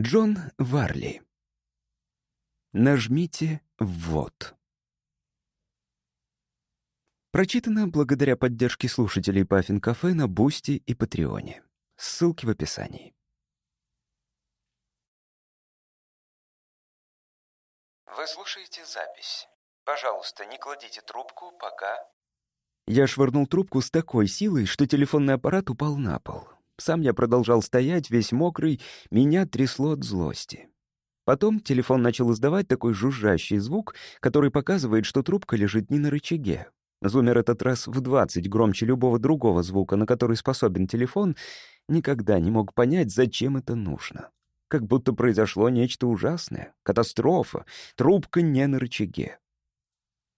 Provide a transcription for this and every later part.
Джон Варли. Нажмите «Ввод». Прочитано благодаря поддержке слушателей Puffin Cafe на Бусти и Патреоне. Ссылки в описании. Вы слушаете запись. Пожалуйста, не кладите трубку, пока... Я швырнул трубку с такой силой, что телефонный аппарат упал на пол. Сам я продолжал стоять, весь мокрый, меня трясло от злости. Потом телефон начал издавать такой жужжащий звук, который показывает, что трубка лежит не на рычаге. Зумер этот раз в 20 громче любого другого звука, на который способен телефон, никогда не мог понять, зачем это нужно. Как будто произошло нечто ужасное, катастрофа, трубка не на рычаге.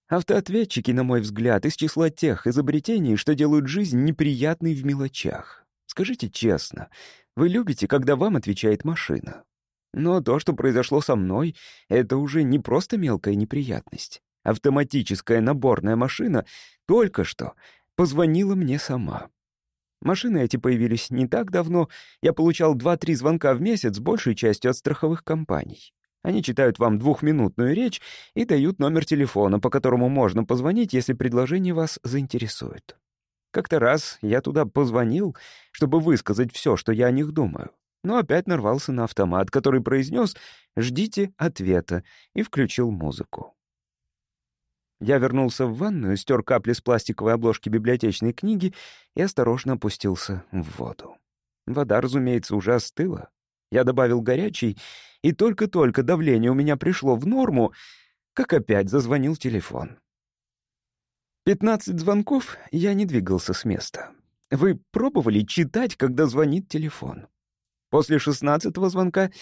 Автоответчики, на мой взгляд, из числа тех изобретений, что делают жизнь неприятной в мелочах. Скажите честно, вы любите, когда вам отвечает машина? Но то, что произошло со мной, это уже не просто мелкая неприятность. Автоматическая наборная машина только что позвонила мне сама. Машины эти появились не так давно. Я получал 2-3 звонка в месяц, большей частью от страховых компаний. Они читают вам двухминутную речь и дают номер телефона, по которому можно позвонить, если предложение вас заинтересует. Как-то раз я туда позвонил, чтобы высказать все, что я о них думаю, но опять нарвался на автомат, который произнес «Ждите ответа» и включил музыку. Я вернулся в ванную, стер капли с пластиковой обложки библиотечной книги и осторожно опустился в воду. Вода, разумеется, уже остыла. Я добавил горячий, и только-только давление у меня пришло в норму, как опять зазвонил телефон. Пятнадцать звонков я не двигался с места. Вы пробовали читать, когда звонит телефон? После шестнадцатого звонка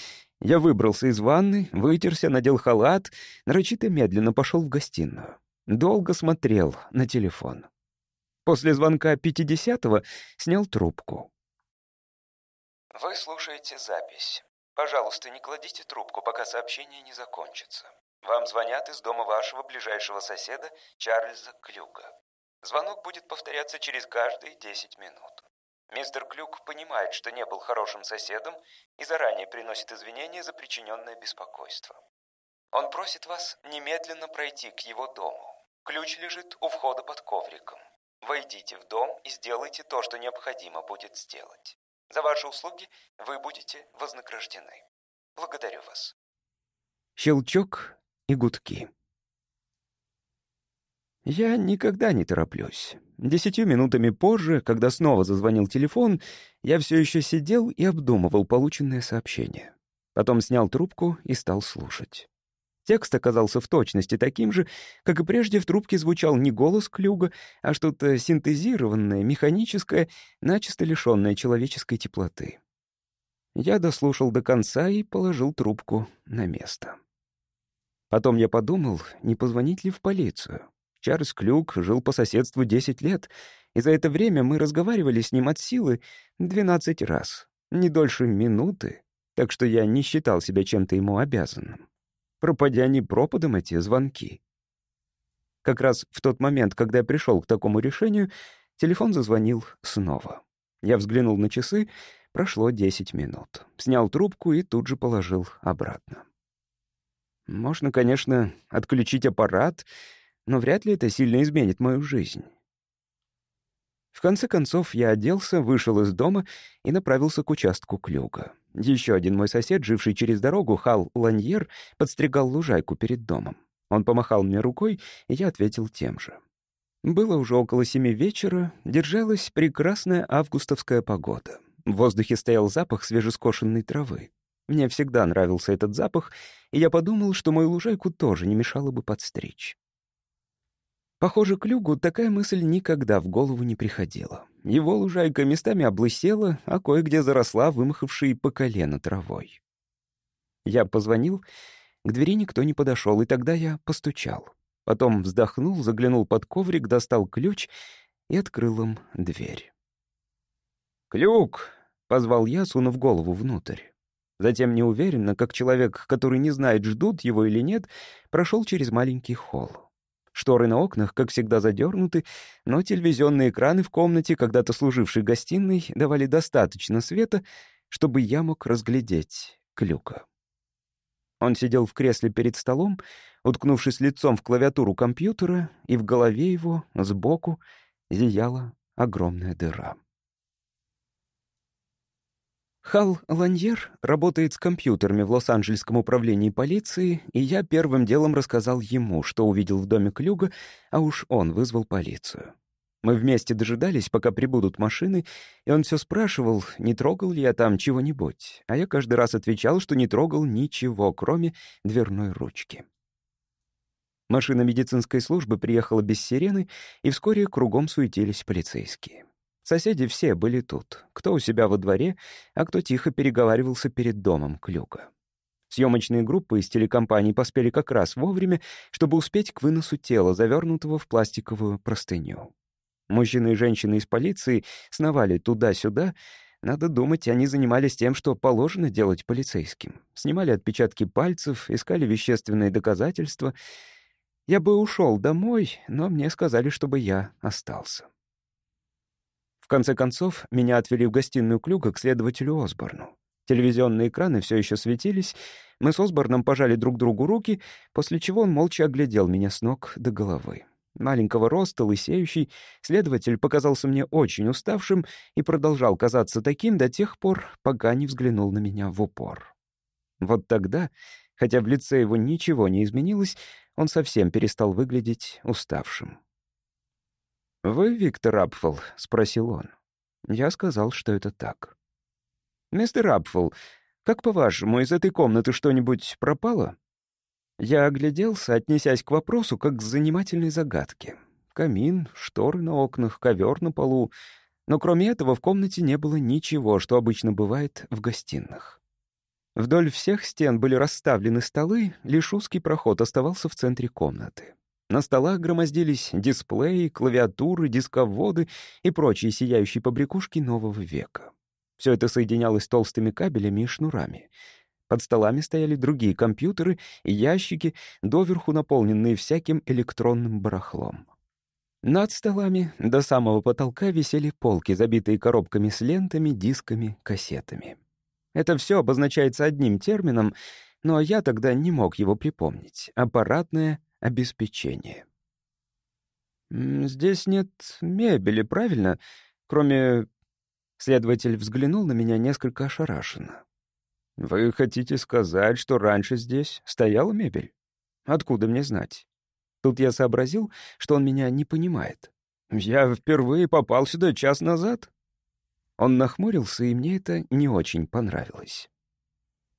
я выбрался из ванны, вытерся, надел халат, нарочито медленно пошел в гостиную. Долго смотрел на телефон. После звонка пятидесятого снял трубку. Вы слушаете запись. Пожалуйста, не кладите трубку, пока сообщение не закончится. Вам звонят из дома вашего ближайшего соседа Чарльза Клюка. Звонок будет повторяться через каждые 10 минут. Мистер Клюк понимает, что не был хорошим соседом и заранее приносит извинения за причиненное беспокойство. Он просит вас немедленно пройти к его дому. Ключ лежит у входа под ковриком. Войдите в дом и сделайте то, что необходимо будет сделать. За ваши услуги вы будете вознаграждены. Благодарю вас. Щелчок и гудки. Я никогда не тороплюсь. Десятью минутами позже, когда снова зазвонил телефон, я все еще сидел и обдумывал полученное сообщение. Потом снял трубку и стал слушать. Текст оказался в точности таким же, как и прежде в трубке звучал не голос Клюга, а что-то синтезированное, механическое, начисто лишенное человеческой теплоты. Я дослушал до конца и положил трубку на место. Потом я подумал, не позвонить ли в полицию. Чарльз Клюк жил по соседству 10 лет, и за это время мы разговаривали с ним от силы 12 раз, не дольше минуты, так что я не считал себя чем-то ему обязанным. Пропадя не пропадом эти звонки. Как раз в тот момент, когда я пришел к такому решению, телефон зазвонил снова. Я взглянул на часы, прошло 10 минут. Снял трубку и тут же положил обратно. Можно, конечно, отключить аппарат, но вряд ли это сильно изменит мою жизнь. В конце концов, я оделся, вышел из дома и направился к участку Клюга. Еще один мой сосед, живший через дорогу, Хал Ланьер, подстригал лужайку перед домом. Он помахал мне рукой, и я ответил тем же. Было уже около семи вечера, держалась прекрасная августовская погода. В воздухе стоял запах свежескошенной травы. Мне всегда нравился этот запах, и я подумал, что мою лужайку тоже не мешало бы подстричь. Похоже, Клюгу такая мысль никогда в голову не приходила. Его лужайка местами облысела, а кое-где заросла вымахавшей по колено травой. Я позвонил, к двери никто не подошел, и тогда я постучал. Потом вздохнул, заглянул под коврик, достал ключ и открыл им дверь. «Клюк!» — позвал я, сунув голову внутрь. Затем неуверенно, как человек, который не знает, ждут его или нет, прошел через маленький холл. Шторы на окнах, как всегда, задернуты, но телевизионные экраны в комнате, когда-то служившей гостиной, давали достаточно света, чтобы я мог разглядеть Клюка. Он сидел в кресле перед столом, уткнувшись лицом в клавиатуру компьютера, и в голове его, сбоку, зияла огромная дыра. Хал Ланьер работает с компьютерами в Лос-Анджелесском управлении полиции, и я первым делом рассказал ему, что увидел в доме Клюга, а уж он вызвал полицию. Мы вместе дожидались, пока прибудут машины, и он все спрашивал, не трогал ли я там чего-нибудь, а я каждый раз отвечал, что не трогал ничего, кроме дверной ручки. Машина медицинской службы приехала без сирены, и вскоре кругом суетились полицейские. Соседи все были тут, кто у себя во дворе, а кто тихо переговаривался перед домом Клюка. Съемочные группы из телекомпаний поспели как раз вовремя, чтобы успеть к выносу тела, завернутого в пластиковую простыню. Мужчины и женщины из полиции сновали туда-сюда. Надо думать, они занимались тем, что положено делать полицейским. Снимали отпечатки пальцев, искали вещественные доказательства. Я бы ушел домой, но мне сказали, чтобы я остался. В конце концов, меня отвели в гостиную Клюга к следователю Осборну. Телевизионные экраны все еще светились. Мы с Осборном пожали друг другу руки, после чего он молча оглядел меня с ног до головы. Маленького роста, лысеющий, следователь показался мне очень уставшим и продолжал казаться таким до тех пор, пока не взглянул на меня в упор. Вот тогда, хотя в лице его ничего не изменилось, он совсем перестал выглядеть уставшим. «Вы Виктор Апфел?» — спросил он. Я сказал, что это так. «Мистер Апфел, как по-вашему, из этой комнаты что-нибудь пропало?» Я огляделся, отнесясь к вопросу как к занимательной загадке. Камин, шторы на окнах, ковер на полу. Но кроме этого в комнате не было ничего, что обычно бывает в гостиных. Вдоль всех стен были расставлены столы, лишь узкий проход оставался в центре комнаты. На столах громоздились дисплеи, клавиатуры, дисководы и прочие сияющие побрякушки нового века. Все это соединялось толстыми кабелями и шнурами. Под столами стояли другие компьютеры и ящики, доверху наполненные всяким электронным барахлом. Над столами до самого потолка висели полки, забитые коробками с лентами, дисками, кассетами. Это все обозначается одним термином, но я тогда не мог его припомнить — аппаратная обеспечение. «Здесь нет мебели, правильно? Кроме...» Следователь взглянул на меня несколько ошарашенно. «Вы хотите сказать, что раньше здесь стояла мебель? Откуда мне знать?» Тут я сообразил, что он меня не понимает. «Я впервые попал сюда час назад». Он нахмурился, и мне это не очень понравилось.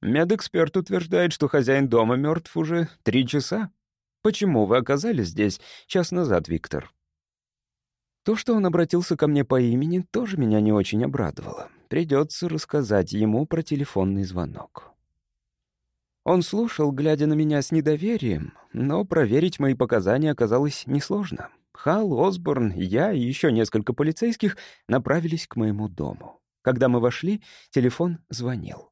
Медэксперт утверждает, что хозяин дома мертв уже три часа. Почему вы оказались здесь час назад, Виктор?» То, что он обратился ко мне по имени, тоже меня не очень обрадовало. Придется рассказать ему про телефонный звонок. Он слушал, глядя на меня с недоверием, но проверить мои показания оказалось несложно. Хал, Осборн, я и еще несколько полицейских направились к моему дому. Когда мы вошли, телефон звонил.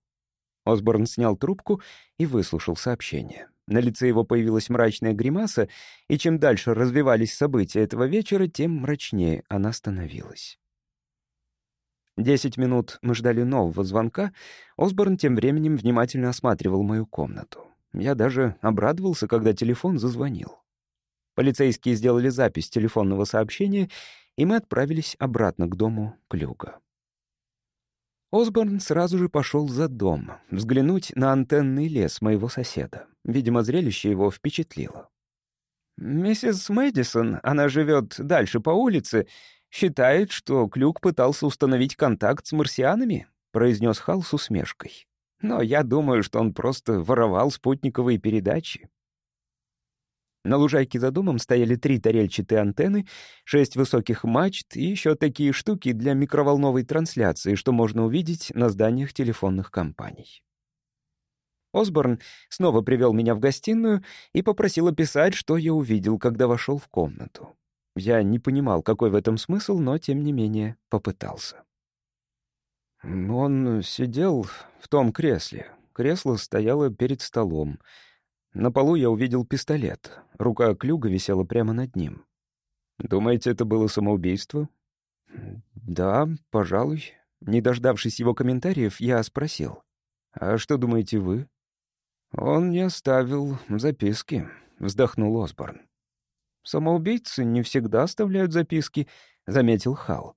Осборн снял трубку и выслушал сообщение. На лице его появилась мрачная гримаса, и чем дальше развивались события этого вечера, тем мрачнее она становилась. Десять минут мы ждали нового звонка. Осборн тем временем внимательно осматривал мою комнату. Я даже обрадовался, когда телефон зазвонил. Полицейские сделали запись телефонного сообщения, и мы отправились обратно к дому Клюга. Осборн сразу же пошел за дом, взглянуть на антенный лес моего соседа. Видимо, зрелище его впечатлило. «Миссис Мэдисон, она живет дальше по улице, считает, что Клюк пытался установить контакт с марсианами», — произнес Хал с усмешкой. «Но я думаю, что он просто воровал спутниковые передачи». На лужайке за домом стояли три тарельчатые антенны, шесть высоких мачт и еще такие штуки для микроволновой трансляции, что можно увидеть на зданиях телефонных компаний. Осборн снова привел меня в гостиную и попросил описать, что я увидел, когда вошел в комнату. Я не понимал, какой в этом смысл, но, тем не менее, попытался. Он сидел в том кресле. Кресло стояло перед столом. На полу я увидел пистолет. Рука Клюга висела прямо над ним. «Думаете, это было самоубийство?» «Да, пожалуй». Не дождавшись его комментариев, я спросил. «А что думаете вы?» «Он не оставил записки», — вздохнул Осборн. «Самоубийцы не всегда оставляют записки», — заметил Хал.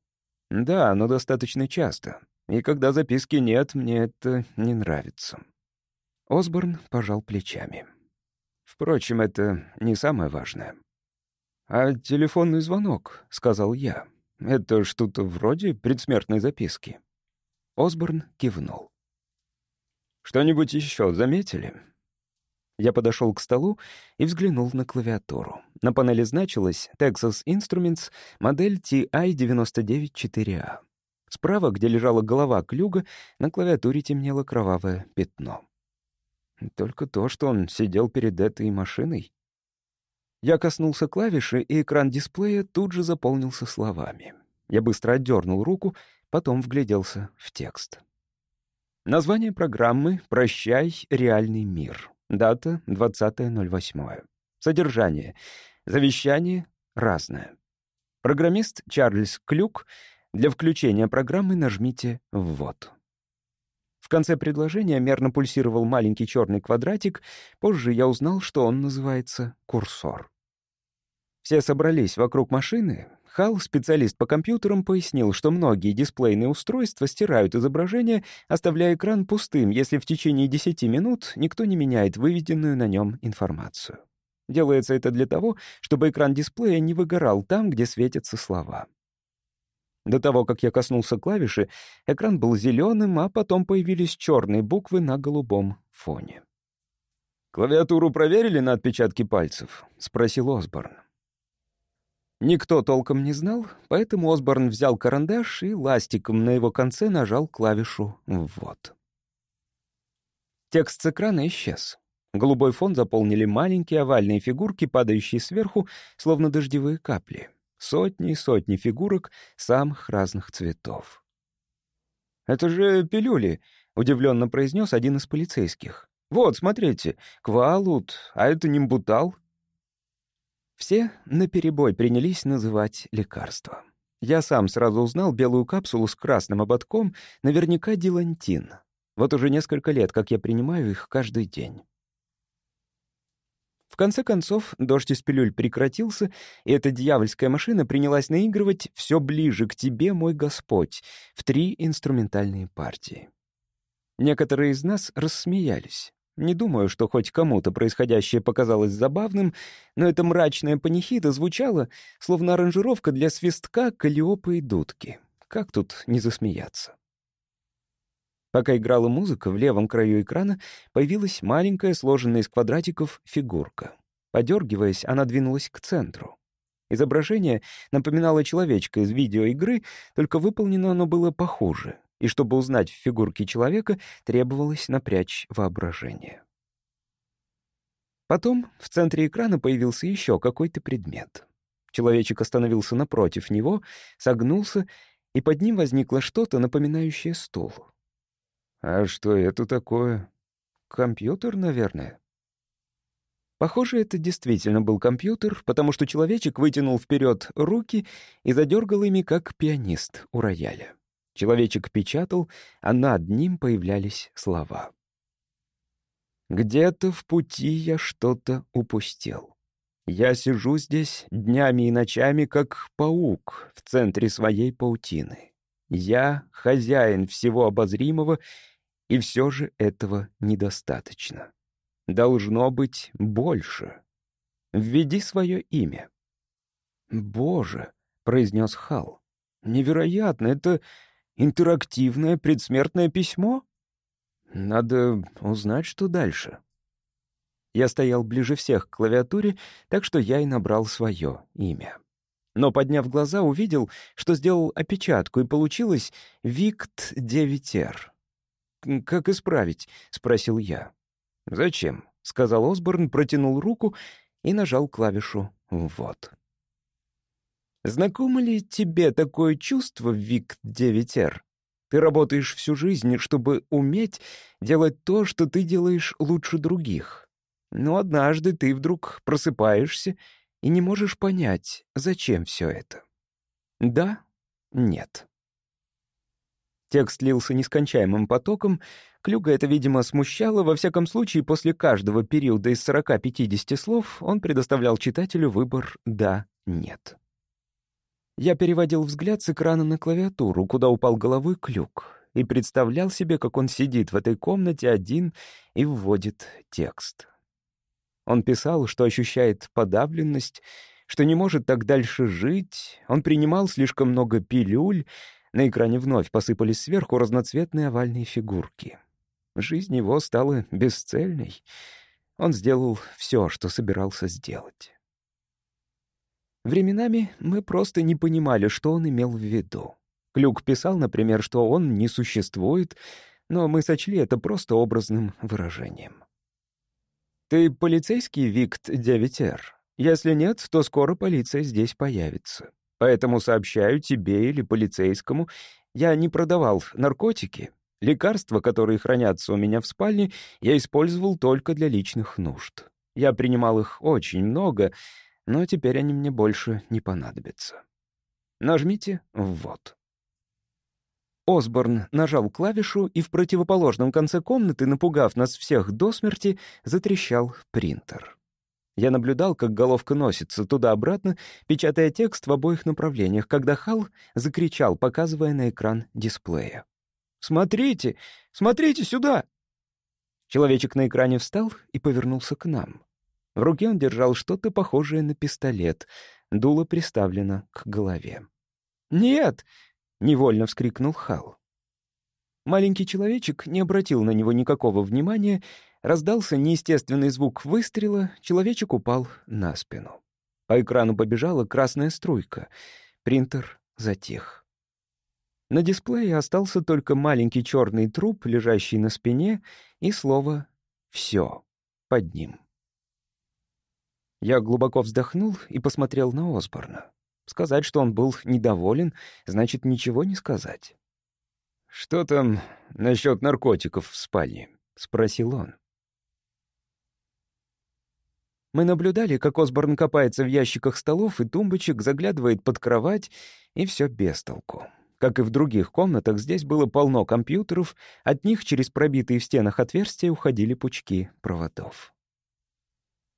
«Да, но достаточно часто. И когда записки нет, мне это не нравится». Осборн пожал плечами. «Впрочем, это не самое важное». «А телефонный звонок», — сказал я. «Это что-то вроде предсмертной записки». Осборн кивнул. «Что-нибудь еще заметили?» Я подошел к столу и взглянул на клавиатуру. На панели значилось Texas Instruments, модель TI-994A. Справа, где лежала голова клюга, на клавиатуре темнело кровавое пятно. Только то, что он сидел перед этой машиной. Я коснулся клавиши, и экран дисплея тут же заполнился словами. Я быстро отдернул руку, потом вгляделся в текст. Название программы «Прощай, реальный мир». Дата — 20.08. Содержание. Завещание разное. Программист Чарльз Клюк. Для включения программы нажмите «Ввод». Конце предложения мерно пульсировал маленький черный квадратик. Позже я узнал, что он называется курсор. Все собрались вокруг машины, Хал, специалист по компьютерам, пояснил, что многие дисплейные устройства стирают изображение, оставляя экран пустым, если в течение 10 минут никто не меняет выведенную на нем информацию. Делается это для того, чтобы экран дисплея не выгорал там, где светятся слова. До того, как я коснулся клавиши, экран был зеленым, а потом появились черные буквы на голубом фоне. «Клавиатуру проверили на отпечатки пальцев?» — спросил Осборн. Никто толком не знал, поэтому Осборн взял карандаш и ластиком на его конце нажал клавишу «Ввод». Текст с экрана исчез. Голубой фон заполнили маленькие овальные фигурки, падающие сверху, словно дождевые капли. Сотни и сотни фигурок самых разных цветов. «Это же пилюли», — удивленно произнес один из полицейских. «Вот, смотрите, квалут, а это нимбутал». Все наперебой принялись называть лекарства. Я сам сразу узнал белую капсулу с красным ободком, наверняка дилантин. Вот уже несколько лет, как я принимаю их каждый день. Конце концов, дождь из пилюль прекратился, и эта дьявольская машина принялась наигрывать «Все ближе к тебе, мой Господь» в три инструментальные партии. Некоторые из нас рассмеялись. Не думаю, что хоть кому-то происходящее показалось забавным, но эта мрачная панихида звучала, словно аранжировка для свистка, калиопы и дудки. Как тут не засмеяться? Пока играла музыка, в левом краю экрана появилась маленькая, сложенная из квадратиков, фигурка. Подергиваясь, она двинулась к центру. Изображение напоминало человечка из видеоигры, только выполнено оно было похуже и чтобы узнать в фигурке человека, требовалось напрячь воображение. Потом в центре экрана появился еще какой-то предмет. Человечек остановился напротив него, согнулся, и под ним возникло что-то, напоминающее стул. «А что это такое? Компьютер, наверное?» Похоже, это действительно был компьютер, потому что человечек вытянул вперед руки и задергал ими, как пианист у рояля. Человечек печатал, а над ним появлялись слова. «Где-то в пути я что-то упустил. Я сижу здесь днями и ночами, как паук в центре своей паутины. Я хозяин всего обозримого, и все же этого недостаточно. Должно быть больше. Введи свое имя». «Боже!» — произнес Хал. «Невероятно! Это Интерактивное предсмертное письмо? Надо узнать, что дальше. Я стоял ближе всех к клавиатуре, так что я и набрал свое имя. Но, подняв глаза, увидел, что сделал опечатку, и получилось «Викт 9Р». «Как исправить?» — спросил я. «Зачем?» — сказал Осборн, протянул руку и нажал клавишу «Вот». Знакомо ли тебе такое чувство, Вик 9Р? Ты работаешь всю жизнь, чтобы уметь делать то, что ты делаешь лучше других. Но однажды ты вдруг просыпаешься и не можешь понять, зачем все это. Да, нет. Текст лился нескончаемым потоком. Клюга это, видимо, смущало. Во всяком случае, после каждого периода из 40-50 слов он предоставлял читателю выбор «да», «нет». Я переводил взгляд с экрана на клавиатуру, куда упал головой клюк, и представлял себе, как он сидит в этой комнате один и вводит текст. Он писал, что ощущает подавленность, что не может так дальше жить, он принимал слишком много пилюль, на экране вновь посыпались сверху разноцветные овальные фигурки. Жизнь его стала бесцельной. Он сделал все, что собирался сделать. Временами мы просто не понимали, что он имел в виду. Клюк писал, например, что он не существует, но мы сочли это просто образным выражением. «Ты полицейский, Викт 9Р? Если нет, то скоро полиция здесь появится. Поэтому сообщаю тебе или полицейскому, я не продавал наркотики. Лекарства, которые хранятся у меня в спальне, я использовал только для личных нужд. Я принимал их очень много, но теперь они мне больше не понадобятся. Нажмите «Ввод». Осборн нажал клавишу, и в противоположном конце комнаты, напугав нас всех до смерти, затрещал принтер. Я наблюдал, как головка носится туда-обратно, печатая текст в обоих направлениях, когда Хал закричал, показывая на экран дисплея. «Смотрите! Смотрите сюда!» Человечек на экране встал и повернулся к нам. В руке он держал что-то похожее на пистолет. Дуло приставлено к голове. «Нет!» — невольно вскрикнул Хал. Маленький человечек не обратил на него никакого внимания Раздался неестественный звук выстрела, человечек упал на спину. По экрану побежала красная струйка. Принтер затих. На дисплее остался только маленький черный труп, лежащий на спине, и слово «все» под ним. Я глубоко вздохнул и посмотрел на Осборна. Сказать, что он был недоволен, значит ничего не сказать. «Что там насчет наркотиков в спальне?» — спросил он. Мы наблюдали, как Осборн копается в ящиках столов и тумбочек, заглядывает под кровать, и все без толку. Как и в других комнатах, здесь было полно компьютеров, от них через пробитые в стенах отверстия уходили пучки проводов.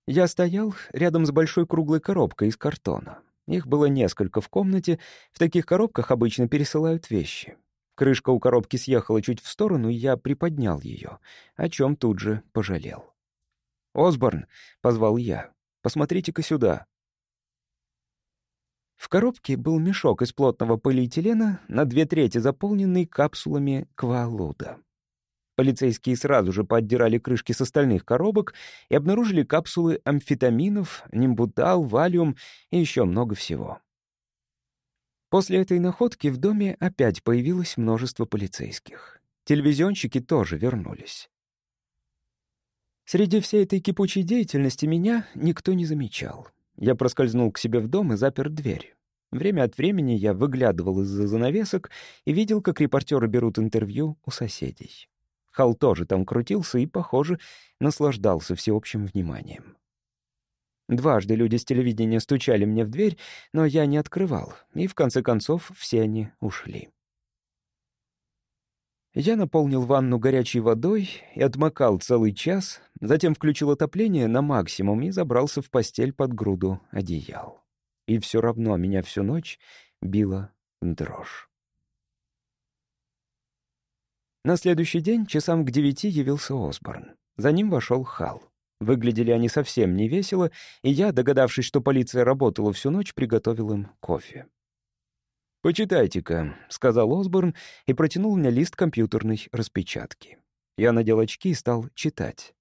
Я стоял рядом с большой круглой коробкой из картона. Их было несколько в комнате, в таких коробках обычно пересылают вещи. Крышка у коробки съехала чуть в сторону, и я приподнял ее, о чем тут же пожалел. «Осборн», — позвал я, — «посмотрите-ка сюда». В коробке был мешок из плотного полиэтилена, на две трети заполненный капсулами квалуда. Полицейские сразу же поддирали крышки с остальных коробок и обнаружили капсулы амфетаминов, нимбутал, валиум и еще много всего. После этой находки в доме опять появилось множество полицейских. Телевизионщики тоже вернулись. Среди всей этой кипучей деятельности меня никто не замечал. Я проскользнул к себе в дом и запер дверь. Время от времени я выглядывал из-за занавесок и видел, как репортеры берут интервью у соседей. Хал тоже там крутился и, похоже, наслаждался всеобщим вниманием. Дважды люди с телевидения стучали мне в дверь, но я не открывал, и в конце концов все они ушли. Я наполнил ванну горячей водой и отмокал целый час, затем включил отопление на максимум и забрался в постель под груду одеял. И все равно меня всю ночь била дрожь. На следующий день часам к девяти явился Осборн. За ним вошел Хал. Выглядели они совсем невесело, и я, догадавшись, что полиция работала всю ночь, приготовил им кофе. «Почитайте-ка», — сказал Осборн и протянул мне лист компьютерной распечатки. Я надел очки и стал читать.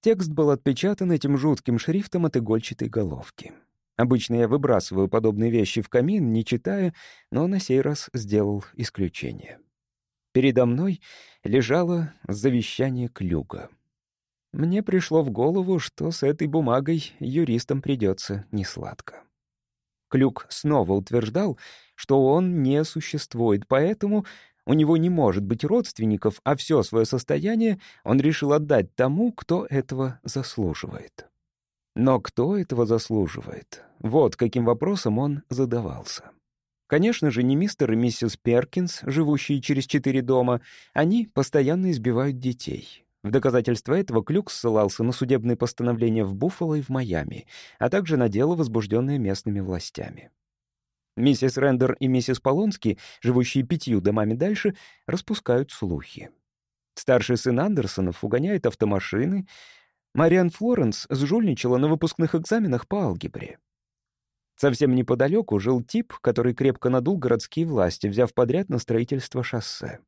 Текст был отпечатан этим жутким шрифтом от игольчатой головки. Обычно я выбрасываю подобные вещи в камин, не читая, но на сей раз сделал исключение. Передо мной лежало завещание Клюга. Мне пришло в голову, что с этой бумагой юристам придется несладко. Клюк снова утверждал, что он не существует, поэтому у него не может быть родственников, а все свое состояние он решил отдать тому, кто этого заслуживает. Но кто этого заслуживает? Вот каким вопросом он задавался. Конечно же, не мистер и миссис Перкинс, живущие через четыре дома, они постоянно избивают детей. В доказательство этого Клюк ссылался на судебные постановления в Буффало и в Майами, а также на дело, возбужденное местными властями. Миссис Рендер и миссис Полонски, живущие пятью домами дальше, распускают слухи. Старший сын Андерсонов угоняет автомашины. Мариан Флоренс сжульничала на выпускных экзаменах по алгебре. Совсем неподалеку жил тип, который крепко надул городские власти, взяв подряд на строительство шоссе.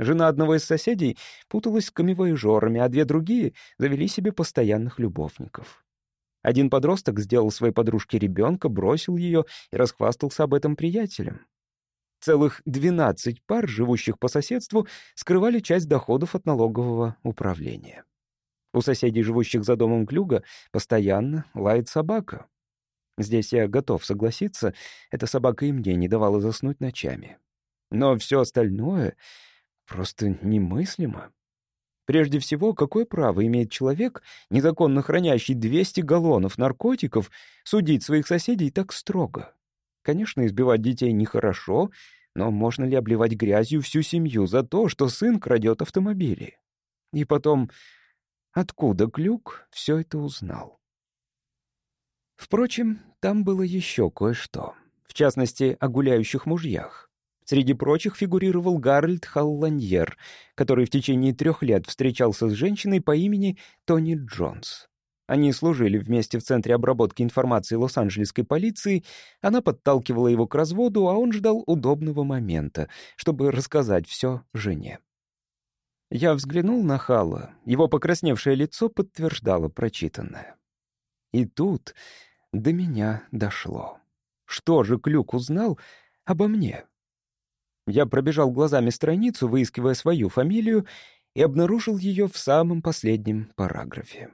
Жена одного из соседей путалась с камевоежорами, а две другие завели себе постоянных любовников. Один подросток сделал своей подружке ребенка, бросил ее и расхвастался об этом приятелям. Целых 12 пар, живущих по соседству, скрывали часть доходов от налогового управления. У соседей, живущих за домом Клюга, постоянно лает собака. Здесь я готов согласиться, эта собака и мне не давала заснуть ночами. Но все остальное просто немыслимо. Прежде всего, какое право имеет человек, незаконно хранящий 200 галлонов наркотиков, судить своих соседей так строго? Конечно, избивать детей нехорошо, но можно ли обливать грязью всю семью за то, что сын крадет автомобили? И потом, откуда Клюк все это узнал? Впрочем, там было еще кое-что. В частности, о гуляющих мужьях. Среди прочих фигурировал Гарольд Халланьер, который в течение трех лет встречался с женщиной по имени Тони Джонс. Они служили вместе в Центре обработки информации Лос-Анджелесской полиции, она подталкивала его к разводу, а он ждал удобного момента, чтобы рассказать все жене. Я взглянул на Халла, его покрасневшее лицо подтверждало прочитанное. И тут до меня дошло. Что же Клюк узнал обо мне? Я пробежал глазами страницу, выискивая свою фамилию, и обнаружил ее в самом последнем параграфе.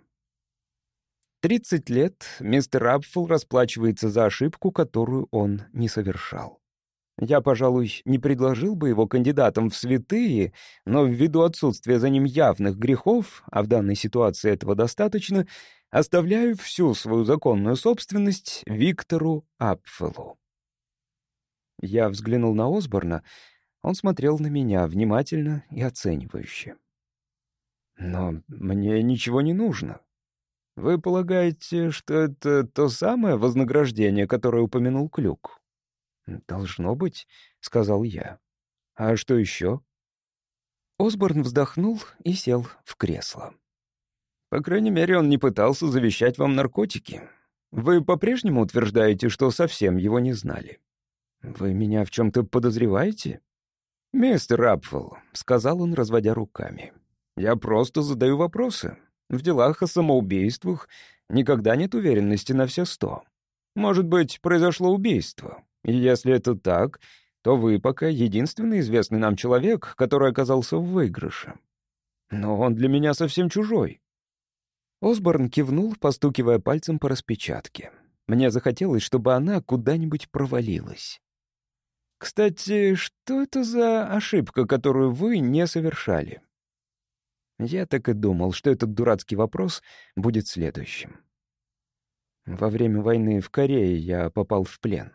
Тридцать лет мистер Апфел расплачивается за ошибку, которую он не совершал. Я, пожалуй, не предложил бы его кандидатом в святые, но ввиду отсутствия за ним явных грехов, а в данной ситуации этого достаточно, оставляю всю свою законную собственность Виктору Апфелу. Я взглянул на Осборна. Он смотрел на меня внимательно и оценивающе. «Но мне ничего не нужно. Вы полагаете, что это то самое вознаграждение, которое упомянул Клюк?» «Должно быть», — сказал я. «А что еще?» Осборн вздохнул и сел в кресло. «По крайней мере, он не пытался завещать вам наркотики. Вы по-прежнему утверждаете, что совсем его не знали?» «Вы меня в чем-то подозреваете?» «Мистер Апфел», — сказал он, разводя руками. «Я просто задаю вопросы. В делах о самоубийствах никогда нет уверенности на все сто. Может быть, произошло убийство. И если это так, то вы пока единственный известный нам человек, который оказался в выигрыше. Но он для меня совсем чужой». Осборн кивнул, постукивая пальцем по распечатке. Мне захотелось, чтобы она куда-нибудь провалилась. Кстати, что это за ошибка, которую вы не совершали? Я так и думал, что этот дурацкий вопрос будет следующим. Во время войны в Корее я попал в плен.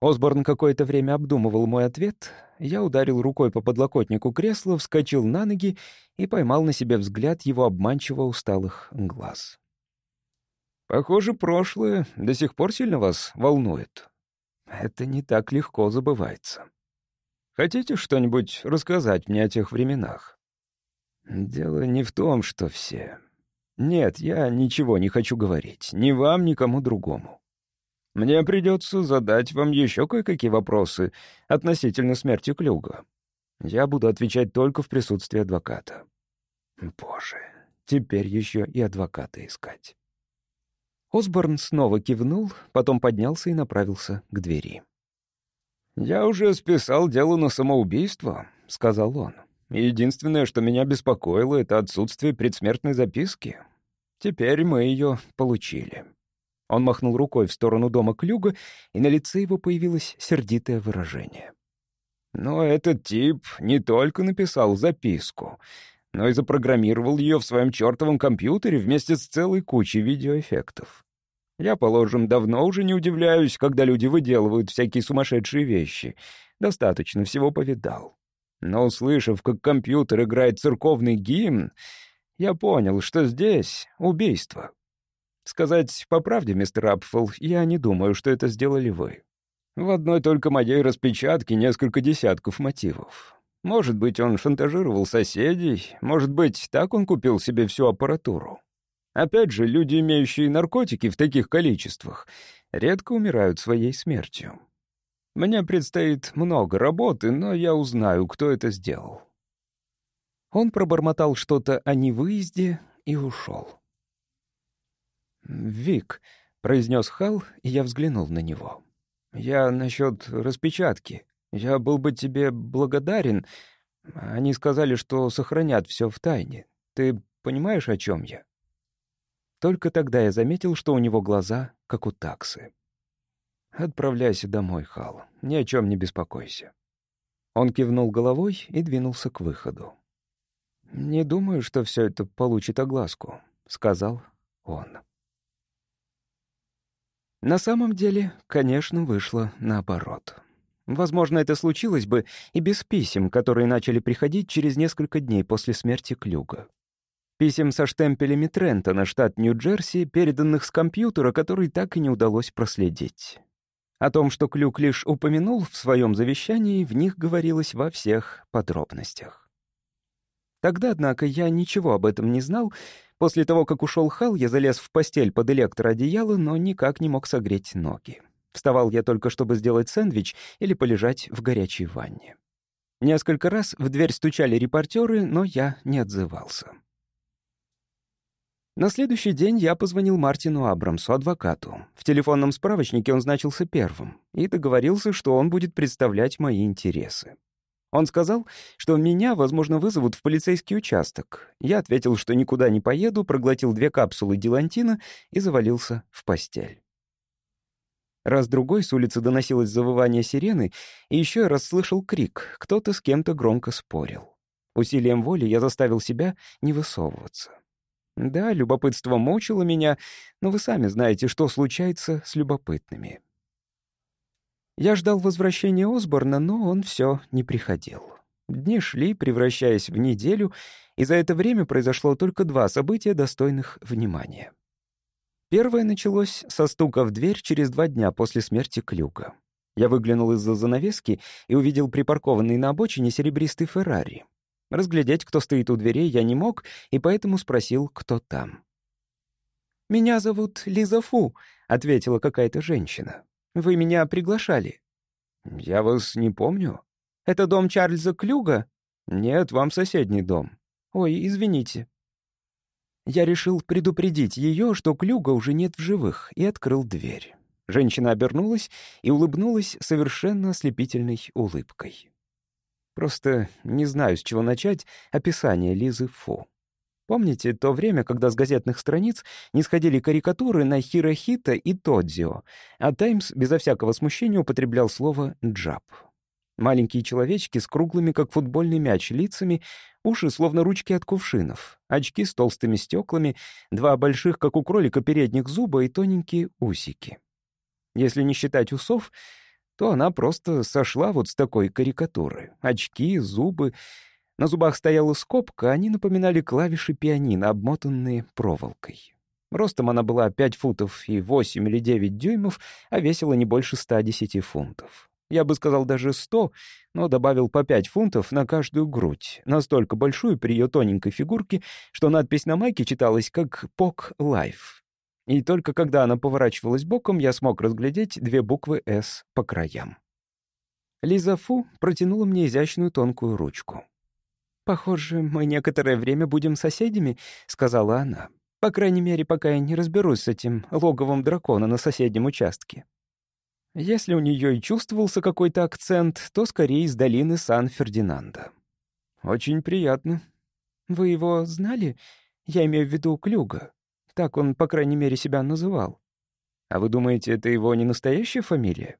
Осборн какое-то время обдумывал мой ответ. Я ударил рукой по подлокотнику кресла, вскочил на ноги и поймал на себе взгляд его обманчиво усталых глаз. «Похоже, прошлое до сих пор сильно вас волнует», это не так легко забывается. Хотите что-нибудь рассказать мне о тех временах? Дело не в том, что все. Нет, я ничего не хочу говорить. Ни вам, ни кому другому. Мне придется задать вам еще кое-какие вопросы относительно смерти Клюга. Я буду отвечать только в присутствии адвоката. Боже, теперь еще и адвоката искать. Осборн снова кивнул, потом поднялся и направился к двери. «Я уже списал дело на самоубийство», — сказал он. «Единственное, что меня беспокоило, — это отсутствие предсмертной записки. Теперь мы ее получили». Он махнул рукой в сторону дома Клюга, и на лице его появилось сердитое выражение. Но этот тип не только написал записку, но и запрограммировал ее в своем чертовом компьютере вместе с целой кучей видеоэффектов. Я, положим, давно уже не удивляюсь, когда люди выделывают всякие сумасшедшие вещи. Достаточно всего повидал. Но, услышав, как компьютер играет церковный гимн, я понял, что здесь убийство. Сказать по правде, мистер Апфел, я не думаю, что это сделали вы. В одной только моей распечатке несколько десятков мотивов. Может быть, он шантажировал соседей, может быть, так он купил себе всю аппаратуру. Опять же, люди, имеющие наркотики в таких количествах, редко умирают своей смертью. Мне предстоит много работы, но я узнаю, кто это сделал. Он пробормотал что-то о невыезде и ушел. «Вик», — произнес Хал, и я взглянул на него. «Я насчет распечатки. Я был бы тебе благодарен. Они сказали, что сохранят все в тайне. Ты понимаешь, о чем я?» Только тогда я заметил, что у него глаза, как у таксы. «Отправляйся домой, Хал. Ни о чем не беспокойся». Он кивнул головой и двинулся к выходу. «Не думаю, что все это получит огласку», — сказал он. На самом деле, конечно, вышло наоборот. Возможно, это случилось бы и без писем, которые начали приходить через несколько дней после смерти Клюга. Писем со штемпелями Трентона, штат Нью-Джерси, переданных с компьютера, который так и не удалось проследить. О том, что Клюк лишь упомянул в своем завещании, в них говорилось во всех подробностях. Тогда, однако, я ничего об этом не знал После того, как ушел Хал, я залез в постель под электроодеяло, но никак не мог согреть ноги. Вставал я только, чтобы сделать сэндвич или полежать в горячей ванне. Несколько раз в дверь стучали репортеры, но я не отзывался. На следующий день я позвонил Мартину Абрамсу, адвокату. В телефонном справочнике он значился первым и договорился, что он будет представлять мои интересы. Он сказал, что меня, возможно, вызовут в полицейский участок. Я ответил, что никуда не поеду, проглотил две капсулы дилантина и завалился в постель. Раз-другой с улицы доносилось завывание сирены, и еще я расслышал крик, кто-то с кем-то громко спорил. Усилием воли я заставил себя не высовываться. Да, любопытство мучило меня, но вы сами знаете, что случается с любопытными. Я ждал возвращения Осборна, но он все не приходил. Дни шли, превращаясь в неделю, и за это время произошло только два события, достойных внимания. Первое началось со стука в дверь через два дня после смерти Клюка. Я выглянул из-за занавески и увидел припаркованный на обочине серебристый Феррари. Разглядеть, кто стоит у дверей, я не мог, и поэтому спросил, кто там. «Меня зовут Лиза Фу», — ответила какая-то женщина. Вы меня приглашали». «Я вас не помню». «Это дом Чарльза Клюга?» «Нет, вам соседний дом». «Ой, извините». Я решил предупредить ее, что Клюга уже нет в живых, и открыл дверь. Женщина обернулась и улыбнулась совершенно ослепительной улыбкой. Просто не знаю, с чего начать описание Лизы Фу. Помните то время, когда с газетных страниц не сходили карикатуры на Хирохита и Тодзио, а «Таймс» безо всякого смущения употреблял слово «джаб». Маленькие человечки с круглыми, как футбольный мяч, лицами, уши словно ручки от кувшинов, очки с толстыми стеклами, два больших, как у кролика, передних зуба и тоненькие усики. Если не считать усов, то она просто сошла вот с такой карикатуры. Очки, зубы на зубах стояла скобка, они напоминали клавиши пианино, обмотанные проволокой. Ростом она была 5 футов и 8 или 9 дюймов, а весила не больше 110 фунтов. Я бы сказал даже 100, но добавил по 5 фунтов на каждую грудь, настолько большую при ее тоненькой фигурке, что надпись на майке читалась как «POCK LIVE». И только когда она поворачивалась боком, я смог разглядеть две буквы «S» по краям. Лиза Фу протянула мне изящную тонкую ручку. «Похоже, мы некоторое время будем соседями», — сказала она. «По крайней мере, пока я не разберусь с этим логовом дракона на соседнем участке». Если у нее и чувствовался какой-то акцент, то скорее из долины Сан-Фердинанда. «Очень приятно». «Вы его знали? Я имею в виду Клюга. Так он, по крайней мере, себя называл». «А вы думаете, это его не настоящая фамилия?»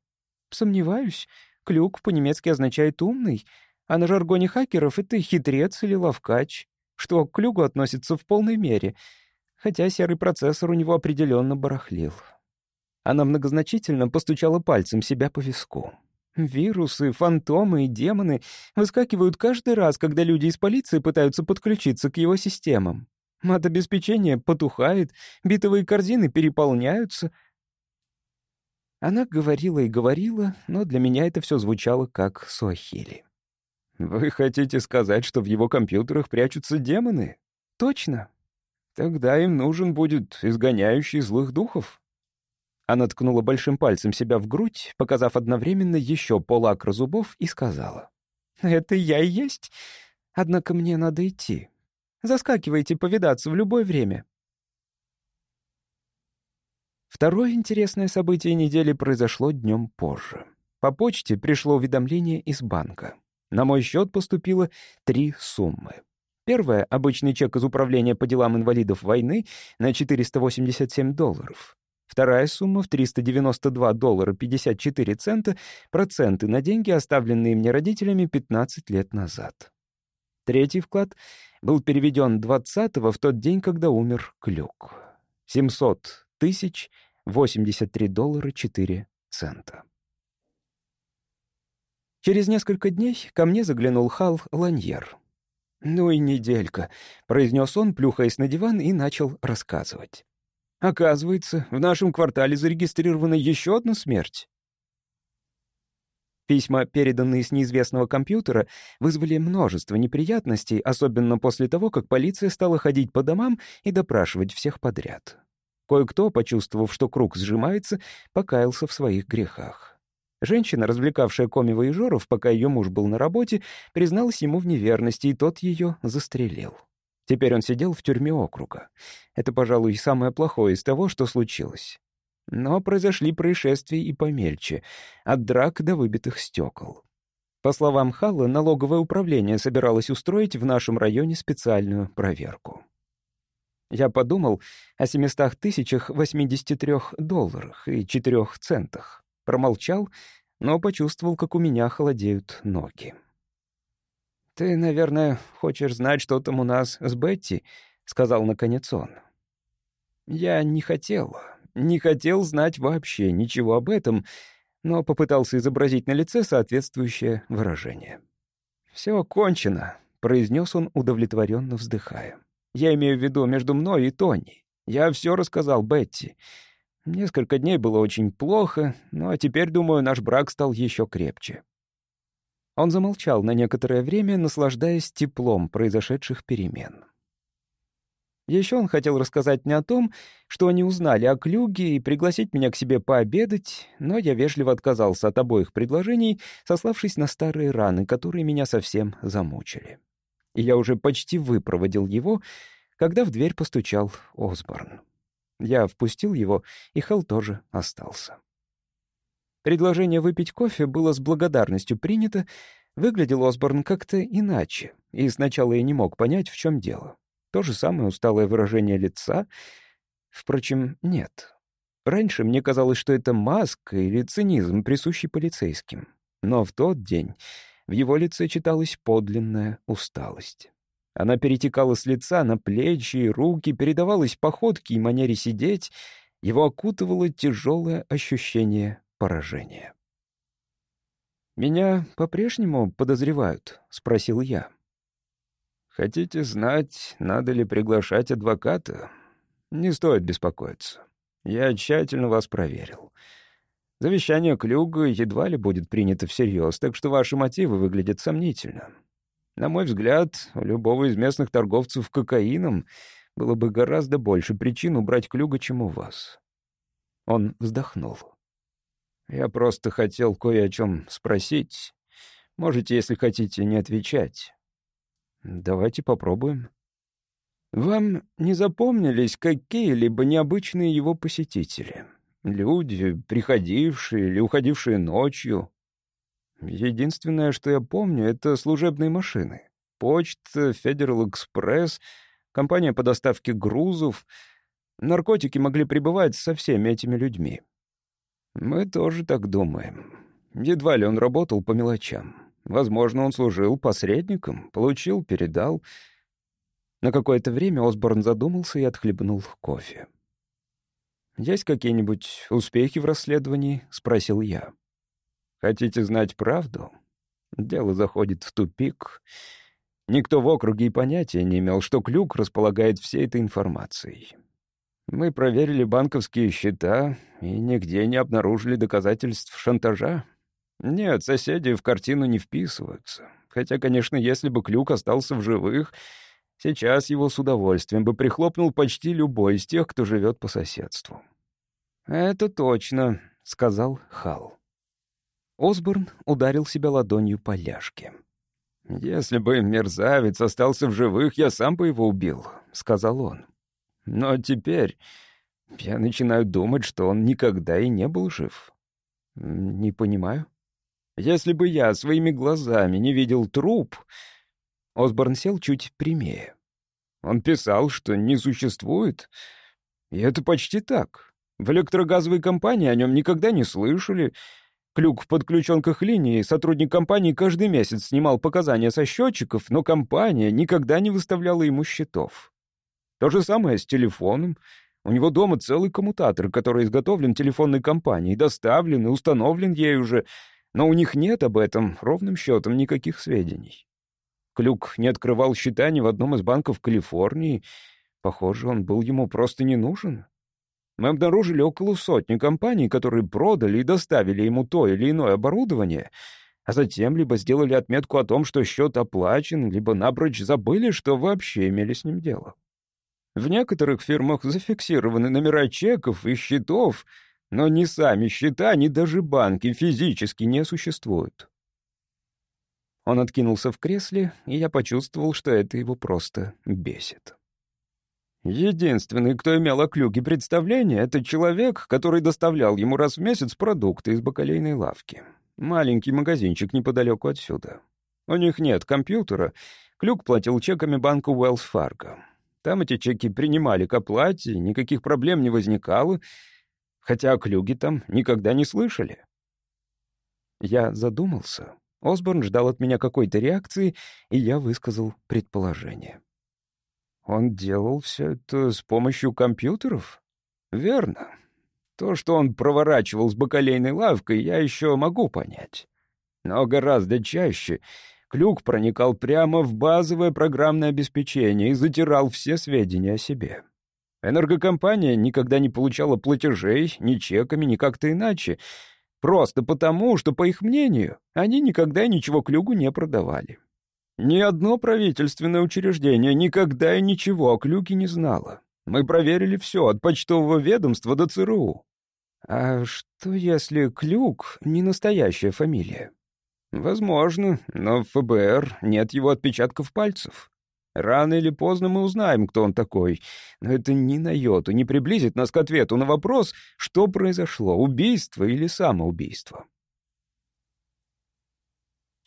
«Сомневаюсь. Клюк по-немецки означает «умный», а на жаргоне хакеров это хитрец или ловкач, что к Клюгу относится в полной мере, хотя серый процессор у него определенно барахлил. Она многозначительно постучала пальцем себя по виску. Вирусы, фантомы и демоны выскакивают каждый раз, когда люди из полиции пытаются подключиться к его системам. Мат-обеспечение потухает, битовые корзины переполняются. Она говорила и говорила, но для меня это все звучало как суахили. «Вы хотите сказать, что в его компьютерах прячутся демоны?» «Точно. Тогда им нужен будет изгоняющий злых духов». Она ткнула большим пальцем себя в грудь, показав одновременно еще полакра зубов, и сказала. «Это я и есть. Однако мне надо идти. Заскакивайте повидаться в любое время». Второе интересное событие недели произошло днем позже. По почте пришло уведомление из банка. На мой счет поступило три суммы. Первая — обычный чек из Управления по делам инвалидов войны на 487 долларов. Вторая сумма в 392 доллара 54 цента, проценты на деньги, оставленные мне родителями 15 лет назад. Третий вклад был переведен 20-го в тот день, когда умер Клюк. 700 тысяч 83 доллара 4 цента. Через несколько дней ко мне заглянул Хал Ланьер. «Ну и неделька», — произнес он, плюхаясь на диван, и начал рассказывать. Оказывается, в нашем квартале зарегистрирована еще одна смерть. Письма, переданные с неизвестного компьютера, вызвали множество неприятностей, особенно после того, как полиция стала ходить по домам и допрашивать всех подряд. Кое-кто, почувствовав, что круг сжимается, покаялся в своих грехах. Женщина, развлекавшая Коми воежоров, пока ее муж был на работе, призналась ему в неверности, и тот ее застрелил. Теперь он сидел в тюрьме округа. Это, пожалуй, самое плохое из того, что случилось. Но произошли происшествия и помельче, от драк до выбитых стекол. По словам Халла, налоговое управление собиралось устроить в нашем районе специальную проверку. Я подумал о 700 тысячах 83 долларах и 4 центах. Промолчал, но почувствовал, как у меня холодеют ноги. «Ты, наверное, хочешь знать, что там у нас с Бетти?» — сказал наконец он. Я не хотел, не хотел знать вообще ничего об этом, но попытался изобразить на лице соответствующее выражение. «Все кончено», — произнес он, удовлетворенно вздыхая. «Я имею в виду между мной и Тони. Я все рассказал Бетти. Несколько дней было очень плохо, но теперь, думаю, наш брак стал еще крепче. Он замолчал на некоторое время, наслаждаясь теплом произошедших перемен. Еще он хотел рассказать мне о том, что они узнали о Клюге и пригласить меня к себе пообедать, но я вежливо отказался от обоих предложений, сославшись на старые раны, которые меня совсем замучили. И я уже почти выпроводил его, когда в дверь постучал Осборн. Я впустил его, и Хелл тоже остался. Предложение выпить кофе было с благодарностью принято, выглядел Осборн как-то иначе, и сначала я не мог понять, в чем дело. То же самое усталое выражение лица. Впрочем, нет. Раньше мне казалось, что это маска или цинизм, присущий полицейским. Но в тот день в его лице читалась подлинная усталость. Она перетекала с лица на плечи и руки, передавалась походке и манере сидеть. Его окутывало тяжелое ощущение поражение. «Меня по-прежнему подозревают?» — спросил я. «Хотите знать, надо ли приглашать адвоката? Не стоит беспокоиться. Я тщательно вас проверил. Завещание Клюга едва ли будет принято всерьез, так что ваши мотивы выглядят сомнительно. На мой взгляд, у любого из местных торговцев кокаином было бы гораздо больше причин убрать Клюга, чем у вас». Он вздохнул. Я просто хотел кое о чем спросить. Можете, если хотите, не отвечать. Давайте попробуем. Вам не запомнились какие-либо необычные его посетители? Люди, приходившие или уходившие ночью? Единственное, что я помню, это служебные машины. Почта, Федерал Экспресс, компания по доставке грузов. Наркотики могли пребывать со всеми этими людьми. Мы тоже так думаем. Едва ли он работал по мелочам. Возможно, он служил посредником, получил, передал. На какое-то время Осборн задумался и отхлебнул кофе. «Есть какие-нибудь успехи в расследовании?» — спросил я. «Хотите знать правду?» Дело заходит в тупик. Никто в округе и понятия не имел, что Клюк располагает всей этой информацией. Мы проверили банковские счета и нигде не обнаружили доказательств шантажа. Нет, соседи в картину не вписываются. Хотя, конечно, если бы Клюк остался в живых, сейчас его с удовольствием бы прихлопнул почти любой из тех, кто живет по соседству. «Это точно», — сказал Хал. Осборн ударил себя ладонью по ляжке. «Если бы мерзавец остался в живых, я сам бы его убил», — сказал он. «Но теперь я начинаю думать, что он никогда и не был жив». «Не понимаю». «Если бы я своими глазами не видел труп...» Осборн сел чуть прямее. Он писал, что не существует. И это почти так. В электрогазовой компании о нем никогда не слышали. Клюк подключен к их линии, сотрудник компании каждый месяц снимал показания со счетчиков, но компания никогда не выставляла ему счетов. То же самое с телефоном. У него дома целый коммутатор, который изготовлен телефонной компанией, доставлен и установлен ей уже, но у них нет об этом ровным счетом никаких сведений. Клюк не открывал счета ни в одном из банков Калифорнии. Похоже, он был ему просто не нужен. Мы обнаружили около сотни компаний, которые продали и доставили ему то или иное оборудование, а затем либо сделали отметку о том, что счет оплачен, либо напрочь забыли, что вообще имели с ним дело. В некоторых фирмах зафиксированы номера чеков и счетов, но ни сами счета, ни даже банки физически не существуют. Он откинулся в кресле, и я почувствовал, что это его просто бесит. Единственный, кто имел о клюке представление, это человек, который доставлял ему раз в месяц продукты из бакалейной лавки. Маленький магазинчик неподалеку отсюда. У них нет компьютера. Клюк платил чеками банку Уэллс Фарго. Там эти чеки принимали к оплате, никаких проблем не возникало, хотя о клюге там никогда не слышали. Я задумался. Осборн ждал от меня какой-то реакции, и я высказал предположение. Он делал все это с помощью компьютеров? Верно. То, что он проворачивал с бакалейной лавкой, я еще могу понять. Но гораздо чаще Клюк проникал прямо в базовое программное обеспечение и затирал все сведения о себе. Энергокомпания никогда не получала платежей ни чеками, ни как-то иначе, просто потому, что, по их мнению, они никогда ничего Клюгу не продавали. Ни одно правительственное учреждение никогда и ничего о Клюке не знало. Мы проверили все, от почтового ведомства до ЦРУ. А что, если Клюк — не настоящая фамилия? Возможно, но в ФБР нет его отпечатков пальцев. Рано или поздно мы узнаем, кто он такой. Но это ни на йоту не приблизит нас к ответу на вопрос, что произошло, убийство или самоубийство.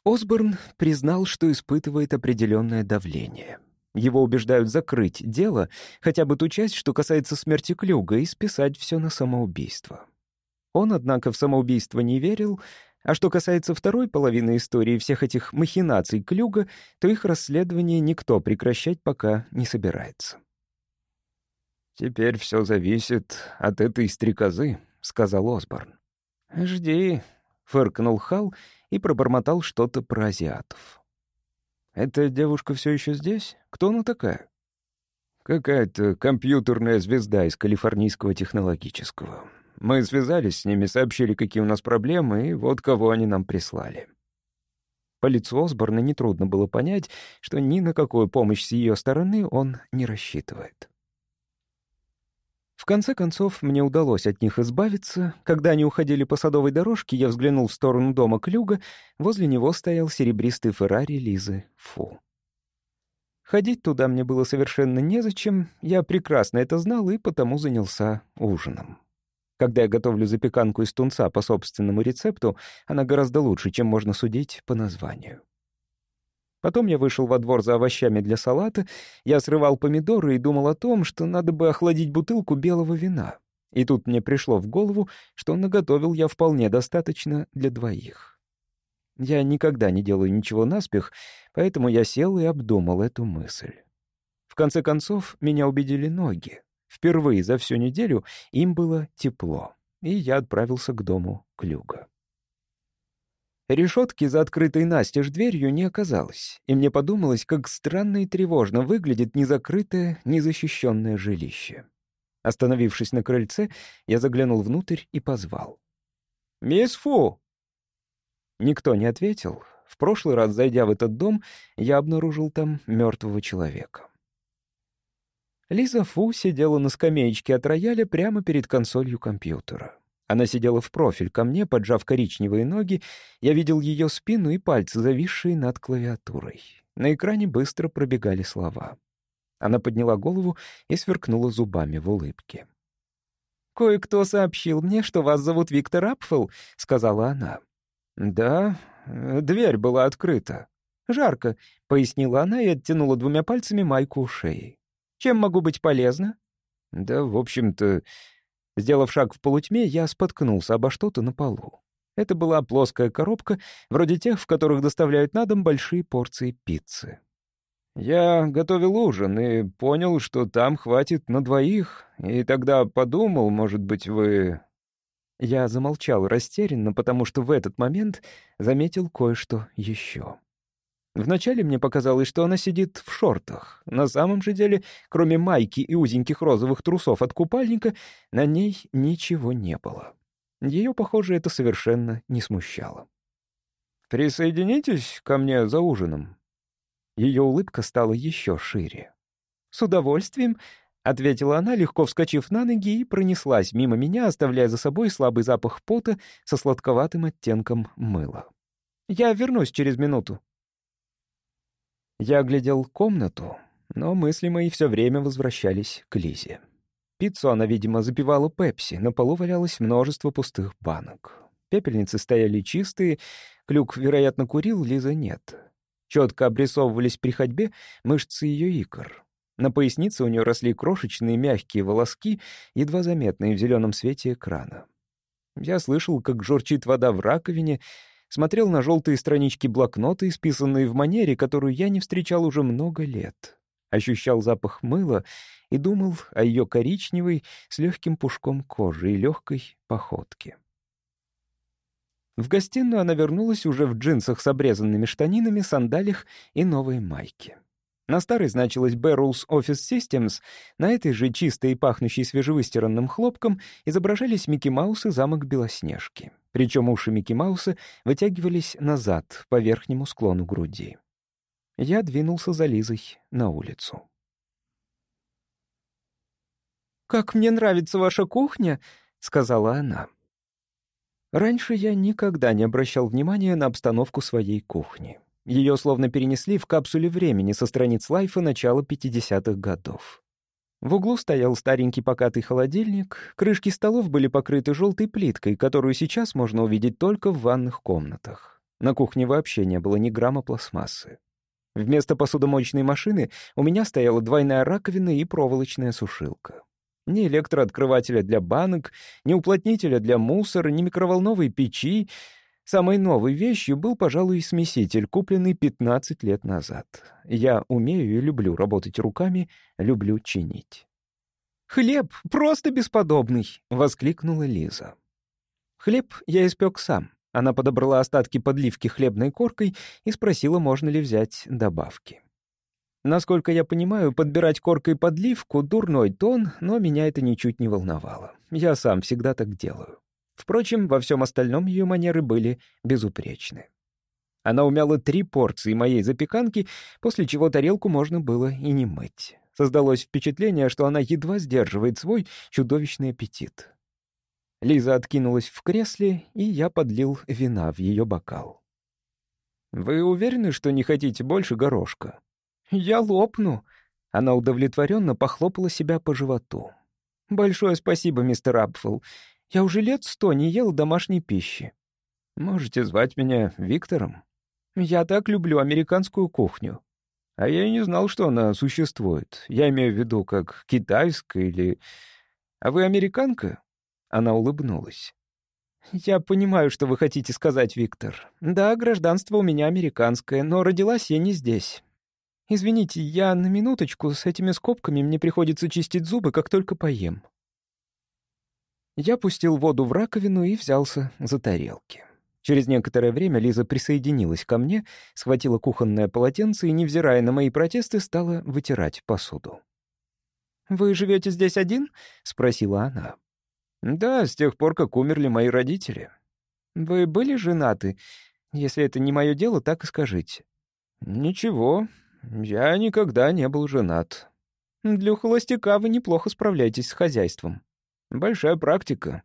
Осборн признал, что испытывает определенное давление. Его убеждают закрыть дело, хотя бы ту часть, что касается смерти Клюга, и списать все на самоубийство. Он, однако, в самоубийство не верил, а что касается второй половины истории всех этих махинаций Клюга, то их расследование никто прекращать пока не собирается. «Теперь все зависит от этой стрекозы», — сказал Осборн. «Жди», — фыркнул Хал и пробормотал что-то про азиатов. «Эта девушка все еще здесь? Кто она такая?» «Какая-то компьютерная звезда из калифорнийского технологического. Мы связались с ними, сообщили, какие у нас проблемы, и вот кого они нам прислали». По лицу Осборна нетрудно было понять, что ни на какую помощь с ее стороны он не рассчитывает. В конце концов, мне удалось от них избавиться. Когда они уходили по садовой дорожке, я взглянул в сторону дома Клюга. Возле него стоял серебристый Феррари Лизы Фу. Ходить туда мне было совершенно незачем. Я прекрасно это знал и потому занялся ужином. Когда я готовлю запеканку из тунца по собственному рецепту, она гораздо лучше, чем можно судить по названию. Потом я вышел во двор за овощами для салата, я срывал помидоры и думал о том, что надо бы охладить бутылку белого вина. И тут мне пришло в голову, что наготовил я вполне достаточно для двоих. Я никогда не делаю ничего наспех, поэтому я сел и обдумал эту мысль. В конце концов, меня убедили ноги. Впервые за всю неделю им было тепло, и я отправился к дому Клюга. Решетки за открытой настежь дверью не оказалось, и мне подумалось, как странно и тревожно выглядит незакрытое, незащищенное жилище. Остановившись на крыльце, я заглянул внутрь и позвал. «Мисс Фу!» Никто не ответил. В прошлый раз, зайдя в этот дом, я обнаружил там мертвого человека. Лиза Фу сидела на скамеечке от рояля прямо перед консолью компьютера. Она сидела в профиль ко мне, поджав коричневые ноги. Я видел ее спину и пальцы, зависшие над клавиатурой. На экране быстро пробегали слова. Она подняла голову и сверкнула зубами в улыбке. «Кое-кто сообщил мне, что вас зовут Виктор Апфел», — сказала она. «Да, дверь была открыта. Жарко», — пояснила она и оттянула двумя пальцами майку у шеи. «Чем могу быть полезна?» «Да, в общем-то, Сделав шаг в полутьме, я споткнулся обо что-то на полу. Это была плоская коробка, вроде тех, в которых доставляют на дом большие порции пиццы. Я готовил ужин и понял, что там хватит на двоих, и тогда подумал, может быть, вы... Я замолчал растерянно, потому что в этот момент заметил кое-что еще. Вначале мне показалось, что она сидит в шортах. На самом же деле, кроме майки и узеньких розовых трусов от купальника, на ней ничего не было. Ее, похоже, это совершенно не смущало. «Присоединитесь ко мне за ужином». Ее улыбка стала еще шире. «С удовольствием», — ответила она, легко вскочив на ноги и пронеслась мимо меня, оставляя за собой слабый запах пота со сладковатым оттенком мыла. «Я вернусь через минуту». Я оглядел комнату, но мысли мои все время возвращались к Лизе. Пиццу она, видимо, запивала пепси, на полу валялось множество пустых банок. Пепельницы стояли чистые, Клюк, вероятно, курил, Лиза нет. Четко обрисовывались при ходьбе мышцы ее икр. На пояснице у нее росли крошечные мягкие волоски, едва заметные в зеленом свете экрана. Я слышал, как журчит вода в раковине, смотрел на желтые странички блокнота, исписанные в манере, которую я не встречал уже много лет. Ощущал запах мыла и думал о ее коричневой с легким пушком кожи и легкой походке. В гостиную она вернулась уже в джинсах с обрезанными штанинами, сандалях и новой майке. На старой значилось Barrels Office Systems, на этой же чистой и пахнущей свежевыстиранным хлопком изображались Микки Маус и замок Белоснежки. Причем уши Микки Мауса вытягивались назад по верхнему склону груди. Я двинулся за Лизой на улицу. «Как мне нравится ваша кухня!» — сказала она. Раньше я никогда не обращал внимания на обстановку своей кухни. Ее словно перенесли в капсуле времени со страниц лайфа начала 50-х годов. В углу стоял старенький покатый холодильник, крышки столов были покрыты желтой плиткой, которую сейчас можно увидеть только в ванных комнатах. На кухне вообще не было ни грамма пластмассы. Вместо посудомоечной машины у меня стояла двойная раковина и проволочная сушилка. Ни электрооткрывателя для банок, ни уплотнителя для мусора, ни микроволновой печи — Самой новой вещью был, пожалуй, смеситель, купленный 15 лет назад. Я умею и люблю работать руками, люблю чинить. «Хлеб просто бесподобный!» — воскликнула Лиза. Хлеб я испек сам. Она подобрала остатки подливки хлебной коркой и спросила, можно ли взять добавки. Насколько я понимаю, подбирать коркой подливку — дурной тон, но меня это ничуть не волновало. Я сам всегда так делаю. Впрочем, во всем остальном ее манеры были безупречны. Она умяла три порции моей запеканки, после чего тарелку можно было и не мыть. Создалось впечатление, что она едва сдерживает свой чудовищный аппетит. Лиза откинулась в кресле, и я подлил вина в ее бокал. «Вы уверены, что не хотите больше горошка?» «Я лопну!» Она удовлетворенно похлопала себя по животу. «Большое спасибо, мистер Апфел. Я уже лет сто не ел домашней пищи. Можете звать меня Виктором. Я так люблю американскую кухню. А я и не знал, что она существует. Я имею в виду, как китайская или... А вы американка?» Она улыбнулась. «Я понимаю, что вы хотите сказать, Виктор. Да, гражданство у меня американское, но родилась я не здесь. «Извините, я на минуточку, с этими скобками мне приходится чистить зубы, как только поем». Я пустил воду в раковину и взялся за тарелки. Через некоторое время Лиза присоединилась ко мне, схватила кухонное полотенце и, невзирая на мои протесты, стала вытирать посуду. «Вы живете здесь один?» — спросила она. «Да, с тех пор, как умерли мои родители». «Вы были женаты? Если это не мое дело, так и скажите». «Ничего, я никогда не был женат». «Для холостяка вы неплохо справляетесь с хозяйством». «Большая практика.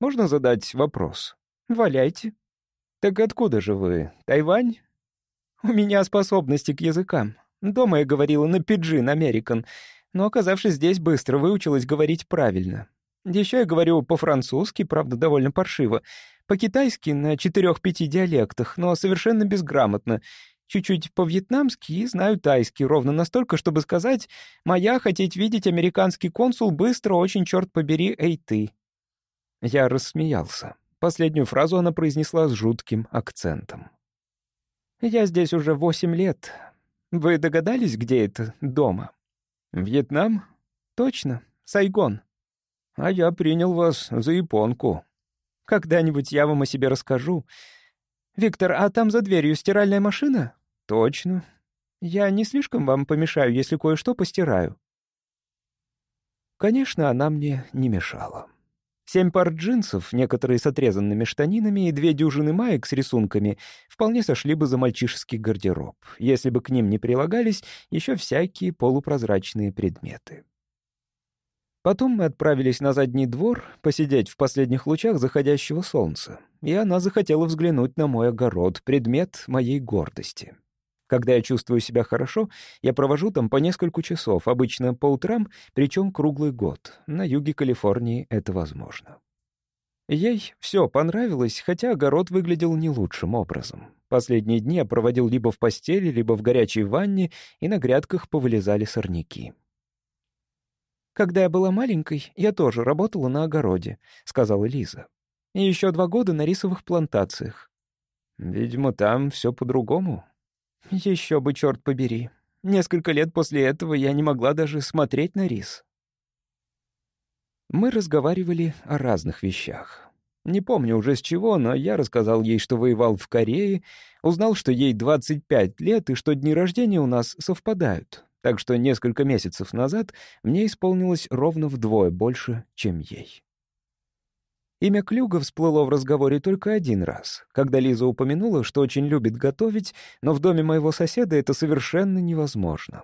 Можно задать вопрос?» «Валяйте». «Так откуда же вы? Тайвань?» «У меня способности к языкам. Дома я говорила на пиджин, американ, но, оказавшись здесь, быстро выучилась говорить правильно. Еще я говорю по-французски, правда, довольно паршиво, по-китайски на четырех-пяти диалектах, но совершенно безграмотно, чуть-чуть по-вьетнамски и знаю тайский, ровно настолько, чтобы сказать «Моя хотеть видеть американский консул быстро, очень, черт побери, эй ты». Я рассмеялся. Последнюю фразу она произнесла с жутким акцентом. «Я здесь уже восемь лет. Вы догадались, где это дома?» «Вьетнам?» «Точно. Сайгон». «А я принял вас за японку». «Когда-нибудь я вам о себе расскажу. Виктор, а там за дверью стиральная машина?» «Точно. Я не слишком вам помешаю, если кое-что постираю». Конечно, она мне не мешала. Семь пар джинсов, некоторые с отрезанными штанинами и две дюжины маек с рисунками вполне сошли бы за мальчишеский гардероб, если бы к ним не прилагались еще всякие полупрозрачные предметы. Потом мы отправились на задний двор посидеть в последних лучах заходящего солнца, и она захотела взглянуть на мой огород, предмет моей гордости. Когда я чувствую себя хорошо, я провожу там по несколько часов, обычно по утрам, причем круглый год. На юге Калифорнии это возможно. Ей все понравилось, хотя огород выглядел не лучшим образом. Последние дни я проводил либо в постели, либо в горячей ванне, и на грядках повылезали сорняки. «Когда я была маленькой, я тоже работала на огороде», — сказала Лиза. «И еще два года на рисовых плантациях». «Видимо, там все по-другому», еще бы, черт побери. Несколько лет после этого я не могла даже смотреть на рис. Мы разговаривали о разных вещах. Не помню уже с чего, но я рассказал ей, что воевал в Корее, узнал, что ей 25 лет и что дни рождения у нас совпадают, так что несколько месяцев назад мне исполнилось ровно вдвое больше, чем ей. Имя Клюга всплыло в разговоре только один раз, когда Лиза упомянула, что очень любит готовить, но в доме моего соседа это совершенно невозможно.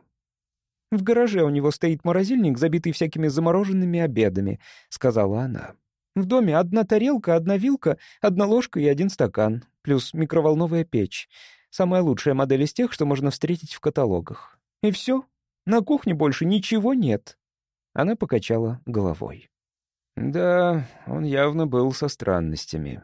«В гараже у него стоит морозильник, забитый всякими замороженными обедами», — сказала она. «В доме одна тарелка, одна вилка, одна ложка и один стакан, плюс микроволновая печь. Самая лучшая модель из тех, что можно встретить в каталогах. И все. На кухне больше ничего нет». Она покачала головой. Да, он явно был со странностями.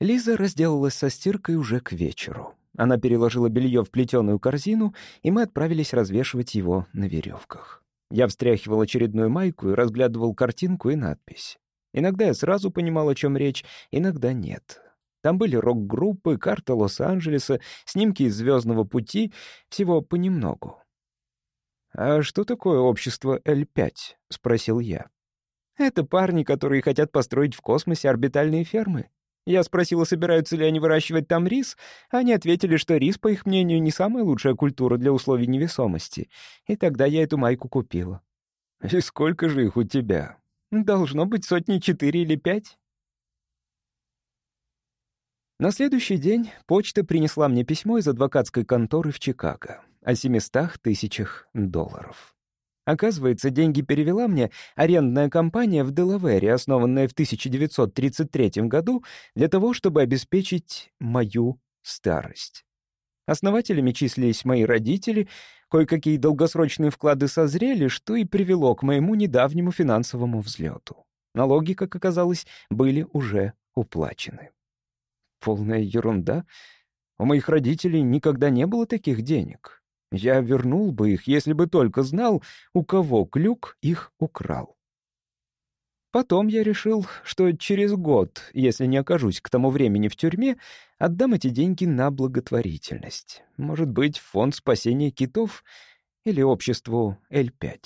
Лиза разделалась со стиркой уже к вечеру. Она переложила белье в плетеную корзину, и мы отправились развешивать его на веревках. Я встряхивал очередную майку и разглядывал картинку и надпись. Иногда я сразу понимал, о чем речь, иногда нет. Там были рок-группы, карта Лос-Анджелеса, снимки из «Звездного пути», всего понемногу. «А что такое общество L5?» — спросил я. «Это парни, которые хотят построить в космосе орбитальные фермы. Я спросила, собираются ли они выращивать там рис. Они ответили, что рис, по их мнению, не самая лучшая культура для условий невесомости. И тогда я эту майку купила». «И сколько же их у тебя?» «Должно быть сотни четыре или пять». На следующий день почта принесла мне письмо из адвокатской конторы в Чикаго о 700 тысячах долларов. Оказывается, деньги перевела мне арендная компания в Делавере, основанная в 1933 году для того, чтобы обеспечить мою старость. Основателями числились мои родители, кое-какие долгосрочные вклады созрели, что и привело к моему недавнему финансовому взлету. Налоги, как оказалось, были уже уплачены. Полная ерунда. У моих родителей никогда не было таких денег. Я вернул бы их, если бы только знал, у кого Клюк их украл. Потом я решил, что через год, если не окажусь к тому времени в тюрьме, отдам эти деньги на благотворительность. Может быть, фонд спасения китов или обществу Л-5.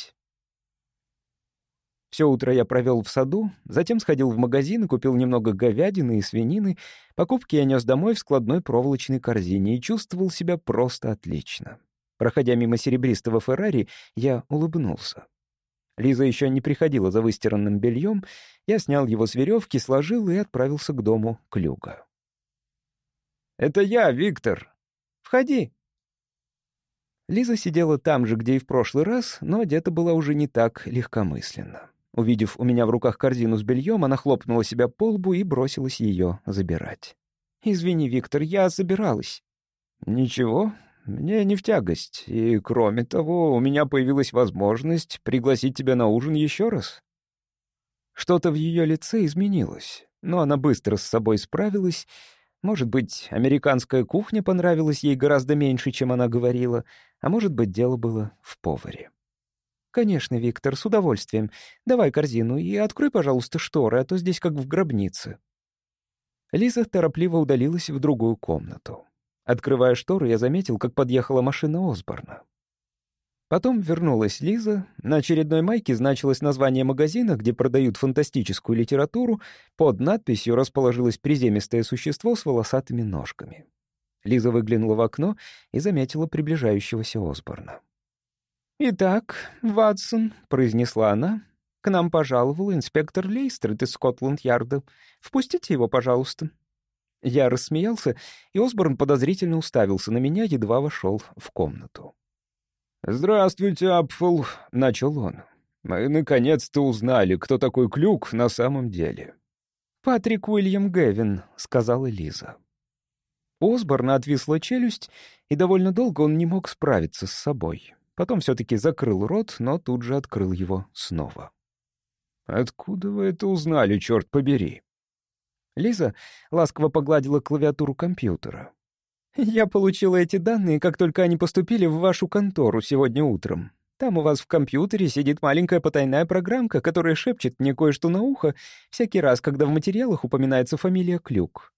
Все утро я провел в саду, затем сходил в магазин и купил немного говядины и свинины. Покупки я нес домой в складной проволочной корзине и чувствовал себя просто отлично. Проходя мимо серебристого Феррари, я улыбнулся. Лиза еще не приходила за выстиранным бельем. Я снял его с веревки, сложил и отправился к дому Клюга. «Это я, Виктор. Входи». Лиза сидела там же, где и в прошлый раз, но одета была уже не так легкомысленно. Увидев у меня в руках корзину с бельем, она хлопнула себя по лбу и бросилась ее забирать. «Извини, Виктор, я забиралась». «Ничего, мне не в тягость, и, кроме того, у меня появилась возможность пригласить тебя на ужин еще раз». Что-то в ее лице изменилось, но она быстро с собой справилась. Может быть, американская кухня понравилась ей гораздо меньше, чем она говорила, а может быть, дело было в поваре. «Конечно, Виктор, с удовольствием. Давай корзину и открой, пожалуйста, шторы, а то здесь как в гробнице». Лиза торопливо удалилась в другую комнату. Открывая шторы, я заметил, как подъехала машина Осборна. Потом вернулась Лиза. На очередной майке значилось название магазина, где продают фантастическую литературу. Под надписью расположилось приземистое существо с волосатыми ножками. Лиза выглянула в окно и заметила приближающегося Осборна. «Итак, Ватсон», — произнесла она, — «к нам пожаловал инспектор Лейстрид из Скотланд-Ярда. Впустите его, пожалуйста». Я рассмеялся, и Осборн подозрительно уставился на меня, едва вошел в комнату. «Здравствуйте, Апфл», — начал он. «Мы наконец-то узнали, кто такой Клюк на самом деле». «Патрик Уильям Гэвин», — сказала Лиза. Осборна отвисла челюсть, и довольно долго он не мог справиться с собой. Потом все-таки закрыл рот, но тут же открыл его снова. «Откуда вы это узнали, черт побери?» Лиза ласково погладила клавиатуру компьютера. «Я получила эти данные, как только они поступили в вашу контору сегодня утром. Там у вас в компьютере сидит маленькая потайная программка, которая шепчет мне кое-что на ухо всякий раз, когда в материалах упоминается фамилия Клюк.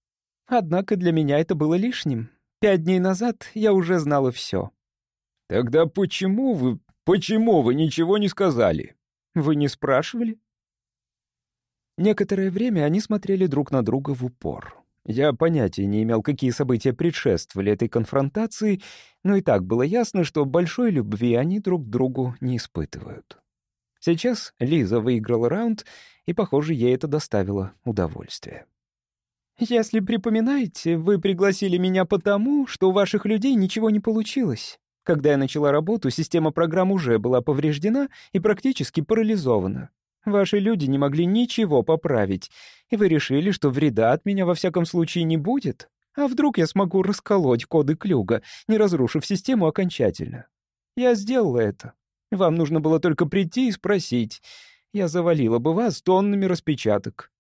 Однако для меня это было лишним. Пять дней назад я уже знала все. «Тогда почему вы... почему вы ничего не сказали?» «Вы не спрашивали?» Некоторое время они смотрели друг на друга в упор. Я понятия не имел, какие события предшествовали этой конфронтации, но и так было ясно, что большой любви они друг к другу не испытывают. Сейчас Лиза выиграла раунд, и, похоже, ей это доставило удовольствие. «Если припоминаете, вы пригласили меня потому, что у ваших людей ничего не получилось. Когда я начала работу, система программ уже была повреждена и практически парализована. Ваши люди не могли ничего поправить, и вы решили, что вреда от меня во всяком случае не будет? А вдруг я смогу расколоть коды Клюга, не разрушив систему окончательно? Я сделала это. Вам нужно было только прийти и спросить. Я завалила бы вас тоннами распечаток».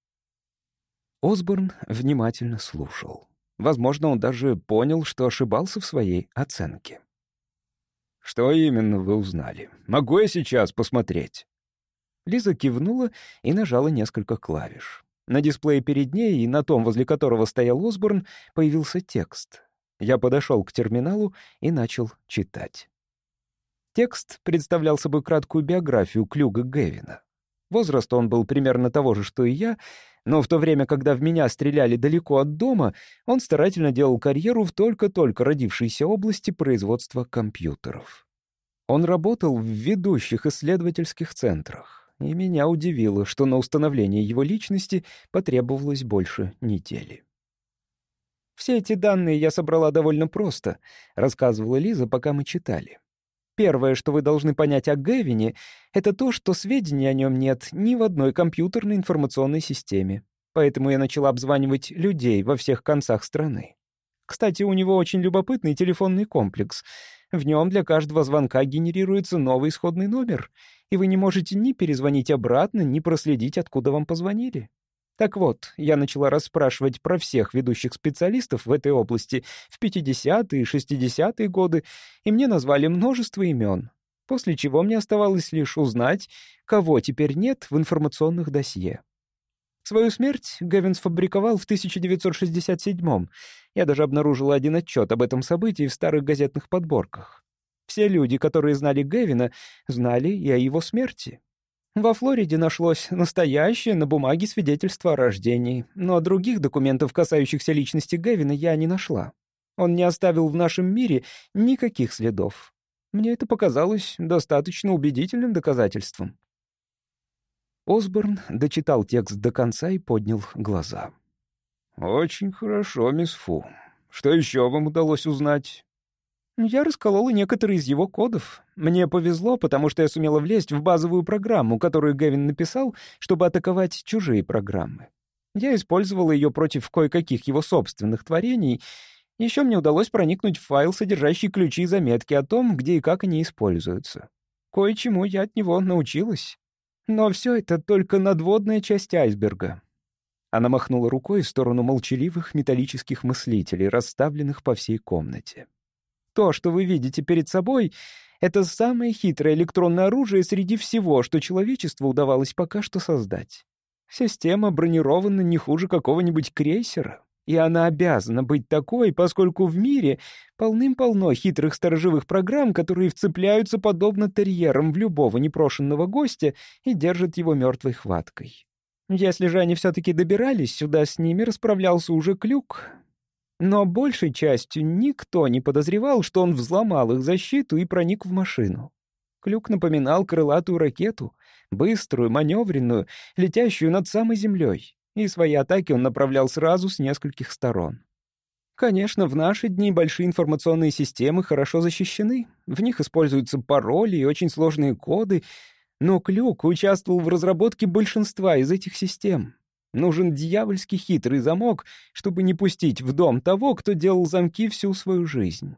Осборн внимательно слушал. Возможно, он даже понял, что ошибался в своей оценке. «Что именно вы узнали? Могу я сейчас посмотреть?» Лиза кивнула и нажала несколько клавиш. На дисплее перед ней и на том, возле которого стоял Осборн, появился текст. Я подошел к терминалу и начал читать. Текст представлял собой краткую биографию Клюга Гевина. Возраст он был примерно того же, что и я, но в то время, когда в меня стреляли далеко от дома, он старательно делал карьеру в только-только родившейся области производства компьютеров. Он работал в ведущих исследовательских центрах и меня удивило, что на установление его личности потребовалось больше недели. «Все эти данные я собрала довольно просто», — рассказывала Лиза, пока мы читали. «Первое, что вы должны понять о Гэвине, это то, что сведений о нем нет ни в одной компьютерной информационной системе. Поэтому я начала обзванивать людей во всех концах страны. Кстати, у него очень любопытный телефонный комплекс. В нем для каждого звонка генерируется новый исходный номер — и вы не можете ни перезвонить обратно, ни проследить, откуда вам позвонили. Так вот, я начала расспрашивать про всех ведущих специалистов в этой области в 50-е и 60-е годы, и мне назвали множество имен. после чего мне оставалось лишь узнать, кого теперь нет в информационных досье. Свою смерть Гевин сфабриковал в 1967-м. Я даже обнаружила один отчет об этом событии в старых газетных подборках. Все люди, которые знали Гевина, знали и о его смерти. Во Флориде нашлось настоящее на бумаге свидетельство о рождении, но других документов, касающихся личности Гевина, я не нашла. Он не оставил в нашем мире никаких следов. Мне это показалось достаточно убедительным доказательством. Осборн дочитал текст до конца и поднял глаза. «Очень хорошо, мисс Фу. Что еще вам удалось узнать?» Я расколола некоторые из его кодов. Мне повезло, потому что я сумела влезть в базовую программу, которую Гевин написал, чтобы атаковать чужие программы. Я использовала ее против кое-каких его собственных творений. Еще мне удалось проникнуть в файл, содержащий ключи и заметки о том, где и как они используются. Кое-чему я от него научилась. Но все это только надводная часть айсберга. Она махнула рукой в сторону молчаливых металлических мыслителей, расставленных по всей комнате. То, что вы видите перед собой, это самое хитрое электронное оружие среди всего, что человечеству удавалось пока что создать. Система бронирована не хуже какого-нибудь крейсера, и она обязана быть такой, поскольку в мире полным-полно хитрых сторожевых программ, которые вцепляются подобно терьерам в любого непрошенного гостя и держат его мертвой хваткой. Если же они все-таки добирались сюда, с ними расправлялся уже Клюк. Но большей частью никто не подозревал, что он взломал их защиту и проник в машину. Клюк напоминал крылатую ракету, быструю, маневренную, летящую над самой землей и свои атаки он направлял сразу с нескольких сторон. Конечно, в наши дни большие информационные системы хорошо защищены, в них используются пароли и очень сложные коды, но Клюк участвовал в разработке большинства из этих систем. Нужен дьявольски хитрый замок, чтобы не пустить в дом того, кто делал замки всю свою жизнь.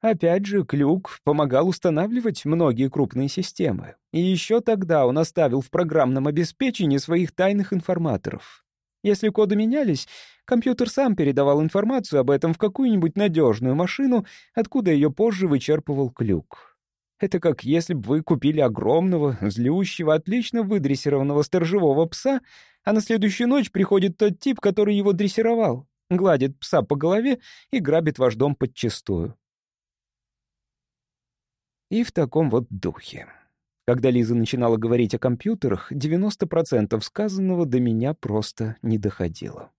Опять же, Клюк помогал устанавливать многие крупные системы. И еще тогда он оставил в программном обеспечении своих тайных информаторов. Если коды менялись, компьютер сам передавал информацию об этом в какую-нибудь надежную машину, откуда ее позже вычерпывал клюк. Это как если бы вы купили огромного, злющего, отлично выдрессированного сторожевого пса, а на следующую ночь приходит тот тип, который его дрессировал, гладит пса по голове и грабит ваш дом подчистую. И в таком вот духе. Когда Лиза начинала говорить о компьютерах, 90% сказанного до меня просто не доходило.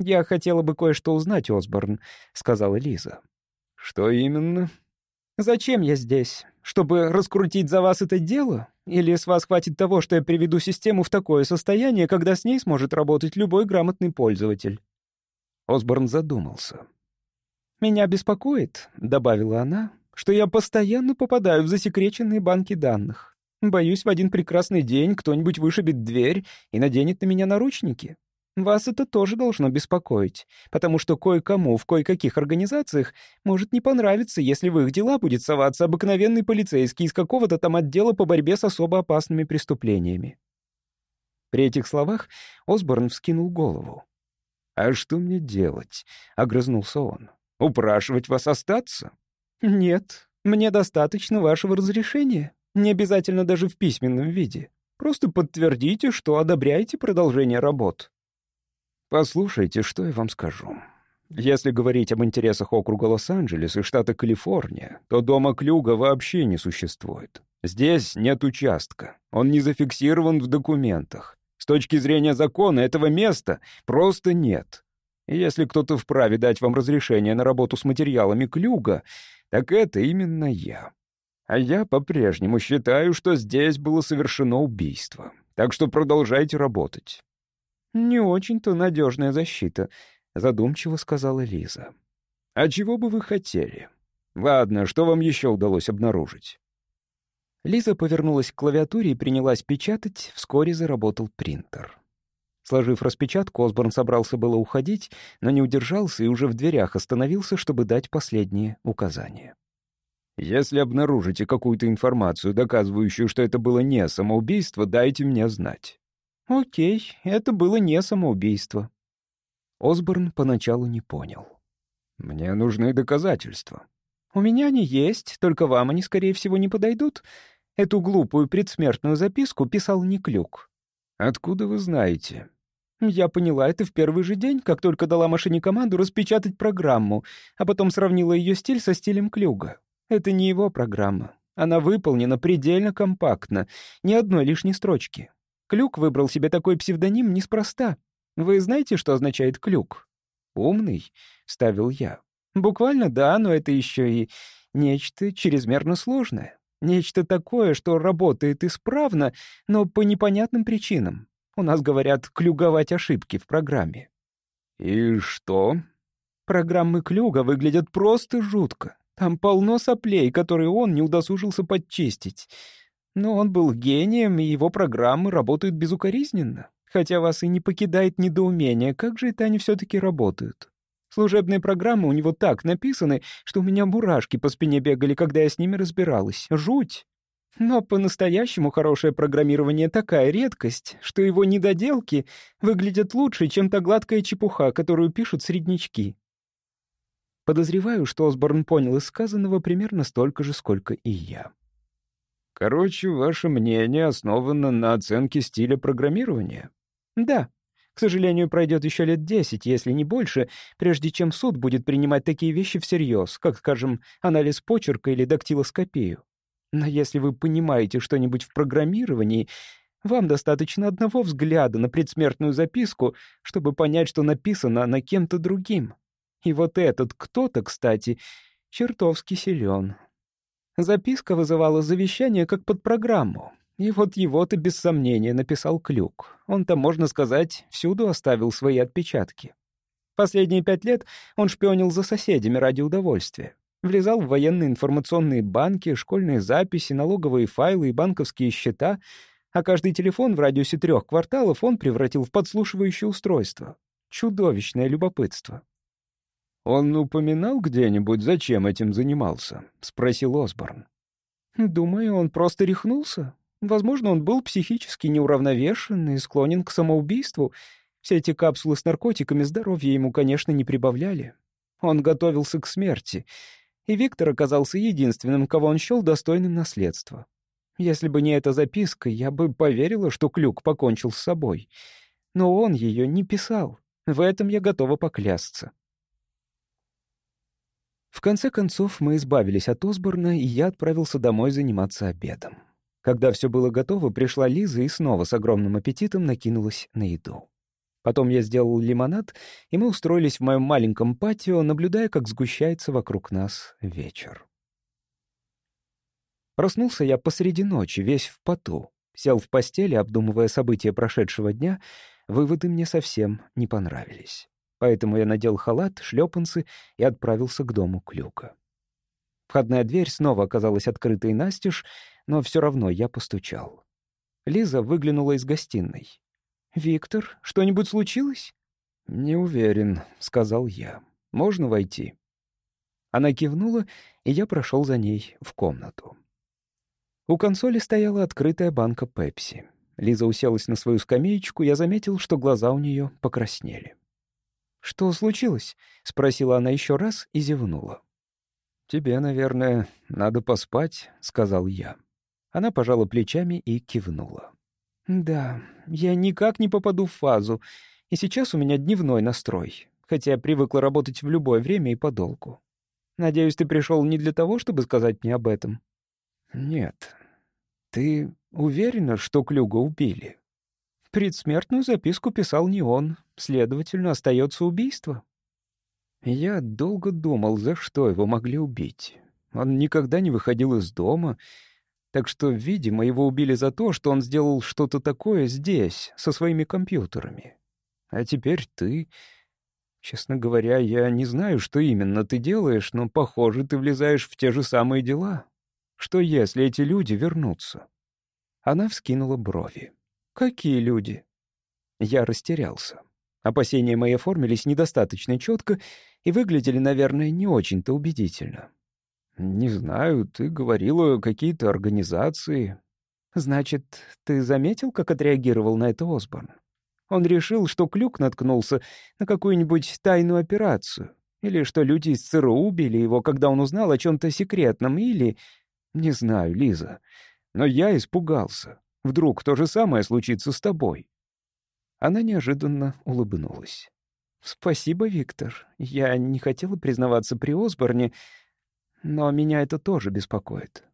«Я хотела бы кое-что узнать, Осборн», — сказала Лиза. «Что именно?» «Зачем я здесь? Чтобы раскрутить за вас это дело? Или с вас хватит того, что я приведу систему в такое состояние, когда с ней сможет работать любой грамотный пользователь?» Осборн задумался. «Меня беспокоит», — добавила она, что я постоянно попадаю в засекреченные банки данных. Боюсь, в один прекрасный день кто-нибудь вышибет дверь и наденет на меня наручники. Вас это тоже должно беспокоить, потому что кое-кому в кое-каких организациях может не понравиться, если в их дела будет соваться обыкновенный полицейский из какого-то там отдела по борьбе с особо опасными преступлениями. При этих словах Осборн вскинул голову. «А что мне делать?» — огрызнулся он. «Упрашивать вас остаться?» «Нет, мне достаточно вашего разрешения. Не обязательно даже в письменном виде. Просто подтвердите, что одобряете продолжение работ». «Послушайте, что я вам скажу. Если говорить об интересах округа Лос-Анджелес и штата Калифорния, то дома Клюга вообще не существует. Здесь нет участка. Он не зафиксирован в документах. С точки зрения закона этого места просто нет. И если кто-то вправе дать вам разрешение на работу с материалами Клюга, так это именно я. А я по-прежнему считаю, что здесь было совершено убийство. Так что продолжайте работать». «Не очень-то надежная защита», — задумчиво сказала Лиза. «А чего бы вы хотели? Ладно, что вам еще удалось обнаружить?» Лиза повернулась к клавиатуре и принялась печатать, вскоре заработал принтер. Сложив распечатку, Осборн собрался было уходить, но не удержался и уже в дверях остановился, чтобы дать последние указания. «Если обнаружите какую-то информацию, доказывающую, что это было не самоубийство, дайте мне знать». «Окей, это было не самоубийство». Осборн поначалу не понял. «Мне нужны доказательства». «У меня они есть, только вам они, скорее всего, не подойдут. Эту глупую предсмертную записку писал не Клюк». «Откуда вы знаете?» Я поняла это в первый же день, как только дала машине команду распечатать программу, а потом сравнила ее стиль со стилем Клюга. Это не его программа. Она выполнена предельно компактно, ни одной лишней строчки. Клюк выбрал себе такой псевдоним неспроста. Вы знаете, что означает клюк? «Умный», — ставил я. «Буквально да, но это еще и нечто чрезмерно сложное. Нечто такое, что работает исправно, но по непонятным причинам. У нас говорят «клюговать ошибки» в программе. «И что?» Программы Клюга выглядят просто жутко. Там полно соплей, которые он не удосужился подчистить. Но он был гением, и его программы работают безукоризненно. Хотя вас и не покидает недоумение, как же это они все-таки работают. Служебные программы у него так написаны, что у меня мурашки по спине бегали, когда я с ними разбиралась. Жуть. Но по-настоящему хорошее программирование такая редкость, что его недоделки выглядят лучше, чем та гладкая чепуха, которую пишут среднячки. Подозреваю, что Осборн понял из сказанного примерно столько же, сколько и я. Короче, ваше мнение основано на оценке стиля программирования? Да. К сожалению, пройдет еще лет десять, если не больше, прежде чем суд будет принимать такие вещи всерьез, как, скажем, анализ почерка или дактилоскопию. Но если вы понимаете что-нибудь в программировании, вам достаточно одного взгляда на предсмертную записку, чтобы понять, что написано она кем-то другим. И вот этот кто-то, кстати, чертовски силен. Записка вызывала завещание как под программу. И вот его-то без сомнения написал Клюк. Он-то, можно сказать, всюду оставил свои отпечатки. Последние пять лет он шпионил за соседями ради удовольствия. Влезал в военные информационные банки, школьные записи, налоговые файлы и банковские счета, а каждый телефон в радиусе трех кварталов он превратил в подслушивающее устройство. Чудовищное любопытство. «Он упоминал где-нибудь, зачем этим занимался?» — спросил Осборн. «Думаю, он просто рехнулся. Возможно, он был психически неуравновешен и склонен к самоубийству. Все эти капсулы с наркотиками здоровья ему, конечно, не прибавляли. Он готовился к смерти, и Виктор оказался единственным, кого он счел достойным наследства. Если бы не эта записка, я бы поверила, что Клюк покончил с собой. Но он ее не писал. В этом я готова поклясться. В конце концов, мы избавились от Осборна, и я отправился домой заниматься обедом. Когда все было готово, пришла Лиза и снова с огромным аппетитом накинулась на еду. Потом я сделал лимонад, и мы устроились в моем маленьком патио, наблюдая, как сгущается вокруг нас вечер. Проснулся я посреди ночи, весь в поту. Сел в постели, обдумывая события прошедшего дня. Выводы мне совсем не понравились поэтому я надел халат, шлепанцы и отправился к дому Клюка. Входная дверь снова оказалась открытой настежь, но все равно я постучал. Лиза выглянула из гостиной. «Виктор, что-нибудь случилось?» «Не уверен», — сказал я. «Можно войти?» Она кивнула, и я прошел за ней в комнату. У консоли стояла открытая банка Пепси. Лиза уселась на свою скамеечку, я заметил, что глаза у нее покраснели. «Что случилось?» — спросила она еще раз и зевнула. «Тебе, наверное, надо поспать», — сказал я. Она пожала плечами и кивнула. «Да, я никак не попаду в фазу, и сейчас у меня дневной настрой, хотя я привыкла работать в любое время и подолгу. Надеюсь, ты пришел не для того, чтобы сказать мне об этом?» «Нет. Ты уверена, что Клюга убили?» Предсмертную записку писал не он, следовательно, остается убийство. Я долго думал, за что его могли убить. Он никогда не выходил из дома, так что, видимо, его убили за то, что он сделал что-то такое здесь, со своими компьютерами. А теперь ты... Честно говоря, я не знаю, что именно ты делаешь, но, похоже, ты влезаешь в те же самые дела. Что если эти люди вернутся?» Она вскинула брови. «Какие люди?» Я растерялся. Опасения мои оформились недостаточно четко и выглядели, наверное, не очень-то убедительно. «Не знаю, ты говорила какие-то организации». «Значит, ты заметил, как отреагировал на это Осборн? Он решил, что Клюк наткнулся на какую-нибудь тайную операцию. Или что люди из ЦРУ убили его, когда он узнал о чем-то секретном, или... Не знаю, Лиза. Но я испугался. Вдруг то же самое случится с тобой. Она неожиданно улыбнулась. «Спасибо, Виктор. Я не хотела признаваться при Осборне, но меня это тоже беспокоит».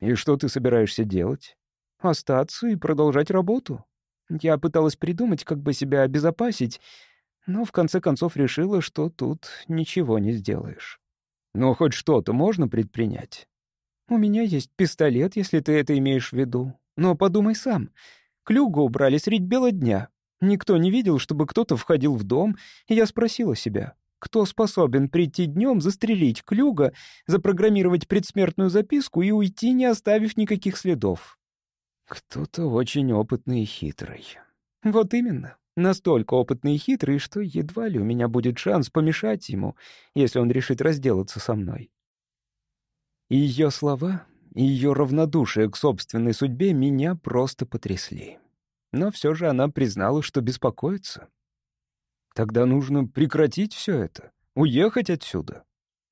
«И что ты собираешься делать?» «Остаться и продолжать работу. Я пыталась придумать, как бы себя обезопасить, но в конце концов решила, что тут ничего не сделаешь». «Но хоть что-то можно предпринять?» «У меня есть пистолет, если ты это имеешь в виду. Но подумай сам. Клюгу убрали средь бела дня. Никто не видел, чтобы кто-то входил в дом, и я спросила себя, кто способен прийти днем, застрелить Клюга, запрограммировать предсмертную записку и уйти, не оставив никаких следов? Кто-то очень опытный и хитрый. Вот именно. Настолько опытный и хитрый, что едва ли у меня будет шанс помешать ему, если он решит разделаться со мной. Ее слова, и ее равнодушие к собственной судьбе меня просто потрясли. Но все же она признала, что беспокоится. Тогда нужно прекратить все это, уехать отсюда.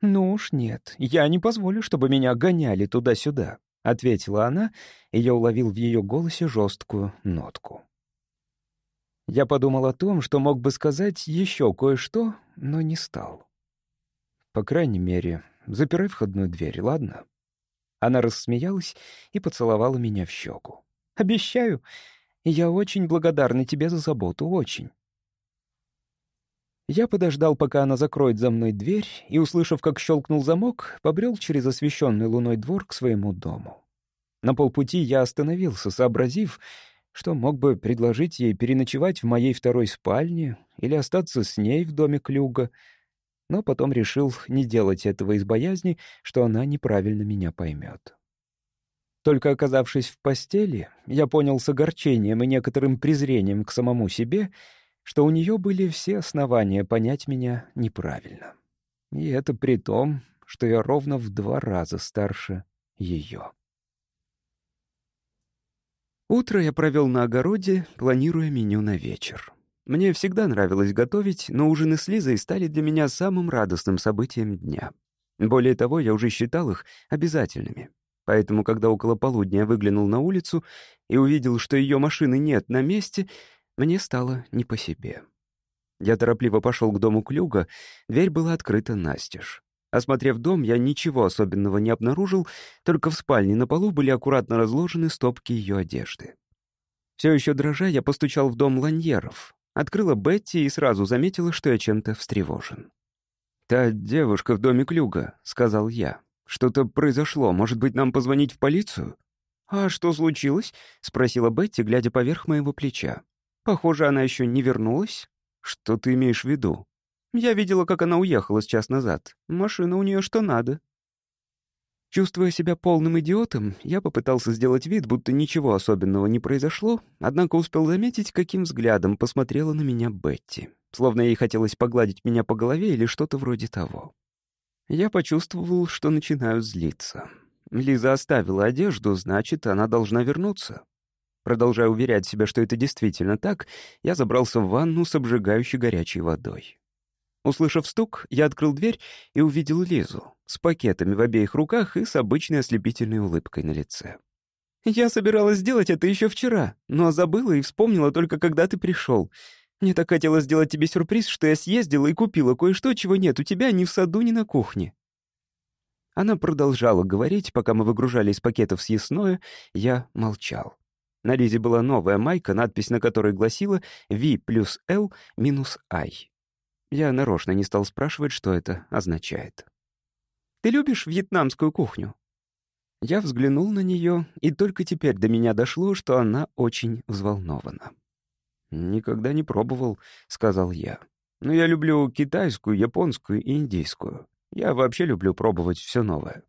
«Ну уж нет, я не позволю, чтобы меня гоняли туда-сюда», — ответила она, и я уловил в ее голосе жесткую нотку. Я подумал о том, что мог бы сказать еще кое-что, но не стал. По крайней мере, запирай входную дверь, ладно? Она рассмеялась и поцеловала меня в щеку. «Обещаю, я очень благодарна тебе за заботу, очень». Я подождал, пока она закроет за мной дверь, и, услышав, как щелкнул замок, побрел через освещенный луной двор к своему дому. На полпути я остановился, сообразив, что мог бы предложить ей переночевать в моей второй спальне или остаться с ней в доме Клюга, но потом решил не делать этого из боязни, что она неправильно меня поймет. Только оказавшись в постели, я понял с огорчением и некоторым презрением к самому себе, что у нее были все основания понять меня неправильно. И это при том, что я ровно в два раза старше ее. Утро я провел на огороде, планируя меню на вечер. Мне всегда нравилось готовить, но ужины с Лизой стали для меня самым радостным событием дня. Более того, я уже считал их обязательными. Поэтому, когда около полудня я выглянул на улицу и увидел, что ее машины нет на месте, мне стало не по себе. Я торопливо пошел к дому Клюга, дверь была открыта настежь. Осмотрев дом, я ничего особенного не обнаружил, только в спальне на полу были аккуратно разложены стопки ее одежды. Все еще дрожа, я постучал в дом Ланьеров. Открыла Бетти и сразу заметила, что я чем-то встревожен. «Та девушка в доме Клюга», — сказал я. «Что-то произошло. Может быть, нам позвонить в полицию?» «А что случилось?» — спросила Бетти, глядя поверх моего плеча. «Похоже, она еще не вернулась». «Что ты имеешь в виду?» «Я видела, как она уехала с час назад. Машина у нее что надо». Чувствуя себя полным идиотом, я попытался сделать вид, будто ничего особенного не произошло, однако успел заметить, каким взглядом посмотрела на меня Бетти, словно ей хотелось погладить меня по голове или что-то вроде того. Я почувствовал, что начинаю злиться. Лиза оставила одежду, значит, она должна вернуться. Продолжая уверять себя, что это действительно так, я забрался в ванну с обжигающей горячей водой. Услышав стук, я открыл дверь и увидел Лизу с пакетами в обеих руках и с обычной ослепительной улыбкой на лице. «Я собиралась сделать это еще вчера, но забыла и вспомнила только, когда ты пришел. Мне так хотелось сделать тебе сюрприз, что я съездила и купила кое-что, чего нет у тебя ни в саду, ни на кухне». Она продолжала говорить, пока мы выгружали из пакетов съестное, я молчал. На Лизе была новая майка, надпись на которой гласила «V плюс L минус I». Я нарочно не стал спрашивать, что это означает. «Ты любишь вьетнамскую кухню?» Я взглянул на нее, и только теперь до меня дошло, что она очень взволнована. «Никогда не пробовал», — сказал я. «Но я люблю китайскую, японскую и индийскую. Я вообще люблю пробовать все новое».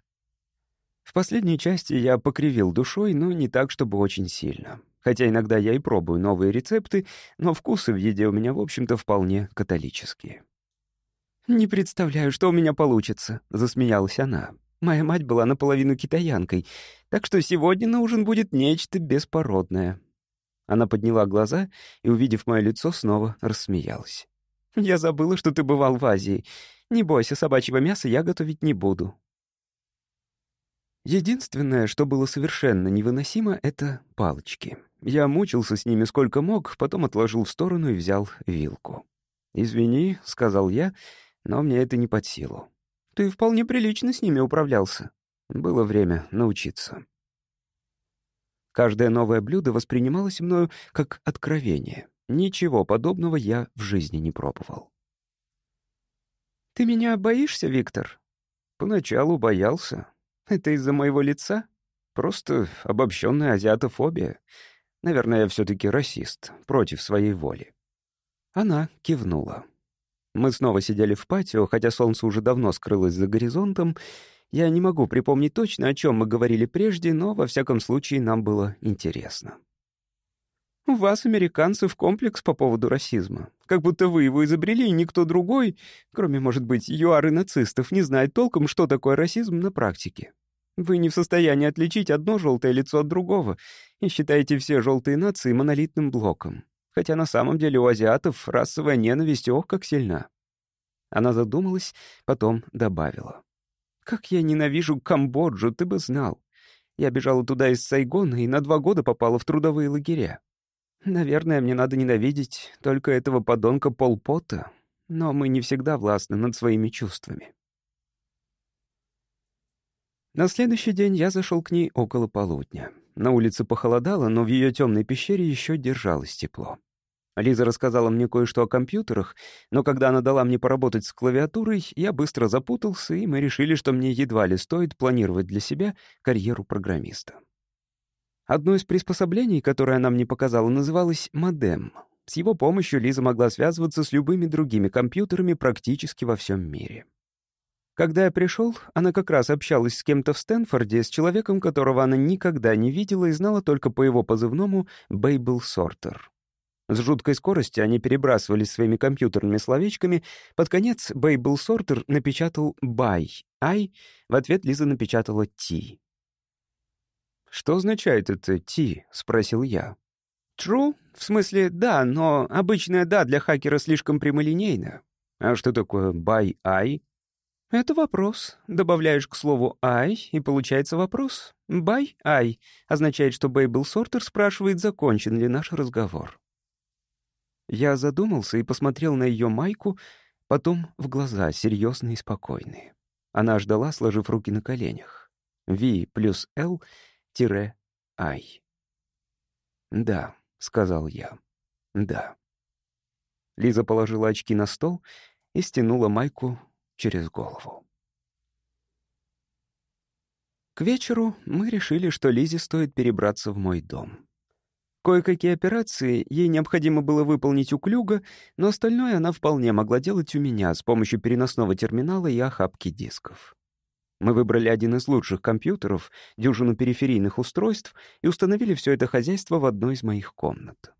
В последней части я покривил душой, но не так, чтобы очень сильно. Хотя иногда я и пробую новые рецепты, но вкусы в еде у меня, в общем-то, вполне католические. «Не представляю, что у меня получится», — засмеялась она. «Моя мать была наполовину китаянкой, так что сегодня на ужин будет нечто беспородное». Она подняла глаза и, увидев мое лицо, снова рассмеялась. «Я забыла, что ты бывал в Азии. Не бойся, собачьего мяса я готовить не буду». Единственное, что было совершенно невыносимо, — это палочки. Я мучился с ними сколько мог, потом отложил в сторону и взял вилку. «Извини», — сказал я, — «но мне это не под силу». «Ты вполне прилично с ними управлялся». Было время научиться. Каждое новое блюдо воспринималось мною как откровение. Ничего подобного я в жизни не пробовал. «Ты меня боишься, Виктор?» «Поначалу боялся. Это из-за моего лица? Просто обобщенная азиатофобия. Наверное, я все-таки расист, против своей воли». Она кивнула. Мы снова сидели в патио, хотя солнце уже давно скрылось за горизонтом. Я не могу припомнить точно, о чем мы говорили прежде, но, во всяком случае, нам было интересно. У вас, американцев, комплекс по поводу расизма. Как будто вы его изобрели, и никто другой, кроме, может быть, юары нацистов, не знает толком, что такое расизм на практике. Вы не в состоянии отличить одно желтое лицо от другого и считаете все желтые нации монолитным блоком. Хотя на самом деле у азиатов расовая ненависть ох как сильна. Она задумалась, потом добавила. «Как я ненавижу Камбоджу, ты бы знал. Я бежала туда из Сайгона и на два года попала в трудовые лагеря. Наверное, мне надо ненавидеть только этого подонка Полпота, но мы не всегда властны над своими чувствами. На следующий день я зашел к ней около полудня. На улице похолодало, но в ее темной пещере еще держалось тепло. Лиза рассказала мне кое-что о компьютерах, но когда она дала мне поработать с клавиатурой, я быстро запутался, и мы решили, что мне едва ли стоит планировать для себя карьеру программиста. Одно из приспособлений, которое она мне показала, называлось модем. С его помощью Лиза могла связываться с любыми другими компьютерами практически во всем мире. Когда я пришел, она как раз общалась с кем-то в Стэнфорде, с человеком, которого она никогда не видела и знала только по его позывному «Бейбл Сортер». С жуткой скоростью они перебрасывались своими компьютерными словечками. Под конец Бейбл Сортер напечатал «бай», «ай», в ответ Лиза напечатала «ти». «Что означает это «T»?» — спросил я. «True? В смысле, да, но обычное «да» для хакера слишком прямолинейно. А что такое «by I»?» «Это вопрос. Добавляешь к слову «I», и получается вопрос. «By I» означает, что Бейбл Сортер спрашивает, закончен ли наш разговор. Я задумался и посмотрел на ее майку, потом в глаза, серьезные и спокойные. Она ждала, сложив руки на коленях. V плюс L — Ай. «Да», — сказал я. «Да». Лиза положила очки на стол и стянула майку через голову. К вечеру мы решили, что Лизе стоит перебраться в мой дом. Кое-какие операции ей необходимо было выполнить у Клюга, но остальное она вполне могла делать у меня с помощью переносного терминала и охапки дисков. Мы выбрали один из лучших компьютеров, дюжину периферийных устройств и установили все это хозяйство в одной из моих комнат.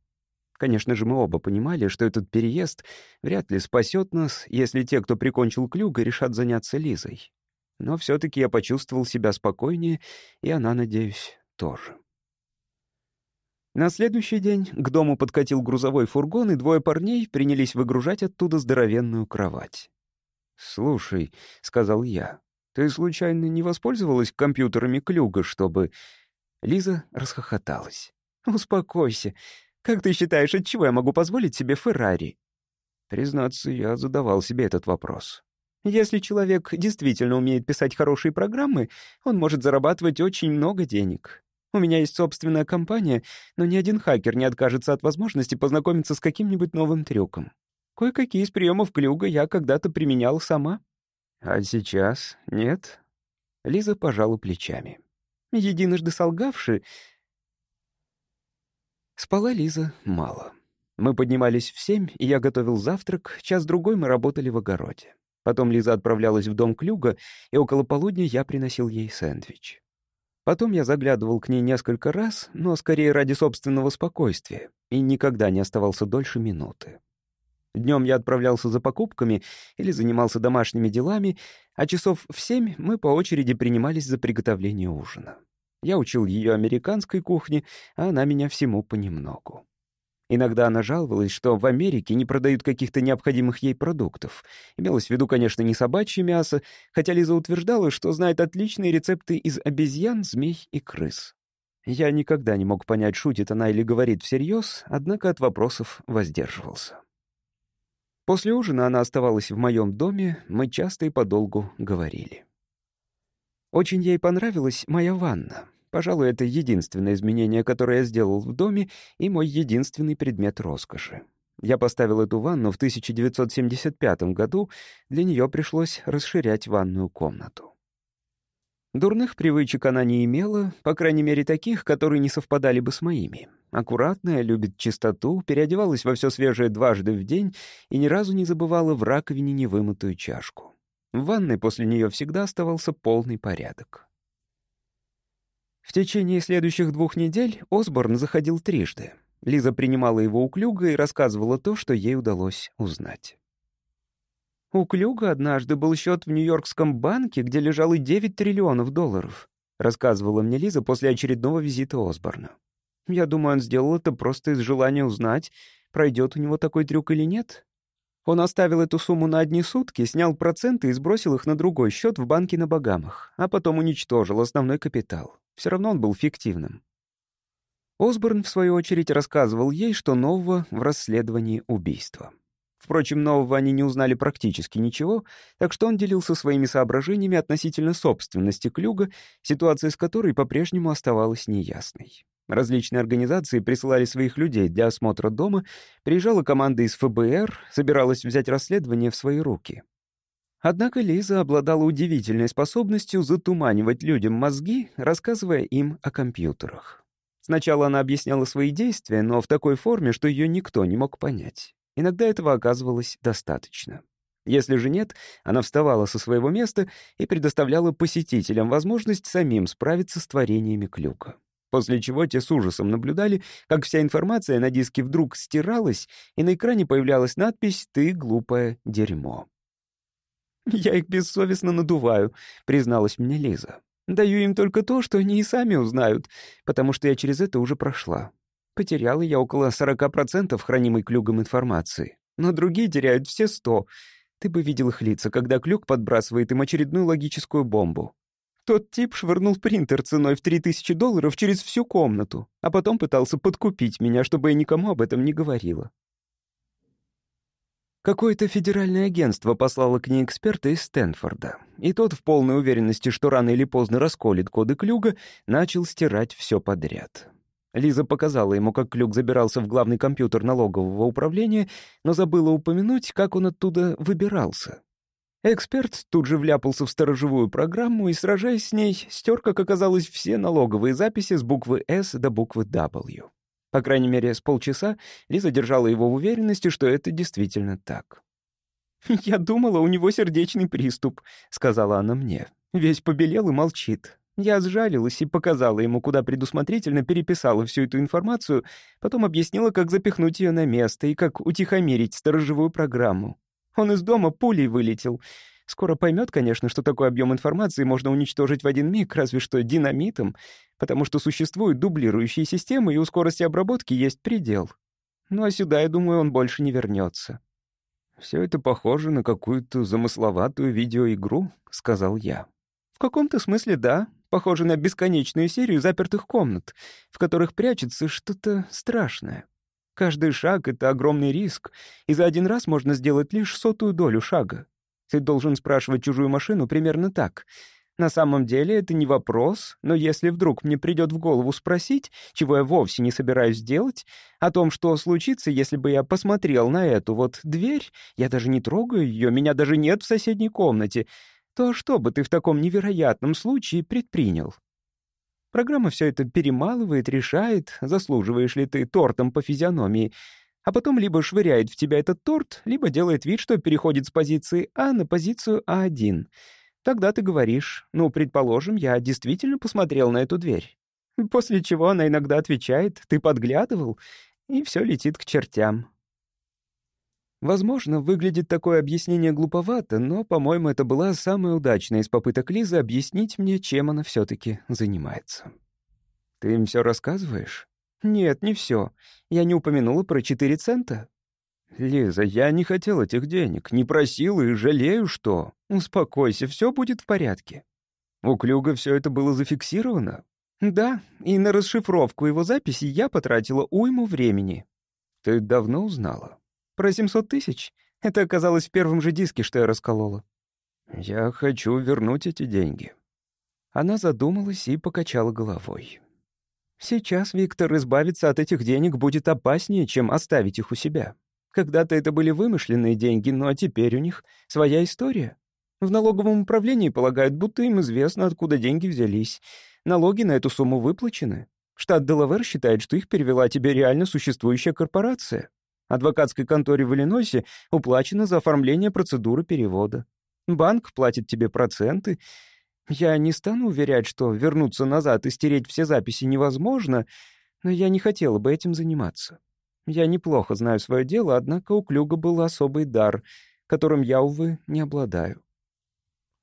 Конечно же, мы оба понимали, что этот переезд вряд ли спасет нас, если те, кто прикончил Клюга, решат заняться Лизой. Но все-таки я почувствовал себя спокойнее, и она, надеюсь, тоже. На следующий день к дому подкатил грузовой фургон, и двое парней принялись выгружать оттуда здоровенную кровать. «Слушай», — сказал я, ты случайно не воспользовалась компьютерами Клюга, чтобы...» Лиза расхохоталась. «Успокойся. Как ты считаешь, от чего я могу позволить себе Феррари?» Признаться, я задавал себе этот вопрос. Если человек действительно умеет писать хорошие программы, он может зарабатывать очень много денег. У меня есть собственная компания, но ни один хакер не откажется от возможности познакомиться с каким-нибудь новым трюком. Кое-какие из приемов Клюга я когда-то применял сама. А сейчас нет? Лиза пожала плечами. Единожды солгавши... Спала Лиза мало. Мы поднимались в семь, и я готовил завтрак, час-другой мы работали в огороде. Потом Лиза отправлялась в дом Клюга, и около полудня я приносил ей сэндвич. Потом я заглядывал к ней несколько раз, но скорее ради собственного спокойствия, и никогда не оставался дольше минуты. Днем я отправлялся за покупками или занимался домашними делами, а часов в семь мы по очереди принимались за приготовление ужина. Я учил ее американской кухне, а она меня всему понемногу. Иногда она жаловалась, что в Америке не продают каких-то необходимых ей продуктов. Имелось в виду, конечно, не собачье мясо, хотя Лиза утверждала, что знает отличные рецепты из обезьян, змей и крыс. Я никогда не мог понять, шутит она или говорит всерьез, однако от вопросов воздерживался. После ужина она оставалась в моем доме, мы часто и подолгу говорили. Очень ей понравилась моя ванна. Пожалуй, это единственное изменение, которое я сделал в доме, и мой единственный предмет роскоши. Я поставил эту ванну в 1975 году, для нее пришлось расширять ванную комнату. Дурных привычек она не имела, по крайней мере таких, которые не совпадали бы с моими. Аккуратная, любит чистоту, переодевалась во все свежее дважды в день и ни разу не забывала в раковине невымытую чашку. В ванной после нее всегда оставался полный порядок. В течение следующих двух недель Осборн заходил трижды. Лиза принимала его у Клюга и рассказывала то, что ей удалось узнать. У Клюга однажды был счет в Нью-Йоркском банке, где лежало 9 триллионов долларов, рассказывала мне Лиза после очередного визита Осборна. Я думаю, он сделал это просто из желания узнать, пройдет у него такой трюк или нет. Он оставил эту сумму на одни сутки, снял проценты и сбросил их на другой счет в банке на Багамах, а потом уничтожил основной капитал. Все равно он был фиктивным. Осборн, в свою очередь, рассказывал ей, что нового в расследовании убийства. Впрочем, нового они не узнали практически ничего, так что он делился своими соображениями относительно собственности Клюга, ситуация с которой по-прежнему оставалась неясной. Различные организации присылали своих людей для осмотра дома, приезжала команда из ФБР, собиралась взять расследование в свои руки. Однако Лиза обладала удивительной способностью затуманивать людям мозги, рассказывая им о компьютерах. Сначала она объясняла свои действия, но в такой форме, что ее никто не мог понять. Иногда этого оказывалось достаточно. Если же нет, она вставала со своего места и предоставляла посетителям возможность самим справиться с творениями Клюка. После чего те с ужасом наблюдали, как вся информация на диске вдруг стиралась, и на экране появлялась надпись «Ты глупое дерьмо». «Я их бессовестно надуваю», — призналась мне Лиза. «Даю им только то, что они и сами узнают, потому что я через это уже прошла. Потеряла я около 40% хранимой Клюгом информации, но другие теряют все 100. Ты бы видел их лица, когда Клюк подбрасывает им очередную логическую бомбу. Тот тип швырнул принтер ценой в 3000 долларов через всю комнату, а потом пытался подкупить меня, чтобы я никому об этом не говорила. Какое-то федеральное агентство послало к ней эксперта из Стэнфорда, и тот, в полной уверенности, что рано или поздно расколет коды Клюга, начал стирать все подряд. Лиза показала ему, как Клюк забирался в главный компьютер налогового управления, но забыла упомянуть, как он оттуда выбирался. Эксперт тут же вляпался в сторожевую программу и, сражаясь с ней, стер, как оказалось, все налоговые записи с буквы «С» до буквы «W». По крайней мере, с полчаса Лиза держала его в уверенности, что это действительно так. «Я думала, у него сердечный приступ», — сказала она мне. Весь побелел и молчит. Я сжалилась и показала ему, куда предусмотрительно переписала всю эту информацию, потом объяснила, как запихнуть ее на место и как утихомирить сторожевую программу. Он из дома пулей вылетел. Скоро поймет, конечно, что такой объем информации можно уничтожить в один миг, разве что динамитом, потому что существуют дублирующие системы, и у скорости обработки есть предел. Ну а сюда, я думаю, он больше не вернется. «Все это похоже на какую-то замысловатую видеоигру», — сказал я. «В каком-то смысле да. Похоже на бесконечную серию запертых комнат, в которых прячется что-то страшное. Каждый шаг — это огромный риск, и за один раз можно сделать лишь сотую долю шага. Ты должен спрашивать чужую машину примерно так. На самом деле это не вопрос, но если вдруг мне придет в голову спросить, чего я вовсе не собираюсь делать, о том, что случится, если бы я посмотрел на эту вот дверь, я даже не трогаю ее, меня даже нет в соседней комнате, то что бы ты в таком невероятном случае предпринял? Программа все это перемалывает, решает, заслуживаешь ли ты тортом по физиономии, а потом либо швыряет в тебя этот торт, либо делает вид, что переходит с позиции А на позицию А1. Тогда ты говоришь, ну, предположим, я действительно посмотрел на эту дверь. После чего она иногда отвечает, ты подглядывал, и все летит к чертям. Возможно, выглядит такое объяснение глуповато, но, по-моему, это была самая удачная из попыток Лизы объяснить мне, чем она все таки занимается. «Ты им все рассказываешь?» «Нет, не все. Я не упомянула про четыре цента». «Лиза, я не хотел этих денег, не просил и жалею, что...» «Успокойся, все будет в порядке». «У Клюга все это было зафиксировано?» «Да, и на расшифровку его записи я потратила уйму времени». «Ты давно узнала?» «Про 700 тысяч? Это оказалось в первом же диске, что я расколола». «Я хочу вернуть эти деньги». Она задумалась и покачала головой. «Сейчас, Виктор, избавиться от этих денег будет опаснее, чем оставить их у себя. Когда-то это были вымышленные деньги, но теперь у них своя история. В налоговом управлении полагают, будто им известно, откуда деньги взялись. Налоги на эту сумму выплачены. Штат Делавер считает, что их перевела тебе реально существующая корпорация. Адвокатской конторе в Иллинойсе уплачено за оформление процедуры перевода. Банк платит тебе проценты. Я не стану уверять, что вернуться назад и стереть все записи невозможно, но я не хотела бы этим заниматься. Я неплохо знаю свое дело, однако у Клюга был особый дар, которым я, увы, не обладаю.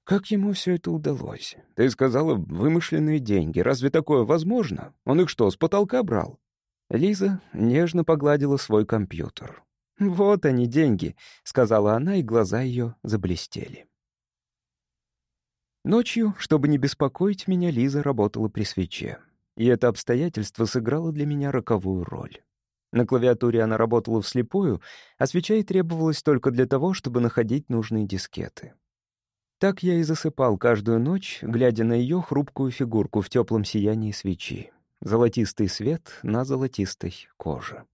Как ему все это удалось? Ты сказала, вымышленные деньги. Разве такое возможно? Он их что, с потолка брал? Лиза нежно погладила свой компьютер. «Вот они, деньги», — сказала она, и глаза ее заблестели. Ночью, чтобы не беспокоить меня, Лиза работала при свече. И это обстоятельство сыграло для меня роковую роль. На клавиатуре она работала вслепую, а свеча ей требовалась только для того, чтобы находить нужные дискеты. Так я и засыпал каждую ночь, глядя на ее хрупкую фигурку в теплом сиянии свечи. Золотистый свет на золотистой коже.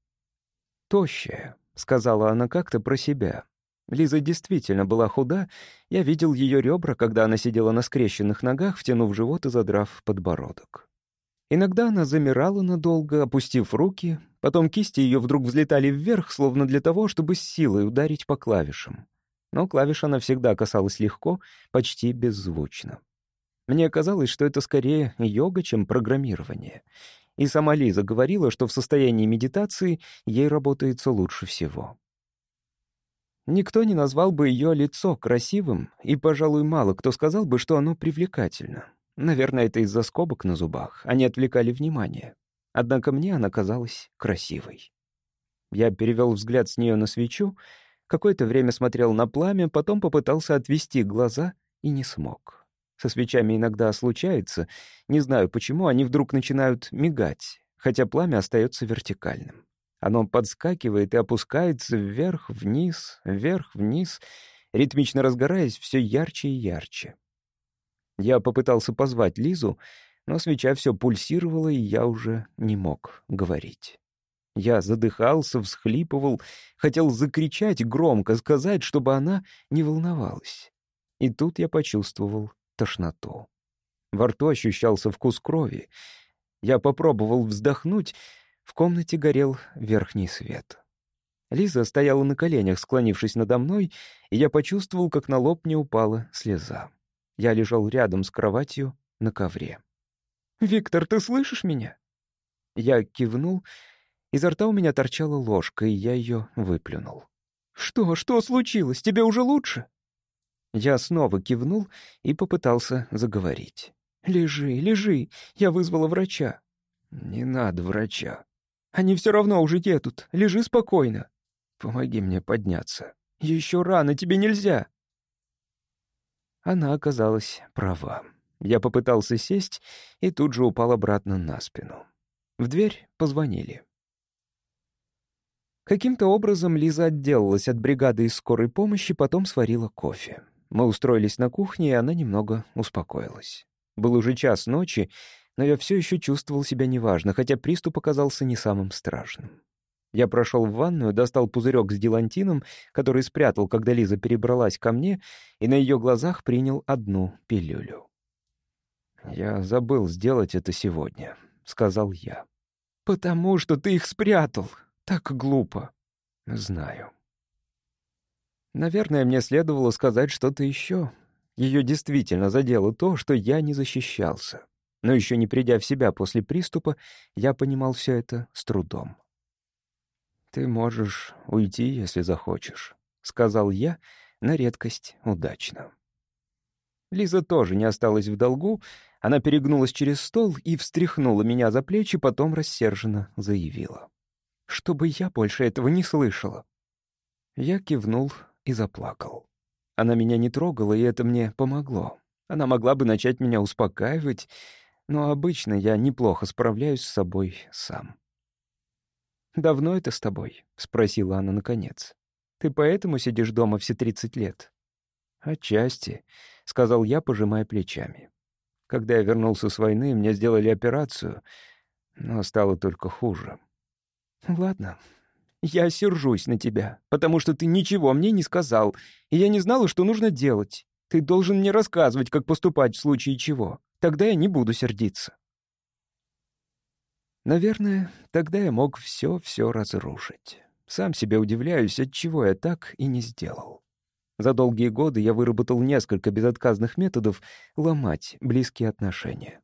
«Тощая», — сказала она как-то про себя. Лиза действительно была худа, я видел ее ребра, когда она сидела на скрещенных ногах, втянув живот и задрав подбородок. Иногда она замирала надолго, опустив руки, потом кисти ее вдруг взлетали вверх, словно для того, чтобы с силой ударить по клавишам. Но клавиш она всегда касалась легко, почти беззвучно. Мне казалось, что это скорее йога, чем программирование. И сама Лиза говорила, что в состоянии медитации ей работается лучше всего. Никто не назвал бы ее лицо красивым, и, пожалуй, мало кто сказал бы, что оно привлекательно. Наверное, это из-за скобок на зубах. Они отвлекали внимание. Однако мне она казалась красивой. Я перевел взгляд с нее на свечу, какое-то время смотрел на пламя, потом попытался отвести глаза и не смог. Со свечами иногда случается, не знаю почему, они вдруг начинают мигать, хотя пламя остается вертикальным. Оно подскакивает и опускается вверх-вниз, вверх-вниз, ритмично разгораясь все ярче и ярче. Я попытался позвать Лизу, но свеча все пульсировала, и я уже не мог говорить. Я задыхался, всхлипывал, хотел закричать громко, сказать, чтобы она не волновалась. И тут я почувствовал тошноту. Во рту ощущался вкус крови. Я попробовал вздохнуть. В комнате горел верхний свет. Лиза стояла на коленях, склонившись надо мной, и я почувствовал, как на лоб мне упала слеза. Я лежал рядом с кроватью на ковре. «Виктор, ты слышишь меня?» Я кивнул. Изо рта у меня торчала ложка, и я ее выплюнул. «Что? Что случилось? Тебе уже лучше?» Я снова кивнул и попытался заговорить. «Лежи, лежи. Я вызвала врача». «Не надо врача». «Они все равно уже едут. Лежи спокойно». «Помоги мне подняться». «Еще рано, тебе нельзя». Она оказалась права. Я попытался сесть и тут же упал обратно на спину. В дверь позвонили. Каким-то образом Лиза отделалась от бригады из скорой помощи, потом сварила кофе. Мы устроились на кухне, и она немного успокоилась. Был уже час ночи, но я все еще чувствовал себя неважно, хотя приступ оказался не самым страшным. Я прошел в ванную, достал пузырек с дилантином, который спрятал, когда Лиза перебралась ко мне, и на ее глазах принял одну пилюлю. «Я забыл сделать это сегодня», — сказал я. «Потому что ты их спрятал. Так глупо». «Знаю». Наверное, мне следовало сказать что-то еще. Ее действительно задело то, что я не защищался. Но еще не придя в себя после приступа, я понимал все это с трудом. «Ты можешь уйти, если захочешь», — сказал я, на редкость удачно. Лиза тоже не осталась в долгу. Она перегнулась через стол и встряхнула меня за плечи, потом рассерженно заявила. «Чтобы я больше этого не слышала». Я кивнул и заплакал. Она меня не трогала, и это мне помогло. Она могла бы начать меня успокаивать, но обычно я неплохо справляюсь с собой сам. «Давно это с тобой?» — спросила она наконец. «Ты поэтому сидишь дома все тридцать лет?» «Отчасти», — сказал я, пожимая плечами. «Когда я вернулся с войны, мне сделали операцию, но стало только хуже». «Ладно, я сержусь на тебя, потому что ты ничего мне не сказал, и я не знала, что нужно делать. Ты должен мне рассказывать, как поступать в случае чего. Тогда я не буду сердиться». Наверное, тогда я мог все-все разрушить. Сам себе удивляюсь, от чего я так и не сделал. За долгие годы я выработал несколько безотказных методов ломать близкие отношения.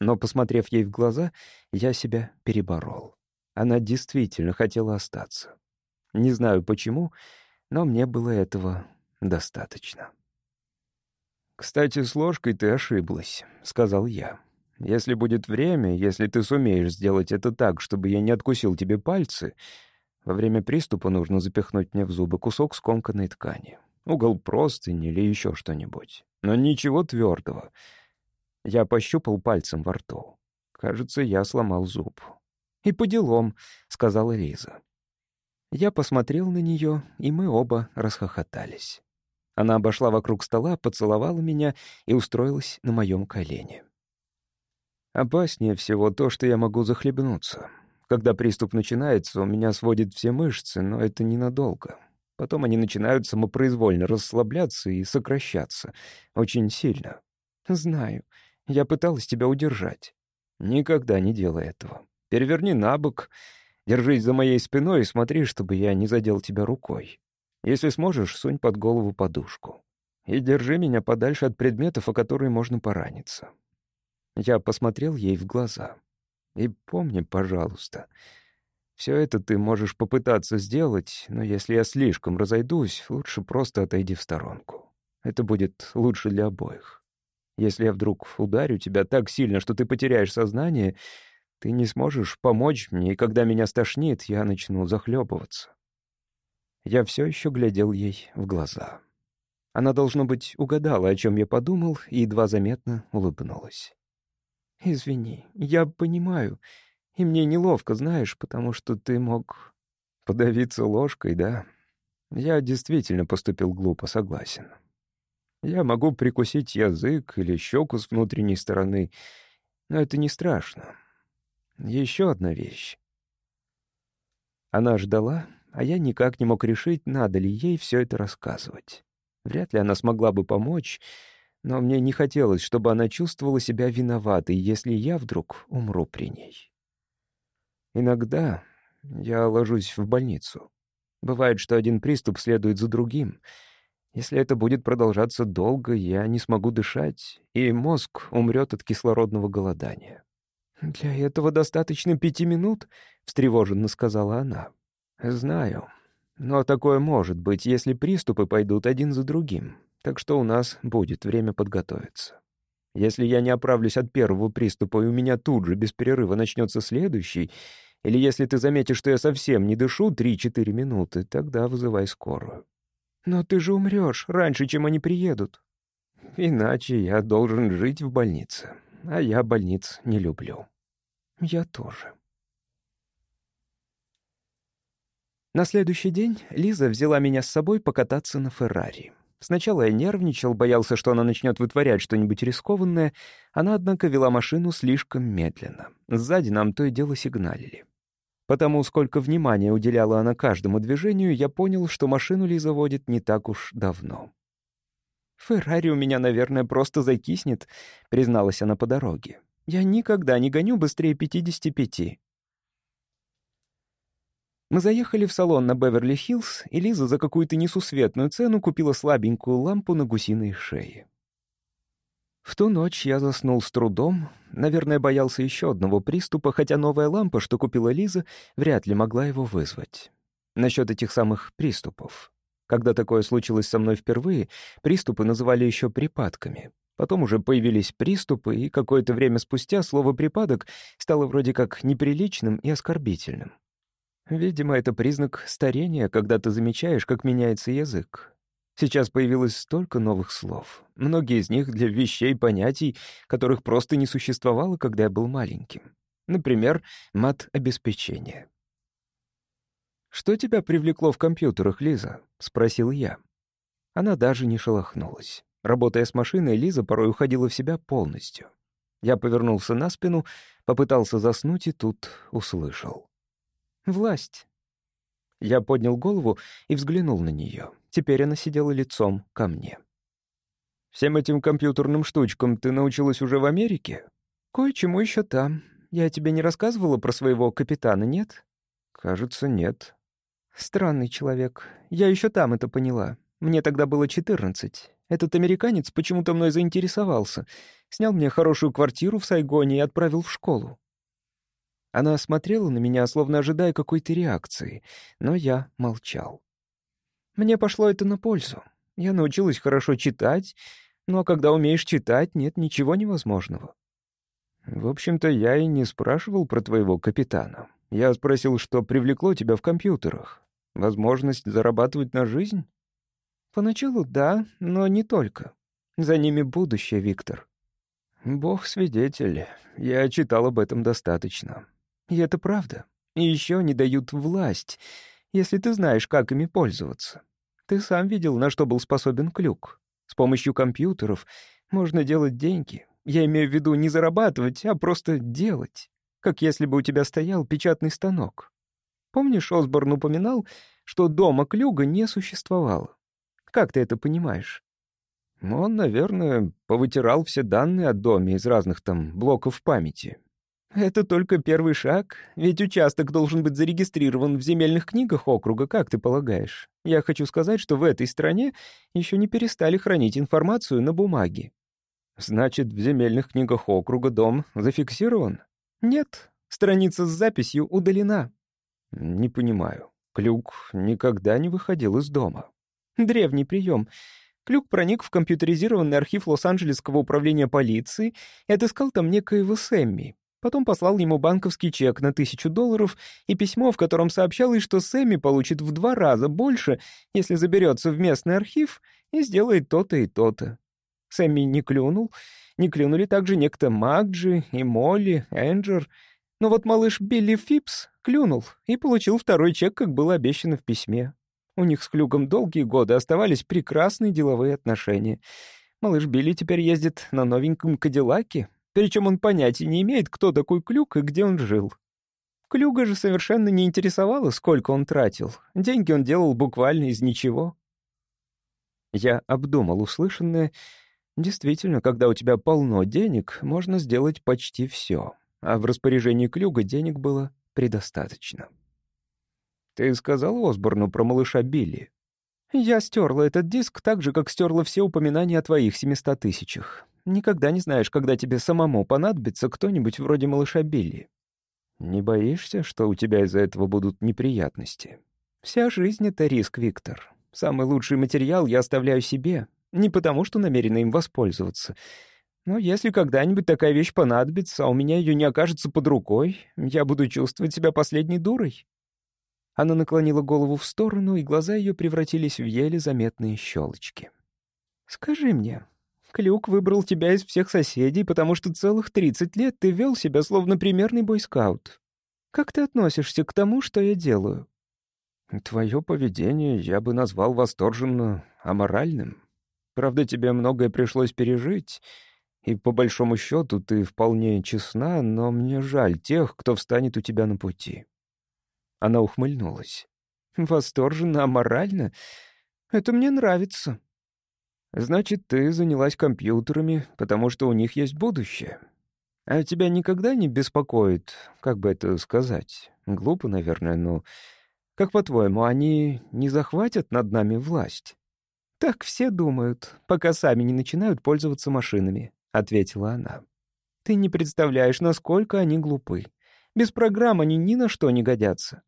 Но, посмотрев ей в глаза, я себя переборол. Она действительно хотела остаться. Не знаю почему, но мне было этого достаточно. «Кстати, с ложкой ты ошиблась», — сказал я. «Если будет время, если ты сумеешь сделать это так, чтобы я не откусил тебе пальцы, во время приступа нужно запихнуть мне в зубы кусок скомканной ткани угол простыни или еще что-нибудь. Но ничего твердого. Я пощупал пальцем во рту. Кажется, я сломал зуб. «И по делам», — сказала Лиза. Я посмотрел на нее, и мы оба расхохотались. Она обошла вокруг стола, поцеловала меня и устроилась на моем колене. Опаснее всего то, что я могу захлебнуться. Когда приступ начинается, у меня сводит все мышцы, но это ненадолго. Потом они начинают самопроизвольно расслабляться и сокращаться. Очень сильно. Знаю. Я пыталась тебя удержать. Никогда не делай этого. Переверни на бок, держись за моей спиной и смотри, чтобы я не задел тебя рукой. Если сможешь, сунь под голову подушку. И держи меня подальше от предметов, о которые можно пораниться. Я посмотрел ей в глаза. И помни, пожалуйста, все это ты можешь попытаться сделать, но если я слишком разойдусь, лучше просто отойди в сторонку. Это будет лучше для обоих. Если я вдруг ударю тебя так сильно, что ты потеряешь сознание, ты не сможешь помочь мне, и когда меня стошнит, я начну захлебываться. Я все еще глядел ей в глаза. Она, должно быть, угадала, о чем я подумал, и едва заметно улыбнулась. «Извини, я понимаю. И мне неловко, знаешь, потому что ты мог подавиться ложкой, да? Я действительно поступил глупо, согласен. Я могу прикусить язык или щеку с внутренней стороны, но это не страшно. Еще одна вещь. Она ждала, а я никак не мог решить, надо ли ей все это рассказывать. Вряд ли она смогла бы помочь, но мне не хотелось, чтобы она чувствовала себя виноватой, если я вдруг умру при ней. Иногда я ложусь в больницу. Бывает, что один приступ следует за другим. Если это будет продолжаться долго, я не смогу дышать, и мозг умрет от кислородного голодания. «Для этого достаточно пяти минут?» — встревоженно сказала она. «Знаю. Но такое может быть, если приступы пойдут один за другим. Так что у нас будет время подготовиться. Если я не оправлюсь от первого приступа, и у меня тут же без перерыва начнется следующий, или если ты заметишь, что я совсем не дышу 3-4 минуты, тогда вызывай скорую. Но ты же умрешь раньше, чем они приедут. Иначе я должен жить в больнице, а я больниц не люблю. Я тоже. На следующий день Лиза взяла меня с собой покататься на Феррари. Сначала я нервничал, боялся, что она начнет вытворять что-нибудь рискованное. Она, однако, вела машину слишком медленно. Сзади нам то и дело сигналили. Потому сколько внимания уделяла она каждому движению, я понял, что машину Лиза водит не так уж давно. «Феррари у меня, наверное, просто закиснет», — призналась она по дороге. «Я никогда не гоню быстрее 55». Мы заехали в салон на Беверли-Хиллз, и Лиза за какую-то несусветную цену купила слабенькую лампу на гусиной шее. В ту ночь я заснул с трудом, наверное, боялся еще одного приступа, хотя новая лампа, что купила Лиза, вряд ли могла его вызвать. Насчет этих самых приступов. Когда такое случилось со мной впервые, приступы называли еще припадками. Потом уже появились приступы, и какое-то время спустя слово «припадок» стало вроде как неприличным и оскорбительным. Видимо, это признак старения, когда ты замечаешь, как меняется язык. Сейчас появилось столько новых слов. Многие из них для вещей, понятий, которых просто не существовало, когда я был маленьким. Например, мат-обеспечение. «Что тебя привлекло в компьютерах, Лиза?» — спросил я. Она даже не шелохнулась. Работая с машиной, Лиза порой уходила в себя полностью. Я повернулся на спину, попытался заснуть и тут услышал. «Власть». Я поднял голову и взглянул на нее. Теперь она сидела лицом ко мне. «Всем этим компьютерным штучкам ты научилась уже в Америке?» «Кое-чему еще там. Я тебе не рассказывала про своего капитана, нет?» «Кажется, нет». «Странный человек. Я еще там это поняла. Мне тогда было четырнадцать. Этот американец почему-то мной заинтересовался. Снял мне хорошую квартиру в Сайгоне и отправил в школу. Она смотрела на меня, словно ожидая какой-то реакции, но я молчал. Мне пошло это на пользу. Я научилась хорошо читать, ну а когда умеешь читать, нет ничего невозможного. В общем-то, я и не спрашивал про твоего капитана. Я спросил, что привлекло тебя в компьютерах. Возможность зарабатывать на жизнь? Поначалу да, но не только. За ними будущее, Виктор. Бог свидетель. Я читал об этом достаточно. И это правда. И еще они дают власть, если ты знаешь, как ими пользоваться. Ты сам видел, на что был способен Клюк. С помощью компьютеров можно делать деньги. Я имею в виду не зарабатывать, а просто делать. Как если бы у тебя стоял печатный станок. Помнишь, Осборн упоминал, что дома Клюга не существовало? Как ты это понимаешь?» «Он, наверное, повытирал все данные о доме из разных там блоков памяти». «Это только первый шаг, ведь участок должен быть зарегистрирован в земельных книгах округа, как ты полагаешь? Я хочу сказать, что в этой стране еще не перестали хранить информацию на бумаге». «Значит, в земельных книгах округа дом зафиксирован?» «Нет, страница с записью удалена». «Не понимаю. Клюк никогда не выходил из дома». Древний прием. Клюк проник в компьютеризированный архив Лос-Анджелесского управления полиции и отыскал там некоего Сэмми. Потом послал ему банковский чек на тысячу долларов и письмо, в котором сообщалось, что Сэмми получит в два раза больше, если заберется в местный архив и сделает то-то и то-то. Сэмми не клюнул. Не клюнули также некто Макджи и Молли, Энджер. Но вот малыш Билли Фипс клюнул и получил второй чек, как было обещано в письме. У них с Клюгом долгие годы оставались прекрасные деловые отношения. Малыш Билли теперь ездит на новеньком Кадиллаке, причем он понятия не имеет, кто такой Клюк и где он жил. Клюга же совершенно не интересовало, сколько он тратил. Деньги он делал буквально из ничего. Я обдумал услышанное. Действительно, когда у тебя полно денег, можно сделать почти все. А в распоряжении Клюга денег было предостаточно. «Ты сказал Осборну про малыша Билли?» «Я стерла этот диск так же, как стерла все упоминания о твоих семиста тысячах. Никогда не знаешь, когда тебе самому понадобится кто-нибудь вроде малыша Билли. Не боишься, что у тебя из-за этого будут неприятности? Вся жизнь — это риск, Виктор. Самый лучший материал я оставляю себе. Не потому, что намерена им воспользоваться. Но если когда-нибудь такая вещь понадобится, а у меня ее не окажется под рукой, я буду чувствовать себя последней дурой. Она наклонила голову в сторону, и глаза ее превратились в еле заметные щелочки. «Скажи мне, Клюк выбрал тебя из всех соседей, потому что целых тридцать лет ты вел себя словно примерный бойскаут. Как ты относишься к тому, что я делаю?» «Твое поведение я бы назвал восторженно аморальным. Правда, тебе многое пришлось пережить, и по большому счету ты вполне честна, но мне жаль тех, кто встанет у тебя на пути. Она ухмыльнулась. «Восторженно, аморально? Это мне нравится». «Значит, ты занялась компьютерами, потому что у них есть будущее. А тебя никогда не беспокоит, как бы это сказать? Глупо, наверное, но... Как по-твоему, они не захватят над нами власть?» «Так все думают, пока сами не начинают пользоваться машинами», — ответила она. «Ты не представляешь, насколько они глупы. Без программ они ни на что не годятся.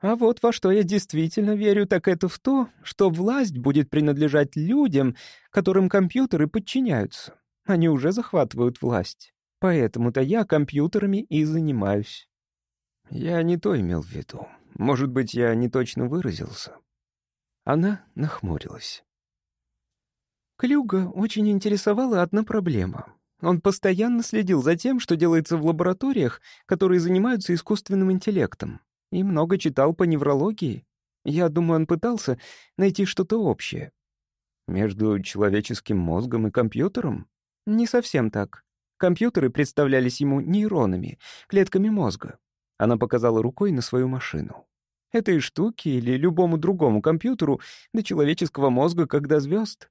А вот во что я действительно верю, так это в то, что власть будет принадлежать людям, которым компьютеры подчиняются. Они уже захватывают власть. Поэтому-то я компьютерами и занимаюсь. Я не то имел в виду. Может быть, я не точно выразился. Она нахмурилась. Клюга очень интересовала одна проблема. Он постоянно следил за тем, что делается в лабораториях, которые занимаются искусственным интеллектом и много читал по неврологии. Я думаю, он пытался найти что-то общее. Между человеческим мозгом и компьютером? Не совсем так. Компьютеры представлялись ему нейронами, клетками мозга. Она показала рукой на свою машину. Этой штуке или любому другому компьютеру до человеческого мозга, как до звезд.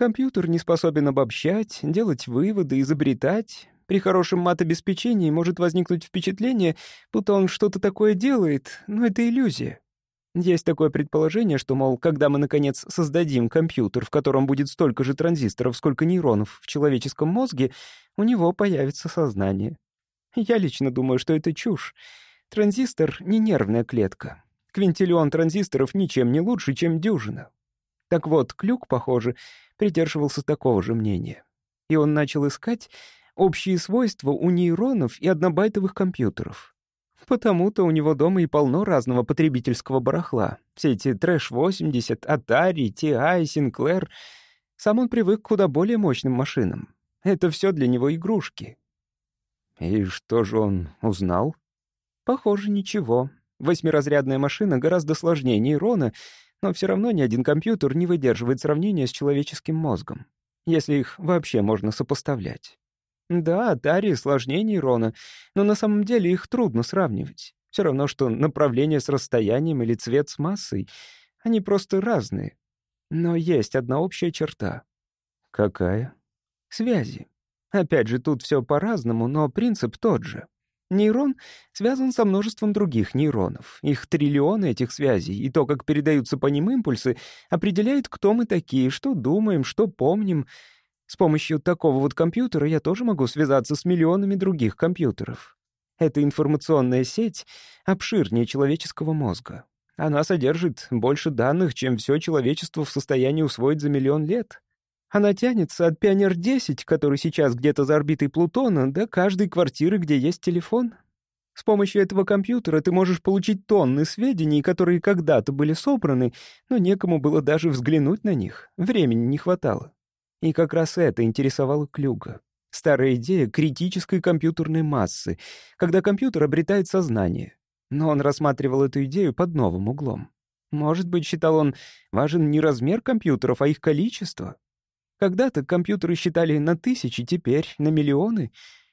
Компьютер не способен обобщать, делать выводы, изобретать, при хорошем мат-обеспечении может возникнуть впечатление, будто он что-то такое делает, но это иллюзия. Есть такое предположение, что, мол, когда мы, наконец, создадим компьютер, в котором будет столько же транзисторов, сколько нейронов в человеческом мозге, у него появится сознание. Я лично думаю, что это чушь. Транзистор — не нервная клетка. Квинтиллион транзисторов ничем не лучше, чем дюжина. Так вот, Клюк, похоже, придерживался такого же мнения. И он начал искать общие свойства у нейронов и однобайтовых компьютеров. Потому-то у него дома и полно разного потребительского барахла. Все эти Трэш-80, Atari, TI, Sinclair. Сам он привык к куда более мощным машинам. Это все для него игрушки. И что же он узнал? Похоже, ничего. Восьмиразрядная машина гораздо сложнее нейрона, но все равно ни один компьютер не выдерживает сравнения с человеческим мозгом, если их вообще можно сопоставлять. Да, Тари сложнее нейрона, но на самом деле их трудно сравнивать. Все равно, что направление с расстоянием или цвет с массой. Они просто разные. Но есть одна общая черта. Какая? Связи. Опять же, тут все по-разному, но принцип тот же. Нейрон связан со множеством других нейронов. Их триллионы этих связей, и то, как передаются по ним импульсы, определяет, кто мы такие, что думаем, что помним — с помощью такого вот компьютера я тоже могу связаться с миллионами других компьютеров. Эта информационная сеть обширнее человеческого мозга. Она содержит больше данных, чем все человечество в состоянии усвоить за миллион лет. Она тянется от Пионер-10, который сейчас где-то за орбитой Плутона, до каждой квартиры, где есть телефон. С помощью этого компьютера ты можешь получить тонны сведений, которые когда-то были собраны, но некому было даже взглянуть на них. Времени не хватало. И как раз это интересовало Клюга. Старая идея критической компьютерной массы, когда компьютер обретает сознание. Но он рассматривал эту идею под новым углом. Может быть, считал он, важен не размер компьютеров, а их количество. Когда-то компьютеры считали на тысячи, теперь на миллионы.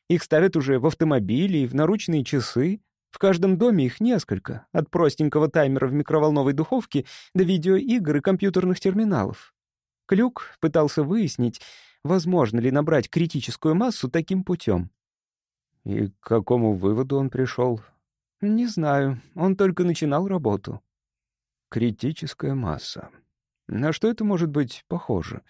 Их ставят уже в автомобили и в наручные часы. В каждом доме их несколько, от простенького таймера в микроволновой духовке до видеоигр и компьютерных терминалов. Клюк пытался выяснить, возможно ли набрать критическую массу таким путем. И к какому выводу он пришел? Не знаю, он только начинал работу. Критическая масса. На что это может быть похоже?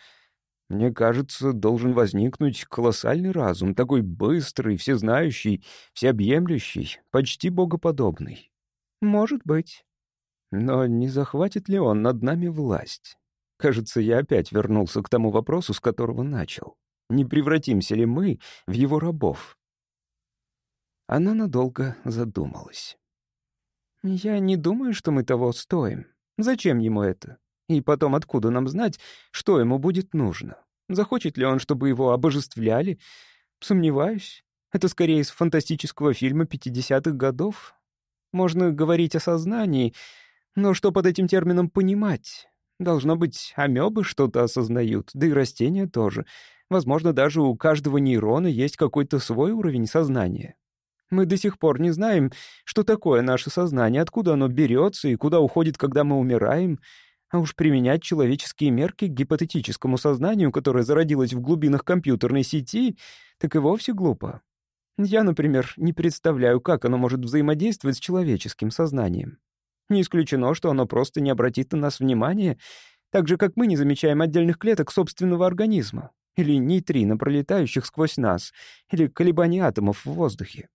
Мне кажется, должен возникнуть колоссальный разум, такой быстрый, всезнающий, всеобъемлющий, почти богоподобный. Может быть. Но не захватит ли он над нами власть? Кажется, я опять вернулся к тому вопросу, с которого начал. Не превратимся ли мы в его рабов? Она надолго задумалась. «Я не думаю, что мы того стоим. Зачем ему это? И потом, откуда нам знать, что ему будет нужно? Захочет ли он, чтобы его обожествляли? Сомневаюсь. Это скорее из фантастического фильма 50-х годов. Можно говорить о сознании, но что под этим термином понимать? Должно быть, амебы что-то осознают, да и растения тоже. Возможно, даже у каждого нейрона есть какой-то свой уровень сознания. Мы до сих пор не знаем, что такое наше сознание, откуда оно берется и куда уходит, когда мы умираем. А уж применять человеческие мерки к гипотетическому сознанию, которое зародилось в глубинах компьютерной сети, так и вовсе глупо. Я, например, не представляю, как оно может взаимодействовать с человеческим сознанием. Не исключено, что оно просто не обратит на нас внимания, так же, как мы не замечаем отдельных клеток собственного организма, или нейтрино, пролетающих сквозь нас, или колебаний атомов в воздухе.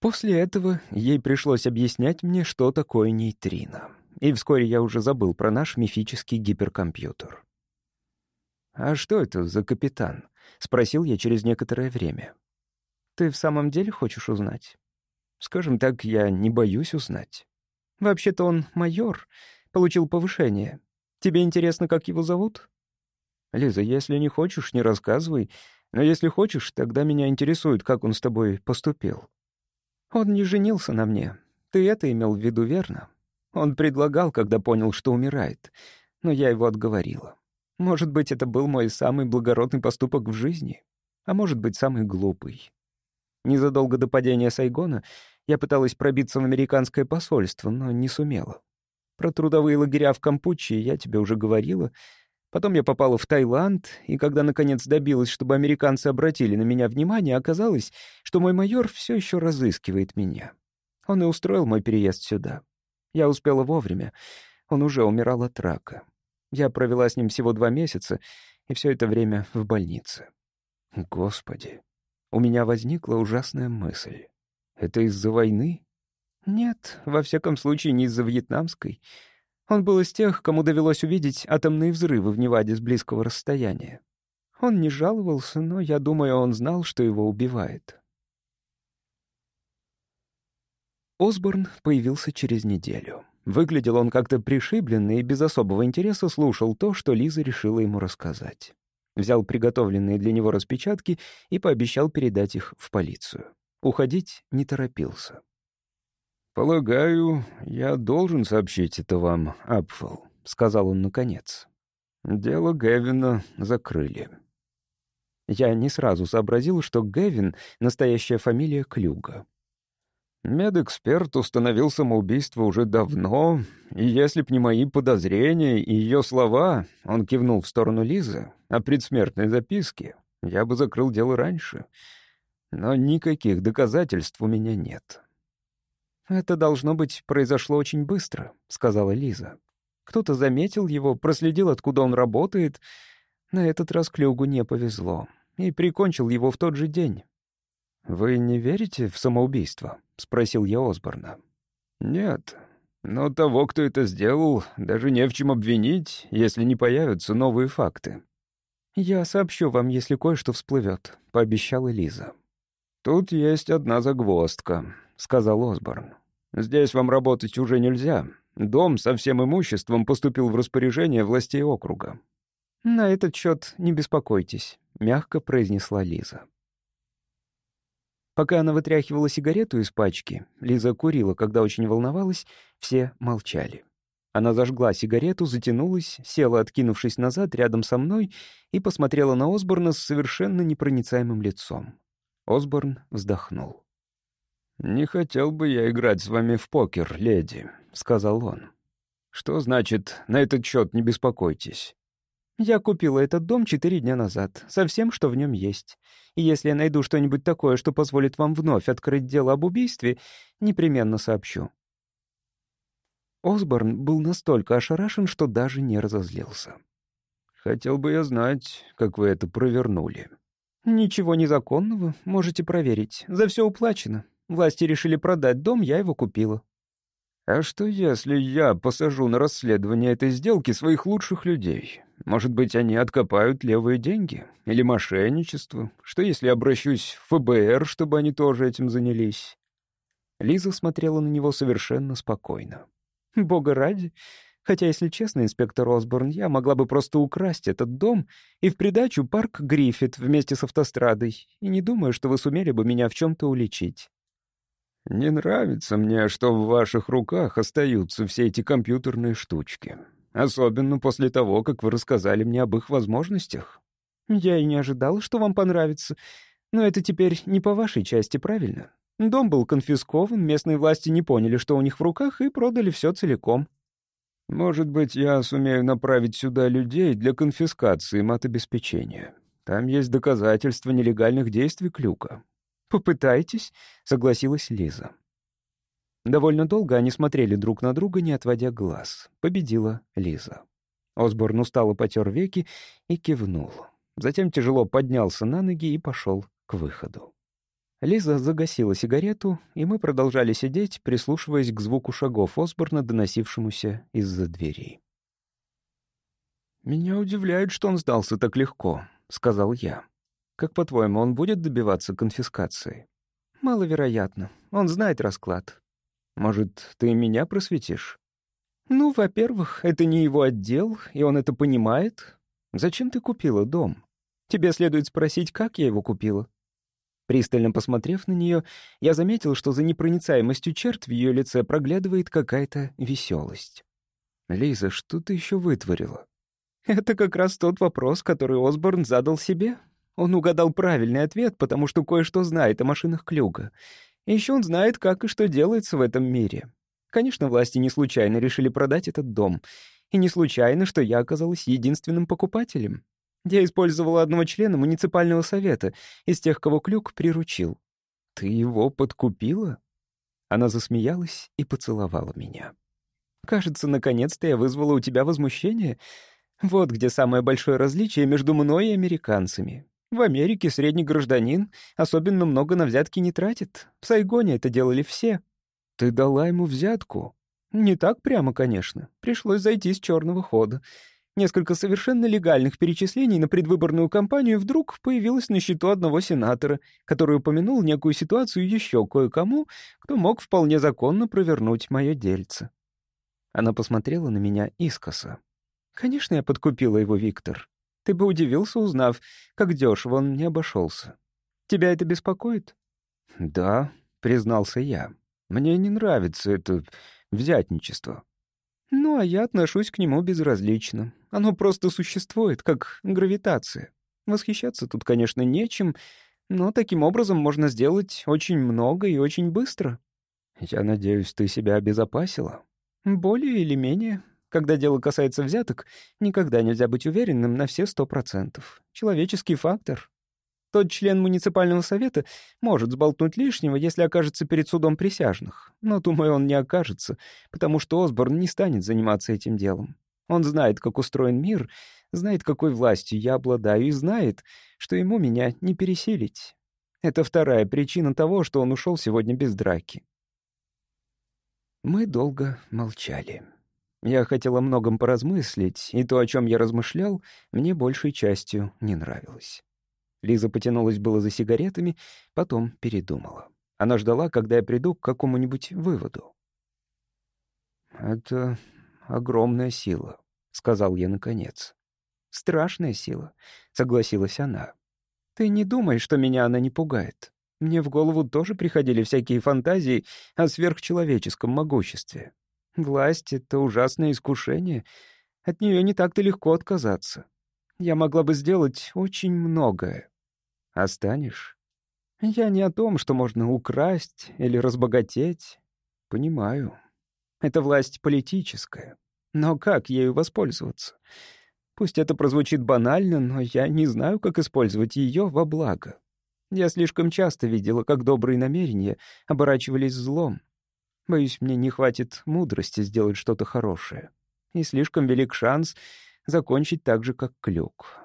После этого ей пришлось объяснять мне, что такое нейтрино. И вскоре я уже забыл про наш мифический гиперкомпьютер. «А что это за капитан?» — спросил я через некоторое время. «Ты в самом деле хочешь узнать?» «Скажем так, я не боюсь узнать. Вообще-то он майор, получил повышение. Тебе интересно, как его зовут?» «Лиза, если не хочешь, не рассказывай. Но если хочешь, тогда меня интересует, как он с тобой поступил». «Он не женился на мне. Ты это имел в виду, верно? Он предлагал, когда понял, что умирает. Но я его отговорила. Может быть, это был мой самый благородный поступок в жизни, а может быть, самый глупый. Незадолго до падения Сайгона я пыталась пробиться в американское посольство, но не сумела. Про трудовые лагеря в Кампуче я тебе уже говорила. Потом я попала в Таиланд, и когда, наконец, добилась, чтобы американцы обратили на меня внимание, оказалось, что мой майор все еще разыскивает меня. Он и устроил мой переезд сюда. Я успела вовремя. Он уже умирал от рака. Я провела с ним всего два месяца, и все это время в больнице. Господи, у меня возникла ужасная мысль. Это из-за войны? Нет, во всяком случае, не из-за вьетнамской. Он был из тех, кому довелось увидеть атомные взрывы в Неваде с близкого расстояния. Он не жаловался, но я думаю, он знал, что его убивает. Осборн появился через неделю. Выглядел он как-то пришибленный и без особого интереса слушал то, что Лиза решила ему рассказать. Взял приготовленные для него распечатки и пообещал передать их в полицию. Уходить не торопился. «Полагаю, я должен сообщить это вам, Апфел», — сказал он наконец. «Дело Гевина закрыли». Я не сразу сообразил, что Гевин — настоящая фамилия Клюга. Медэксперт установил самоубийство уже давно, и если б не мои подозрения и ее слова, он кивнул в сторону Лизы, о предсмертной записке, я бы закрыл дело раньше. Но никаких доказательств у меня нет. «Это, должно быть, произошло очень быстро», — сказала Лиза. «Кто-то заметил его, проследил, откуда он работает. На этот раз Клюгу не повезло. И прикончил его в тот же день». «Вы не верите в самоубийство?» — спросил я Осборна. «Нет. Но того, кто это сделал, даже не в чем обвинить, если не появятся новые факты». «Я сообщу вам, если кое-что всплывет», — пообещала Лиза. «Тут есть одна загвоздка», — сказал Осборн. «Здесь вам работать уже нельзя. Дом со всем имуществом поступил в распоряжение властей округа». «На этот счет не беспокойтесь», — мягко произнесла Лиза. Пока она вытряхивала сигарету из пачки, Лиза курила, когда очень волновалась, все молчали. Она зажгла сигарету, затянулась, села, откинувшись назад рядом со мной, и посмотрела на Осборна с совершенно непроницаемым лицом. Осборн вздохнул. «Не хотел бы я играть с вами в покер, леди», — сказал он. «Что значит, на этот счет не беспокойтесь?» Я купила этот дом четыре дня назад, со всем, что в нем есть. И если я найду что-нибудь такое, что позволит вам вновь открыть дело об убийстве, непременно сообщу». Осборн был настолько ошарашен, что даже не разозлился. «Хотел бы я знать, как вы это провернули». «Ничего незаконного, можете проверить. За все уплачено. Власти решили продать дом, я его купила». «А что, если я посажу на расследование этой сделки своих лучших людей? Может быть, они откопают левые деньги? Или мошенничество? Что, если обращусь в ФБР, чтобы они тоже этим занялись?» Лиза смотрела на него совершенно спокойно. «Бога ради. Хотя, если честно, инспектор Осборн, я могла бы просто украсть этот дом и в придачу парк Гриффит вместе с автострадой, и не думаю, что вы сумели бы меня в чем-то уличить». «Не нравится мне, что в ваших руках остаются все эти компьютерные штучки», Особенно после того, как вы рассказали мне об их возможностях. Я и не ожидал, что вам понравится. Но это теперь не по вашей части, правильно? Дом был конфискован, местные власти не поняли, что у них в руках, и продали все целиком. Может быть, я сумею направить сюда людей для конфискации матобеспечения. Там есть доказательства нелегальных действий Клюка. «Попытайтесь», — согласилась Лиза. Довольно долго они смотрели друг на друга, не отводя глаз. Победила Лиза. Осборн устало потер веки и кивнул. Затем тяжело поднялся на ноги и пошел к выходу. Лиза загасила сигарету, и мы продолжали сидеть, прислушиваясь к звуку шагов Осборна, доносившемуся из-за двери. «Меня удивляет, что он сдался так легко», — сказал я. «Как, по-твоему, он будет добиваться конфискации?» «Маловероятно. Он знает расклад». «Может, ты меня просветишь?» «Ну, во-первых, это не его отдел, и он это понимает. Зачем ты купила дом? Тебе следует спросить, как я его купила». Пристально посмотрев на нее, я заметил, что за непроницаемостью черт в ее лице проглядывает какая-то веселость. «Лиза, что ты еще вытворила?» «Это как раз тот вопрос, который Осборн задал себе. Он угадал правильный ответ, потому что кое-что знает о машинах Клюга. Еще он знает, как и что делается в этом мире. Конечно, власти не случайно решили продать этот дом. И не случайно, что я оказалась единственным покупателем. Я использовала одного члена муниципального совета из тех, кого Клюк приручил. «Ты его подкупила?» Она засмеялась и поцеловала меня. «Кажется, наконец-то я вызвала у тебя возмущение. Вот где самое большое различие между мной и американцами. В Америке средний гражданин особенно много на взятки не тратит. В Сайгоне это делали все. Ты дала ему взятку? Не так прямо, конечно. Пришлось зайти с черного хода. Несколько совершенно легальных перечислений на предвыборную кампанию вдруг появилось на счету одного сенатора, который упомянул некую ситуацию еще кое-кому, кто мог вполне законно провернуть мое дельце. Она посмотрела на меня искоса. «Конечно, я подкупила его, Виктор. Ты бы удивился, узнав, как дешево он мне обошелся. Тебя это беспокоит?» «Да», — признался я. «Мне не нравится это взятничество». Ну, а я отношусь к нему безразлично. Оно просто существует, как гравитация. Восхищаться тут, конечно, нечем, но таким образом можно сделать очень много и очень быстро. Я надеюсь, ты себя обезопасила? Более или менее. Когда дело касается взяток, никогда нельзя быть уверенным на все сто процентов. Человеческий фактор. Тот член муниципального совета может сболтнуть лишнего, если окажется перед судом присяжных. Но, думаю, он не окажется, потому что Осборн не станет заниматься этим делом. Он знает, как устроен мир, знает, какой властью я обладаю, и знает, что ему меня не пересилить. Это вторая причина того, что он ушел сегодня без драки. Мы долго молчали. Я хотел о многом поразмыслить, и то, о чем я размышлял, мне большей частью не нравилось. Лиза потянулась было за сигаретами, потом передумала. Она ждала, когда я приду к какому-нибудь выводу. «Это огромная сила», — сказал я наконец. «Страшная сила», — согласилась она. «Ты не думай, что меня она не пугает. Мне в голову тоже приходили всякие фантазии о сверхчеловеческом могуществе. Власть — это ужасное искушение. От нее не так-то легко отказаться. Я могла бы сделать очень многое. Останешь? Я не о том, что можно украсть или разбогатеть. Понимаю. Это власть политическая. Но как ею воспользоваться? Пусть это прозвучит банально, но я не знаю, как использовать ее во благо. Я слишком часто видела, как добрые намерения оборачивались злом. Боюсь, мне не хватит мудрости сделать что-то хорошее. И слишком велик шанс закончить так же, как Клюк.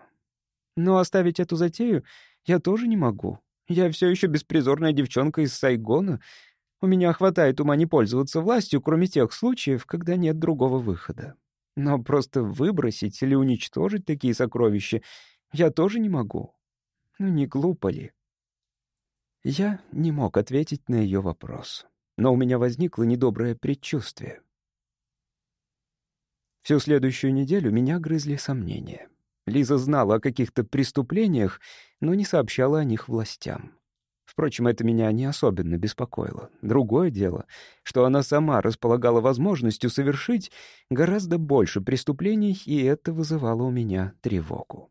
Но оставить эту затею я тоже не могу. Я все еще беспризорная девчонка из Сайгона. У меня хватает ума не пользоваться властью, кроме тех случаев, когда нет другого выхода. Но просто выбросить или уничтожить такие сокровища я тоже не могу. Ну, не глупо ли? Я не мог ответить на ее вопрос. Но у меня возникло недоброе предчувствие. Всю следующую неделю меня грызли сомнения. Лиза знала о каких-то преступлениях, но не сообщала о них властям. Впрочем, это меня не особенно беспокоило. Другое дело, что она сама располагала возможностью совершить гораздо больше преступлений, и это вызывало у меня тревогу.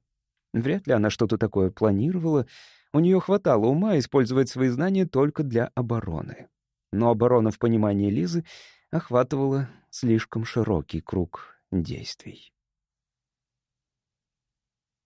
Вряд ли она что-то такое планировала. У нее хватало ума использовать свои знания только для обороны. Но оборона в понимании Лизы охватывала слишком широкий круг действий.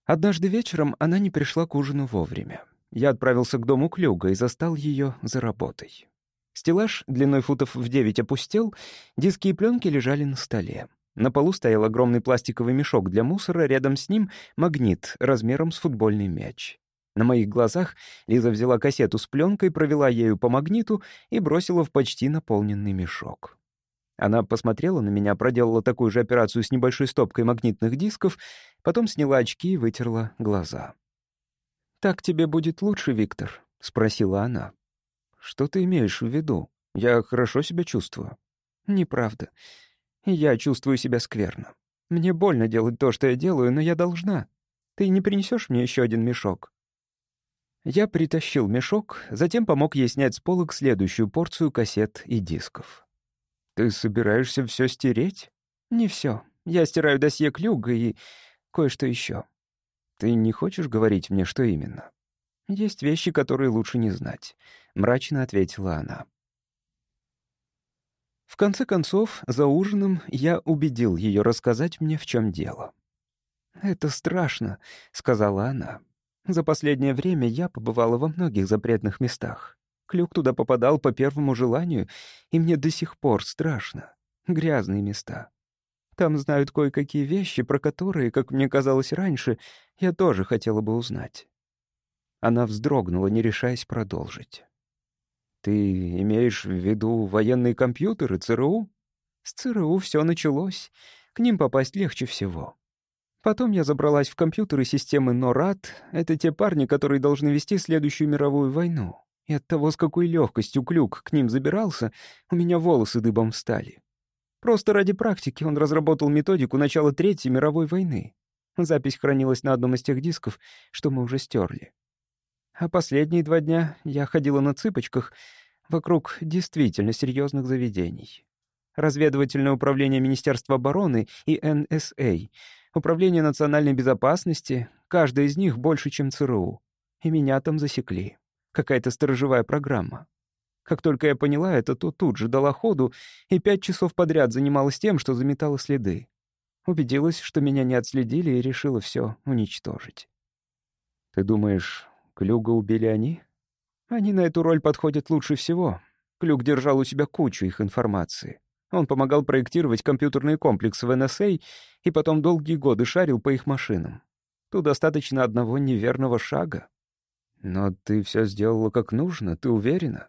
Однажды вечером она не пришла к ужину вовремя. Я отправился к дому Клюга и застал ее за работой. Стеллаж длиной футов в девять опустел, диски и пленки лежали на столе. На полу стоял огромный пластиковый мешок для мусора, рядом с ним магнит размером с футбольный мяч. На моих глазах Лиза взяла кассету с пленкой, провела ею по магниту и бросила в почти наполненный мешок. Она посмотрела на меня, проделала такую же операцию с небольшой стопкой магнитных дисков, потом сняла очки и вытерла глаза. «Так тебе будет лучше, Виктор?» — спросила она. «Что ты имеешь в виду? Я хорошо себя чувствую». «Неправда. Я чувствую себя скверно. Мне больно делать то, что я делаю, но я должна. Ты не принесешь мне еще один мешок?» Я притащил мешок, затем помог ей снять с полок следующую порцию кассет и дисков. «Ты собираешься все стереть?» «Не все. Я стираю досье Клюга и кое-что еще. Ты не хочешь говорить мне, что именно?» «Есть вещи, которые лучше не знать», — мрачно ответила она. В конце концов, за ужином я убедил ее рассказать мне, в чем дело. «Это страшно», — сказала она. За последнее время я побывала во многих запретных местах. Клюк туда попадал по первому желанию, и мне до сих пор страшно. Грязные места. Там знают кое-какие вещи, про которые, как мне казалось раньше, я тоже хотела бы узнать. Она вздрогнула, не решаясь продолжить. «Ты имеешь в виду военные компьютеры, ЦРУ?» «С ЦРУ все началось. К ним попасть легче всего. Потом я забралась в компьютеры системы НОРАД. Это те парни, которые должны вести следующую мировую войну. И от того, с какой легкостью Клюк к ним забирался, у меня волосы дыбом встали. Просто ради практики он разработал методику начала Третьей мировой войны. Запись хранилась на одном из тех дисков, что мы уже стерли. А последние два дня я ходила на цыпочках вокруг действительно серьезных заведений. Разведывательное управление Министерства обороны и НСА — Управление национальной безопасности, каждая из них больше, чем ЦРУ. И меня там засекли. Какая-то сторожевая программа. Как только я поняла это, то тут же дала ходу и пять часов подряд занималась тем, что заметала следы. Убедилась, что меня не отследили, и решила все уничтожить. «Ты думаешь, Клюга убили они?» «Они на эту роль подходят лучше всего. Клюк держал у себя кучу их информации. Он помогал проектировать компьютерные комплексы в НСА и потом долгие годы шарил по их машинам. Тут достаточно одного неверного шага. Но ты все сделала как нужно, ты уверена?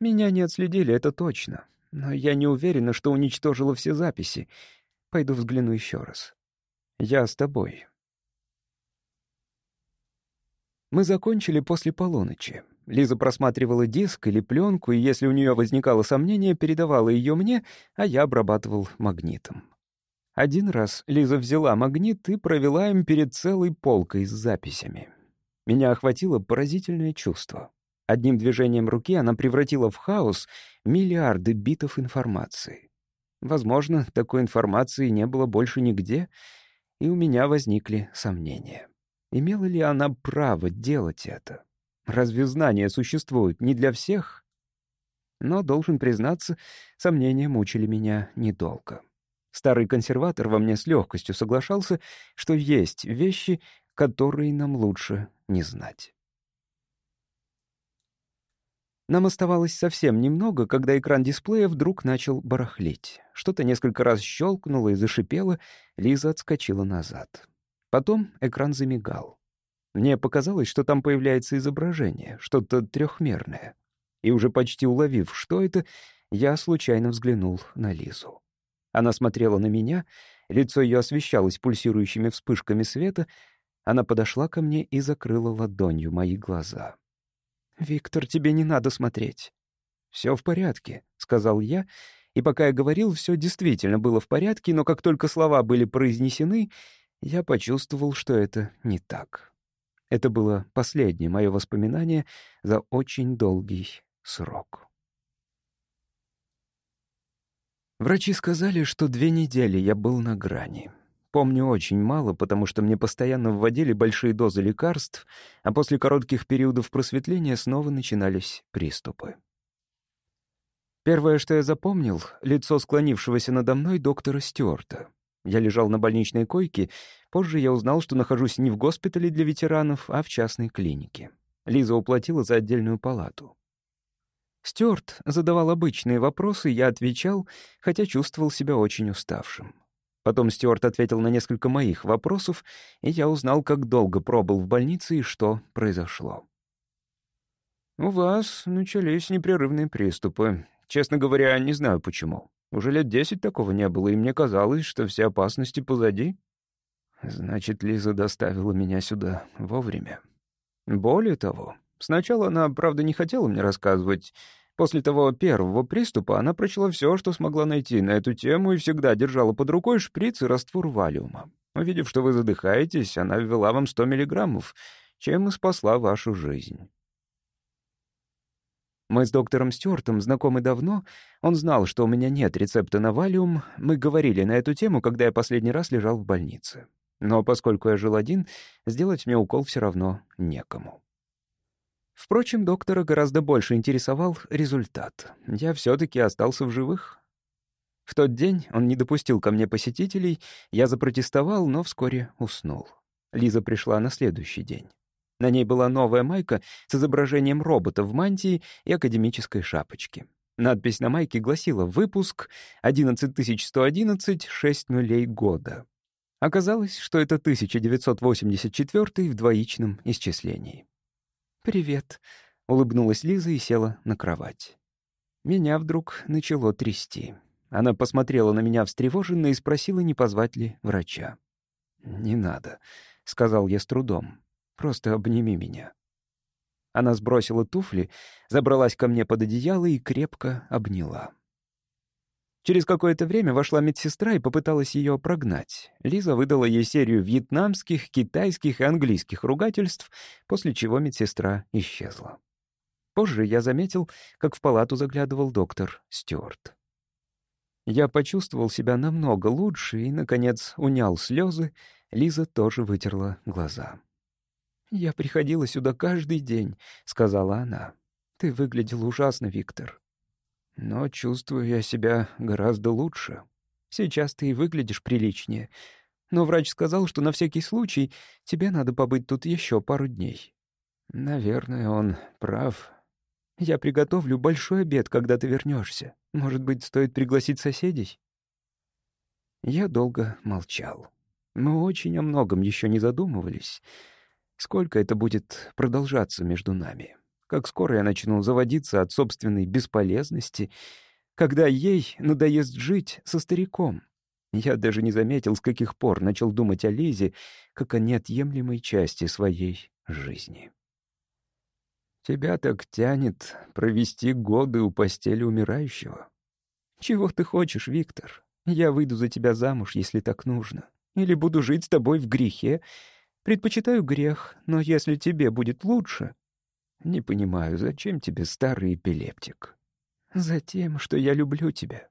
Меня не отследили, это точно. Но я не уверена, что уничтожила все записи. Пойду взгляну еще раз. Я с тобой. Мы закончили после полуночи. Лиза просматривала диск или пленку, и если у нее возникало сомнение, передавала ее мне, а я обрабатывал магнитом. Один раз Лиза взяла магнит и провела им перед целой полкой с записями. Меня охватило поразительное чувство. Одним движением руки она превратила в хаос миллиарды битов информации. Возможно, такой информации не было больше нигде, и у меня возникли сомнения. Имела ли она право делать это? Разве знания существуют не для всех? Но, должен признаться, сомнения мучили меня недолго. Старый консерватор во мне с легкостью соглашался, что есть вещи, которые нам лучше не знать. Нам оставалось совсем немного, когда экран дисплея вдруг начал барахлить. Что-то несколько раз щелкнуло и зашипело, Лиза отскочила назад. Потом экран замигал. Мне показалось, что там появляется изображение, что-то трехмерное. И уже почти уловив, что это, я случайно взглянул на Лизу. Она смотрела на меня, лицо ее освещалось пульсирующими вспышками света. Она подошла ко мне и закрыла ладонью мои глаза. «Виктор, тебе не надо смотреть». «Все в порядке», — сказал я, и пока я говорил, все действительно было в порядке, но как только слова были произнесены, я почувствовал, что это не так. Это было последнее мое воспоминание за очень долгий срок. Врачи сказали, что две недели я был на грани. Помню очень мало, потому что мне постоянно вводили большие дозы лекарств, а после коротких периодов просветления снова начинались приступы. Первое, что я запомнил — лицо склонившегося надо мной доктора Стюарта. Я лежал на больничной койке. Позже я узнал, что нахожусь не в госпитале для ветеранов, а в частной клинике. Лиза уплатила за отдельную палату. Стюарт задавал обычные вопросы, я отвечал, хотя чувствовал себя очень уставшим. Потом Стюарт ответил на несколько моих вопросов, и я узнал, как долго пробыл в больнице и что произошло. «У вас начались непрерывные приступы. Честно говоря, не знаю почему. Уже лет десять такого не было, и мне казалось, что все опасности позади. Значит, Лиза доставила меня сюда вовремя. Более того, сначала она, правда, не хотела мне рассказывать, После того первого приступа она прочла все, что смогла найти на эту тему и всегда держала под рукой шприц и раствор валиума. Увидев, что вы задыхаетесь, она ввела вам 100 миллиграммов, чем и спасла вашу жизнь. Мы с доктором Стюартом знакомы давно. Он знал, что у меня нет рецепта на валиум. Мы говорили на эту тему, когда я последний раз лежал в больнице. Но поскольку я жил один, сделать мне укол все равно некому. Впрочем, доктора гораздо больше интересовал результат. Я все-таки остался в живых. В тот день он не допустил ко мне посетителей, я запротестовал, но вскоре уснул. Лиза пришла на следующий день. На ней была новая майка с изображением робота в мантии и академической шапочке. Надпись на майке гласила «Выпуск 11111, 6 нулей года». Оказалось, что это 1984 в двоичном исчислении. «Привет», — улыбнулась Лиза и села на кровать. Меня вдруг начало трясти. Она посмотрела на меня встревоженно и спросила, не позвать ли врача. «Не надо», — сказал я с трудом. «Просто обними меня». Она сбросила туфли, забралась ко мне под одеяло и крепко обняла. Через какое-то время вошла медсестра и попыталась ее прогнать. Лиза выдала ей серию вьетнамских, китайских и английских ругательств, после чего медсестра исчезла. Позже я заметил, как в палату заглядывал доктор Стюарт. Я почувствовал себя намного лучше и, наконец, унял слезы. Лиза тоже вытерла глаза. «Я приходила сюда каждый день», — сказала она. «Ты выглядел ужасно, Виктор. Но чувствую я себя гораздо лучше. Сейчас ты и выглядишь приличнее. Но врач сказал, что на всякий случай тебе надо побыть тут еще пару дней. Наверное, он прав. Я приготовлю большой обед, когда ты вернешься. Может быть, стоит пригласить соседей? Я долго молчал. Мы очень о многом еще не задумывались. Сколько это будет продолжаться между нами? Как скоро я начну заводиться от собственной бесполезности, когда ей надоест жить со стариком. Я даже не заметил, с каких пор начал думать о Лизе, как о неотъемлемой части своей жизни. Тебя так тянет провести годы у постели умирающего. Чего ты хочешь, Виктор? Я выйду за тебя замуж, если так нужно. Или буду жить с тобой в грехе. Предпочитаю грех, но если тебе будет лучше, «Не понимаю, зачем тебе старый эпилептик?» «Затем, что я люблю тебя».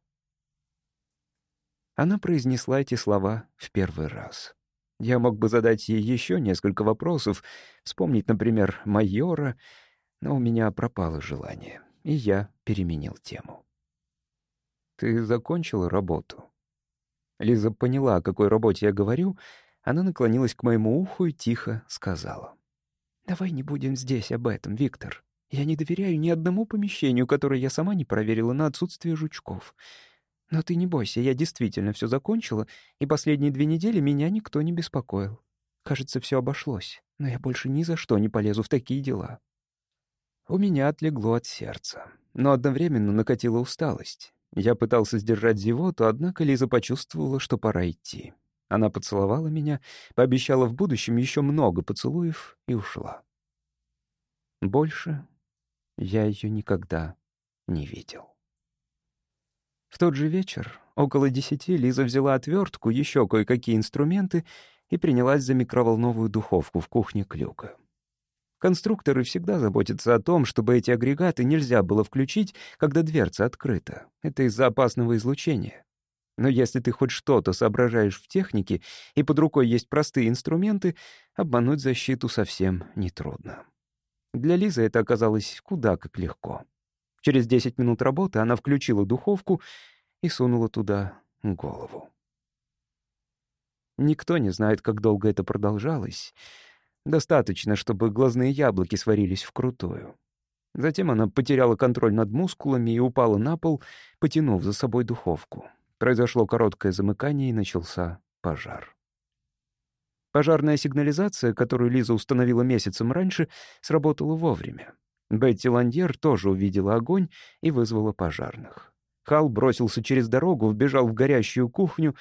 Она произнесла эти слова в первый раз. Я мог бы задать ей еще несколько вопросов, вспомнить, например, майора, но у меня пропало желание, и я переменил тему. «Ты закончила работу?» Лиза поняла, о какой работе я говорю, она наклонилась к моему уху и тихо сказала. «Давай не будем здесь об этом, Виктор. Я не доверяю ни одному помещению, которое я сама не проверила на отсутствие жучков. Но ты не бойся, я действительно все закончила, и последние две недели меня никто не беспокоил. Кажется, все обошлось, но я больше ни за что не полезу в такие дела». У меня отлегло от сердца, но одновременно накатила усталость. Я пытался сдержать зевоту, однако Лиза почувствовала, что пора идти. Она поцеловала меня, пообещала в будущем еще много поцелуев и ушла. Больше я ее никогда не видел. В тот же вечер, около десяти, Лиза взяла отвертку, еще кое-какие инструменты и принялась за микроволновую духовку в кухне Клюка. Конструкторы всегда заботятся о том, чтобы эти агрегаты нельзя было включить, когда дверца открыта. Это из-за опасного излучения. Но если ты хоть что-то соображаешь в технике и под рукой есть простые инструменты, обмануть защиту совсем нетрудно. Для Лизы это оказалось куда как легко. Через 10 минут работы она включила духовку и сунула туда голову. Никто не знает, как долго это продолжалось. Достаточно, чтобы глазные яблоки сварились вкрутую. Затем она потеряла контроль над мускулами и упала на пол, потянув за собой духовку. Произошло короткое замыкание и начался пожар. Пожарная сигнализация, которую Лиза установила месяцем раньше, сработала вовремя. Бетти Ландьер тоже увидела огонь и вызвала пожарных. Хал бросился через дорогу, вбежал в горящую кухню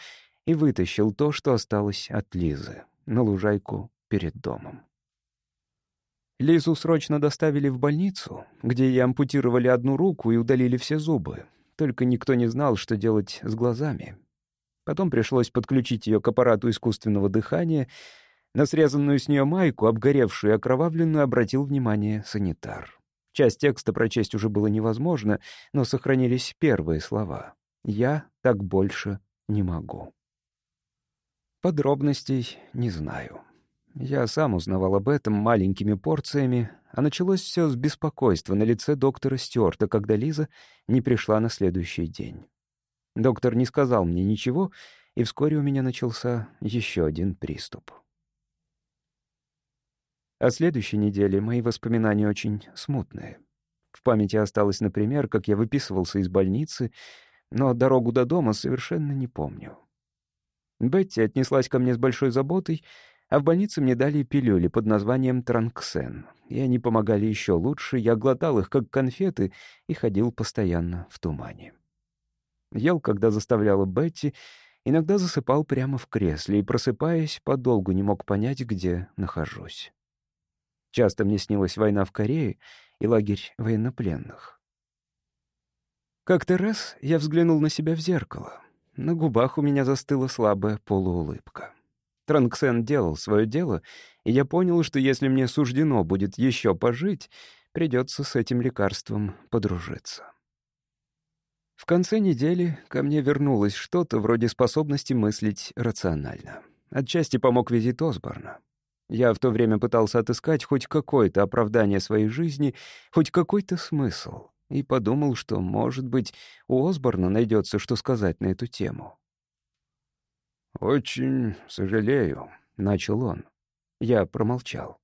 и вытащил то, что осталось от Лизы, на лужайку перед домом. Лизу срочно доставили в больницу, где ей ампутировали одну руку и удалили все зубы. Только никто не знал, что делать с глазами. Потом пришлось подключить ее к аппарату искусственного дыхания. На срезанную с нее майку, обгоревшую и окровавленную, обратил внимание санитар. Часть текста прочесть уже было невозможно, но сохранились первые слова. «Я так больше не могу». Подробностей не знаю. Я сам узнавал об этом маленькими порциями, а началось все с беспокойства на лице доктора Стюарта, когда Лиза не пришла на следующий день. Доктор не сказал мне ничего, и вскоре у меня начался еще один приступ. О следующей неделе мои воспоминания очень смутные. В памяти осталось, например, как я выписывался из больницы, но дорогу до дома совершенно не помню. Бетти отнеслась ко мне с большой заботой — а в больнице мне дали пилюли под названием Транксен. И они помогали еще лучше, я глотал их как конфеты и ходил постоянно в тумане. Ел, когда заставляла Бетти, иногда засыпал прямо в кресле и, просыпаясь, подолгу не мог понять, где нахожусь. Часто мне снилась война в Корее и лагерь военнопленных. Как-то раз я взглянул на себя в зеркало. На губах у меня застыла слабая полуулыбка. Транксен делал свое дело, и я понял, что если мне суждено будет еще пожить, придется с этим лекарством подружиться. В конце недели ко мне вернулось что-то вроде способности мыслить рационально. Отчасти помог визит Осборна. Я в то время пытался отыскать хоть какое-то оправдание своей жизни, хоть какой-то смысл, и подумал, что, может быть, у Осборна найдется что сказать на эту тему. «Очень сожалею», — начал он. Я промолчал.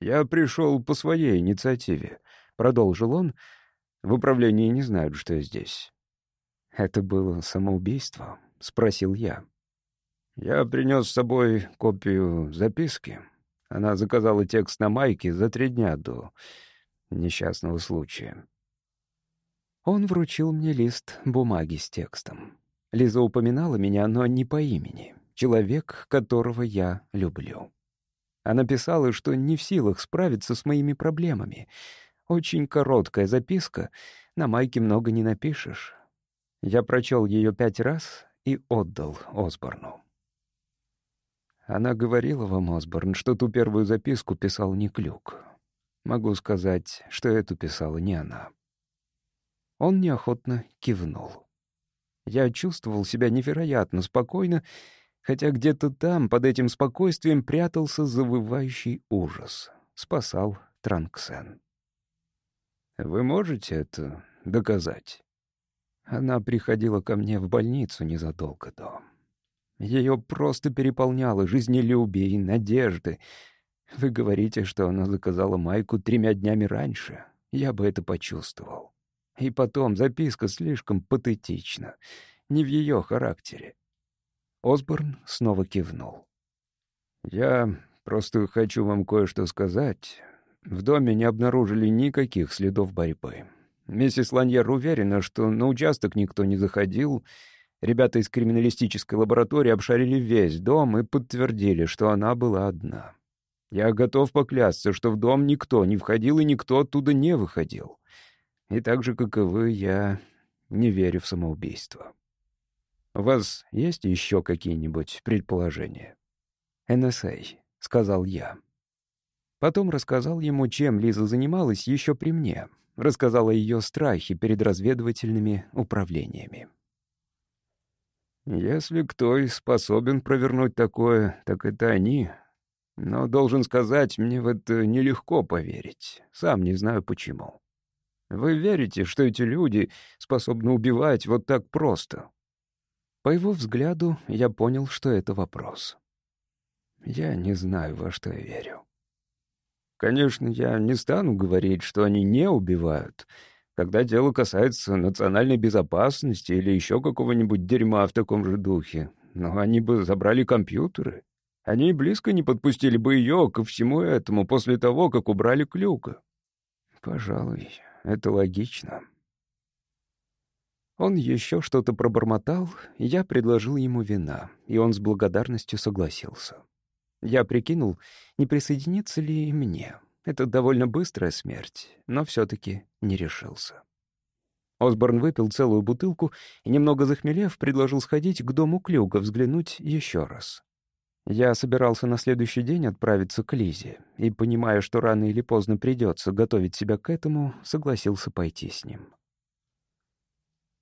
«Я пришел по своей инициативе», — продолжил он. «В управлении не знают, что я здесь». «Это было самоубийство?» — спросил я. «Я принес с собой копию записки. Она заказала текст на майке за три дня до несчастного случая». Он вручил мне лист бумаги с текстом. Лиза упоминала меня, но не по имени. Человек, которого я люблю. Она писала, что не в силах справиться с моими проблемами. Очень короткая записка, на майке много не напишешь. Я прочел ее пять раз и отдал Осборну. Она говорила вам, Осборн, что ту первую записку писал не Клюк. Могу сказать, что эту писала не она. Он неохотно кивнул. Я чувствовал себя невероятно спокойно, хотя где-то там, под этим спокойствием, прятался завывающий ужас. Спасал Транксен. «Вы можете это доказать?» Она приходила ко мне в больницу незадолго до. Ее просто переполняло жизнелюбие и надежды. Вы говорите, что она заказала майку тремя днями раньше. Я бы это почувствовал. И потом, записка слишком патетична. Не в ее характере. Осборн снова кивнул. «Я просто хочу вам кое-что сказать. В доме не обнаружили никаких следов борьбы. Миссис Ланьер уверена, что на участок никто не заходил. Ребята из криминалистической лаборатории обшарили весь дом и подтвердили, что она была одна. Я готов поклясться, что в дом никто не входил и никто оттуда не выходил. И так же, как и вы, я не верю в самоубийство. У вас есть еще какие-нибудь предположения? «НСА», — сказал я. Потом рассказал ему, чем Лиза занималась еще при мне. Рассказал о ее страхе перед разведывательными управлениями. «Если кто и способен провернуть такое, так это они. Но, должен сказать, мне в это нелегко поверить. Сам не знаю почему. Вы верите, что эти люди способны убивать вот так просто?» По его взгляду я понял, что это вопрос. Я не знаю, во что я верю. Конечно, я не стану говорить, что они не убивают, Когда дело касается национальной безопасности или еще какого-нибудь дерьма в таком же духе, но они бы забрали компьютеры. Они близко не подпустили бы ее ко всему этому после того, как убрали Клюка. Пожалуй, это логично. Он еще что-то пробормотал, я предложил ему вина, и он с благодарностью согласился. Я прикинул, не присоединиться ли и мне. Это довольно быстрая смерть, но все-таки не решился. Осборн выпил целую бутылку и, немного захмелев, предложил сходить к дому Клюга взглянуть еще раз. Я собирался на следующий день отправиться к Лизе, и, понимая, что рано или поздно придется готовить себя к этому, согласился пойти с ним.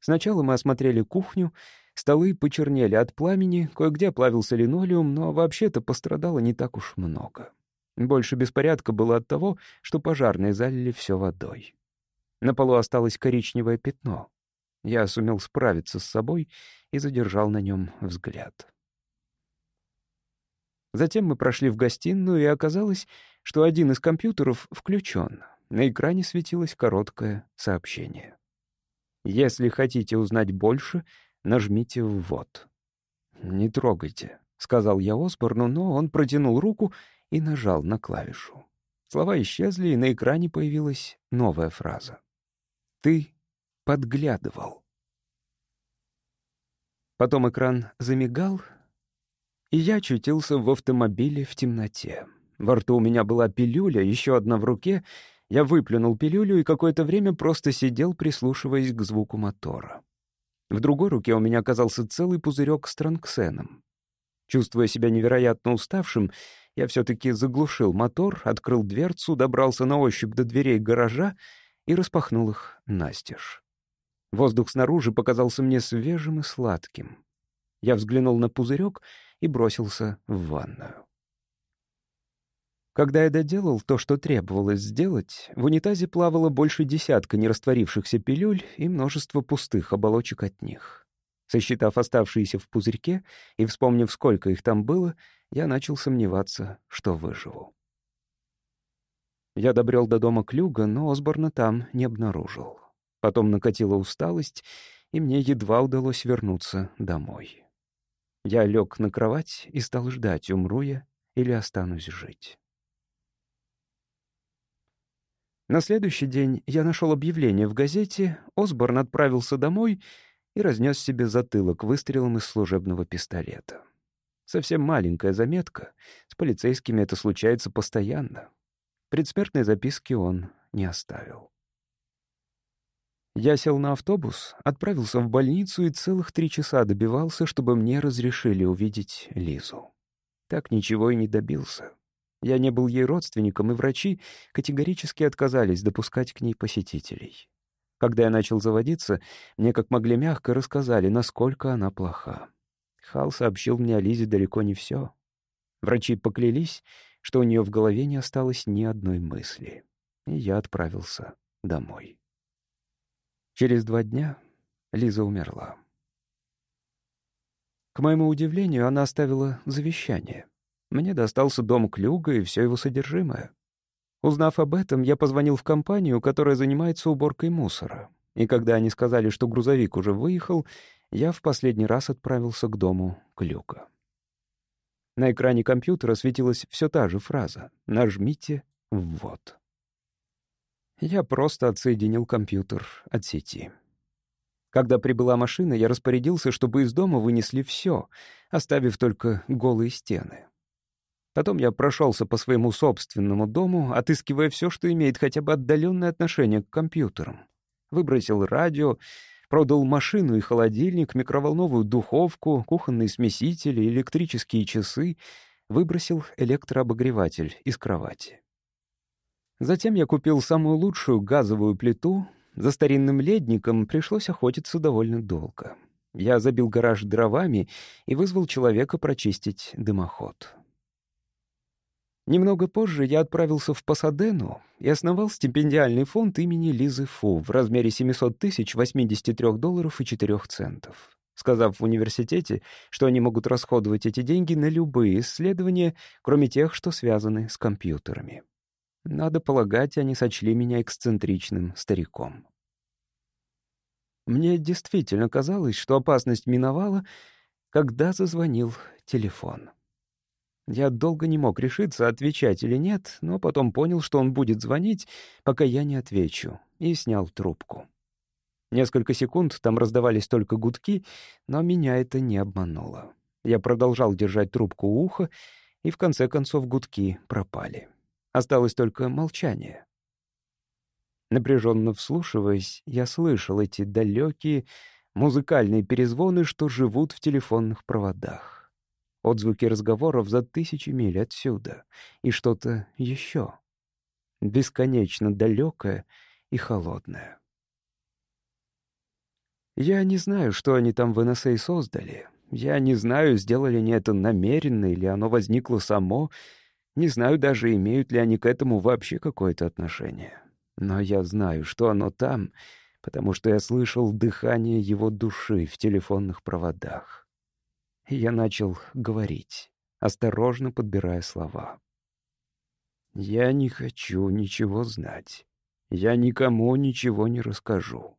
Сначала мы осмотрели кухню, столы почернели от пламени, кое-где плавился линолеум, но вообще-то пострадало не так уж много. Больше беспорядка было от того, что пожарные залили все водой. На полу осталось коричневое пятно. Я сумел справиться с собой и задержал на нем взгляд. Затем мы прошли в гостиную, и оказалось, что один из компьютеров включен. На экране светилось короткое сообщение. Если хотите узнать больше, нажмите «ввод». «Не трогайте», — сказал я Осборну, но он протянул руку и нажал на клавишу. Слова исчезли, и на экране появилась новая фраза. «Ты подглядывал». Потом экран замигал, и я очутился в автомобиле в темноте. Во рту у меня была пилюля, еще одна в руке, я выплюнул пилюлю и какое-то время просто сидел, прислушиваясь к звуку мотора. В другой руке у меня оказался целый пузырек с транксеном. Чувствуя себя невероятно уставшим, я все-таки заглушил мотор, открыл дверцу, добрался на ощупь до дверей гаража и распахнул их настежь. Воздух снаружи показался мне свежим и сладким. Я взглянул на пузырек и бросился в ванную. Когда я доделал то, что требовалось сделать, в унитазе плавало больше десятка нерастворившихся пилюль и множество пустых оболочек от них. Сосчитав оставшиеся в пузырьке и вспомнив, сколько их там было, я начал сомневаться, что выживу. Я добрел до дома Клюга, но Осборна там не обнаружил. Потом накатила усталость, и мне едва удалось вернуться домой. Я лег на кровать и стал ждать, умру я или останусь жить. На следующий день я нашел объявление в газете, Осборн отправился домой и разнес себе затылок выстрелом из служебного пистолета. Совсем маленькая заметка, с полицейскими это случается постоянно. Предсмертной записки он не оставил. Я сел на автобус, отправился в больницу и целых три часа добивался, чтобы мне разрешили увидеть Лизу. Так ничего и не добился. Я не был ей родственником, и врачи категорически отказались допускать к ней посетителей. Когда я начал заводиться, мне как могли мягко рассказали, насколько она плоха. Хал сообщил мне о Лизе далеко не все. Врачи поклялись, что у нее в голове не осталось ни одной мысли. И я отправился домой. Через два дня Лиза умерла. К моему удивлению, она оставила завещание. Мне достался дом Клюга и все его содержимое. Узнав об этом, я позвонил в компанию, которая занимается уборкой мусора. И когда они сказали, что грузовик уже выехал, я в последний раз отправился к дому Клюка. На экране компьютера светилась все та же фраза «Нажмите «Ввод». Я просто отсоединил компьютер от сети. Когда прибыла машина, я распорядился, чтобы из дома вынесли все, оставив только голые стены. Потом я прошелся по своему собственному дому, отыскивая все, что имеет хотя бы отдаленное отношение к компьютерам. Выбросил радио, продал машину и холодильник, микроволновую духовку, кухонные смесители, электрические часы, выбросил электрообогреватель из кровати. Затем я купил самую лучшую газовую плиту. За старинным ледником пришлось охотиться довольно долго. Я забил гараж дровами и вызвал человека прочистить дымоход. Немного позже я отправился в Пасадену и основал стипендиальный фонд имени Лизы Фу в размере 700 тысяч 83 долларов и 4 центов, сказав в университете, что они могут расходовать эти деньги на любые исследования, кроме тех, что связаны с компьютерами. Надо полагать, они сочли меня эксцентричным стариком. Мне действительно казалось, что опасность миновала, когда зазвонил телефон. Я долго не мог решиться, отвечать или нет, но потом понял, что он будет звонить, пока я не отвечу, и снял трубку. Несколько секунд там раздавались только гудки, но меня это не обмануло. Я продолжал держать трубку у уха, и в конце концов гудки пропали. Осталось только молчание. Напряженно вслушиваясь, я слышал эти далекие музыкальные перезвоны, что живут в телефонных проводах. Отзвуки разговоров за тысячи миль отсюда. И что-то еще. Бесконечно далекое и холодное. Я не знаю, что они там в НСА создали. Я не знаю, сделали они это намеренно или оно возникло само. Не знаю даже, имеют ли они к этому вообще какое-то отношение. Но я знаю, что оно там, потому что я слышал дыхание его души в телефонных проводах. И я начал говорить, осторожно подбирая слова. «Я не хочу ничего знать. Я никому ничего не расскажу.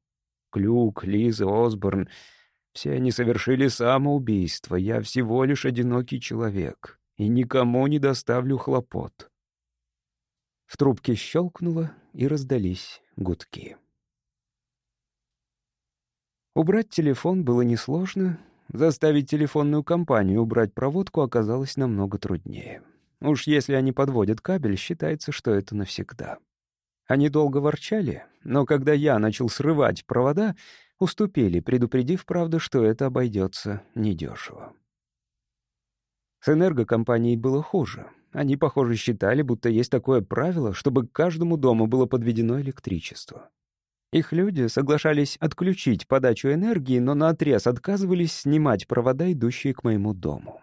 Клюк, Лиза, Осборн — все они совершили самоубийство. Я всего лишь одинокий человек и никому не доставлю хлопот». В трубке щелкнуло, и раздались гудки. Убрать телефон было несложно, заставить телефонную компанию убрать проводку оказалось намного труднее. Уж если они подводят кабель, считается, что это навсегда. Они долго ворчали, но когда я начал срывать провода, уступили, предупредив, правда, что это обойдется недешево. С энергокомпанией было хуже. Они, похоже, считали, будто есть такое правило, чтобы к каждому дому было подведено электричество. Их люди соглашались отключить подачу энергии, но наотрез отказывались снимать провода, идущие к моему дому.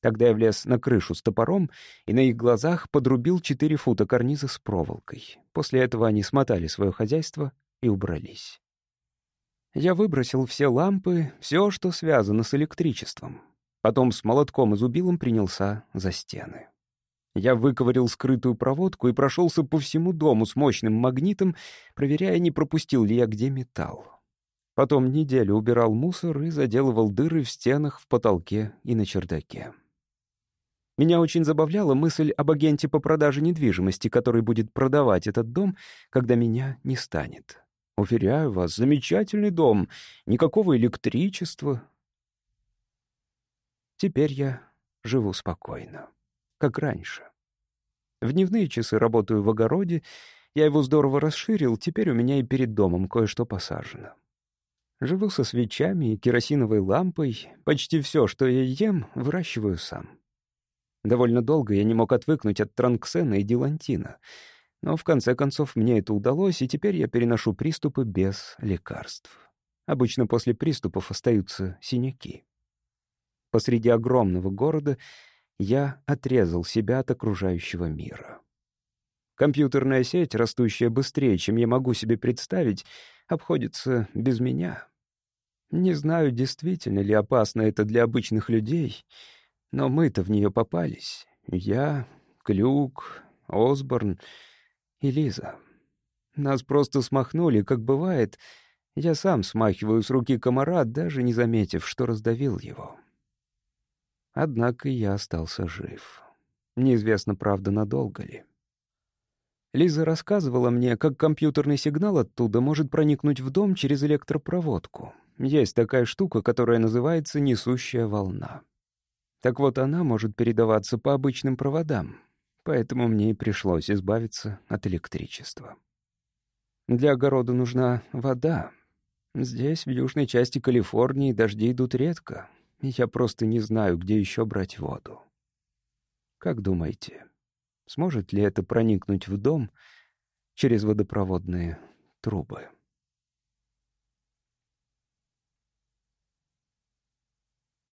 Тогда я влез на крышу с топором и на их глазах подрубил 4 фута карниза с проволокой. После этого они смотали свое хозяйство и убрались. Я выбросил все лампы, все, что связано с электричеством. Потом с молотком и зубилом принялся за стены. Я выковырил скрытую проводку и прошелся по всему дому с мощным магнитом, проверяя, не пропустил ли я где металл. Потом неделю убирал мусор и заделывал дыры в стенах, в потолке и на чердаке. Меня очень забавляла мысль об агенте по продаже недвижимости, который будет продавать этот дом, когда меня не станет. Уверяю вас, замечательный дом, никакого электричества. Теперь я живу спокойно, как раньше. В дневные часы работаю в огороде, я его здорово расширил, теперь у меня и перед домом кое-что посажено. Живу со свечами и керосиновой лампой, почти все, что я ем, выращиваю сам. Довольно долго я не мог отвыкнуть от транксена и дилантина. Но в конце концов мне это удалось, и теперь я переношу приступы без лекарств. Обычно после приступов остаются синяки. Посреди огромного города я отрезал себя от окружающего мира. Компьютерная сеть, растущая быстрее, чем я могу себе представить, обходится без меня. Не знаю, действительно ли опасно это для обычных людей — но мы-то в нее попались. Я, Клюк, Осборн и Лиза. Нас просто смахнули, как бывает. Я сам смахиваю с руки комара, даже не заметив, что раздавил его. Однако я остался жив. Неизвестно, правда, надолго ли. Лиза рассказывала мне, как компьютерный сигнал оттуда может проникнуть в дом через электропроводку. Есть такая штука, которая называется «несущая волна». Так вот, она может передаваться по обычным проводам, поэтому мне и пришлось избавиться от электричества. Для огорода нужна вода. Здесь, в южной части Калифорнии, дожди идут редко, я просто не знаю, где еще брать воду. Как думаете, сможет ли это проникнуть в дом через водопроводные трубы?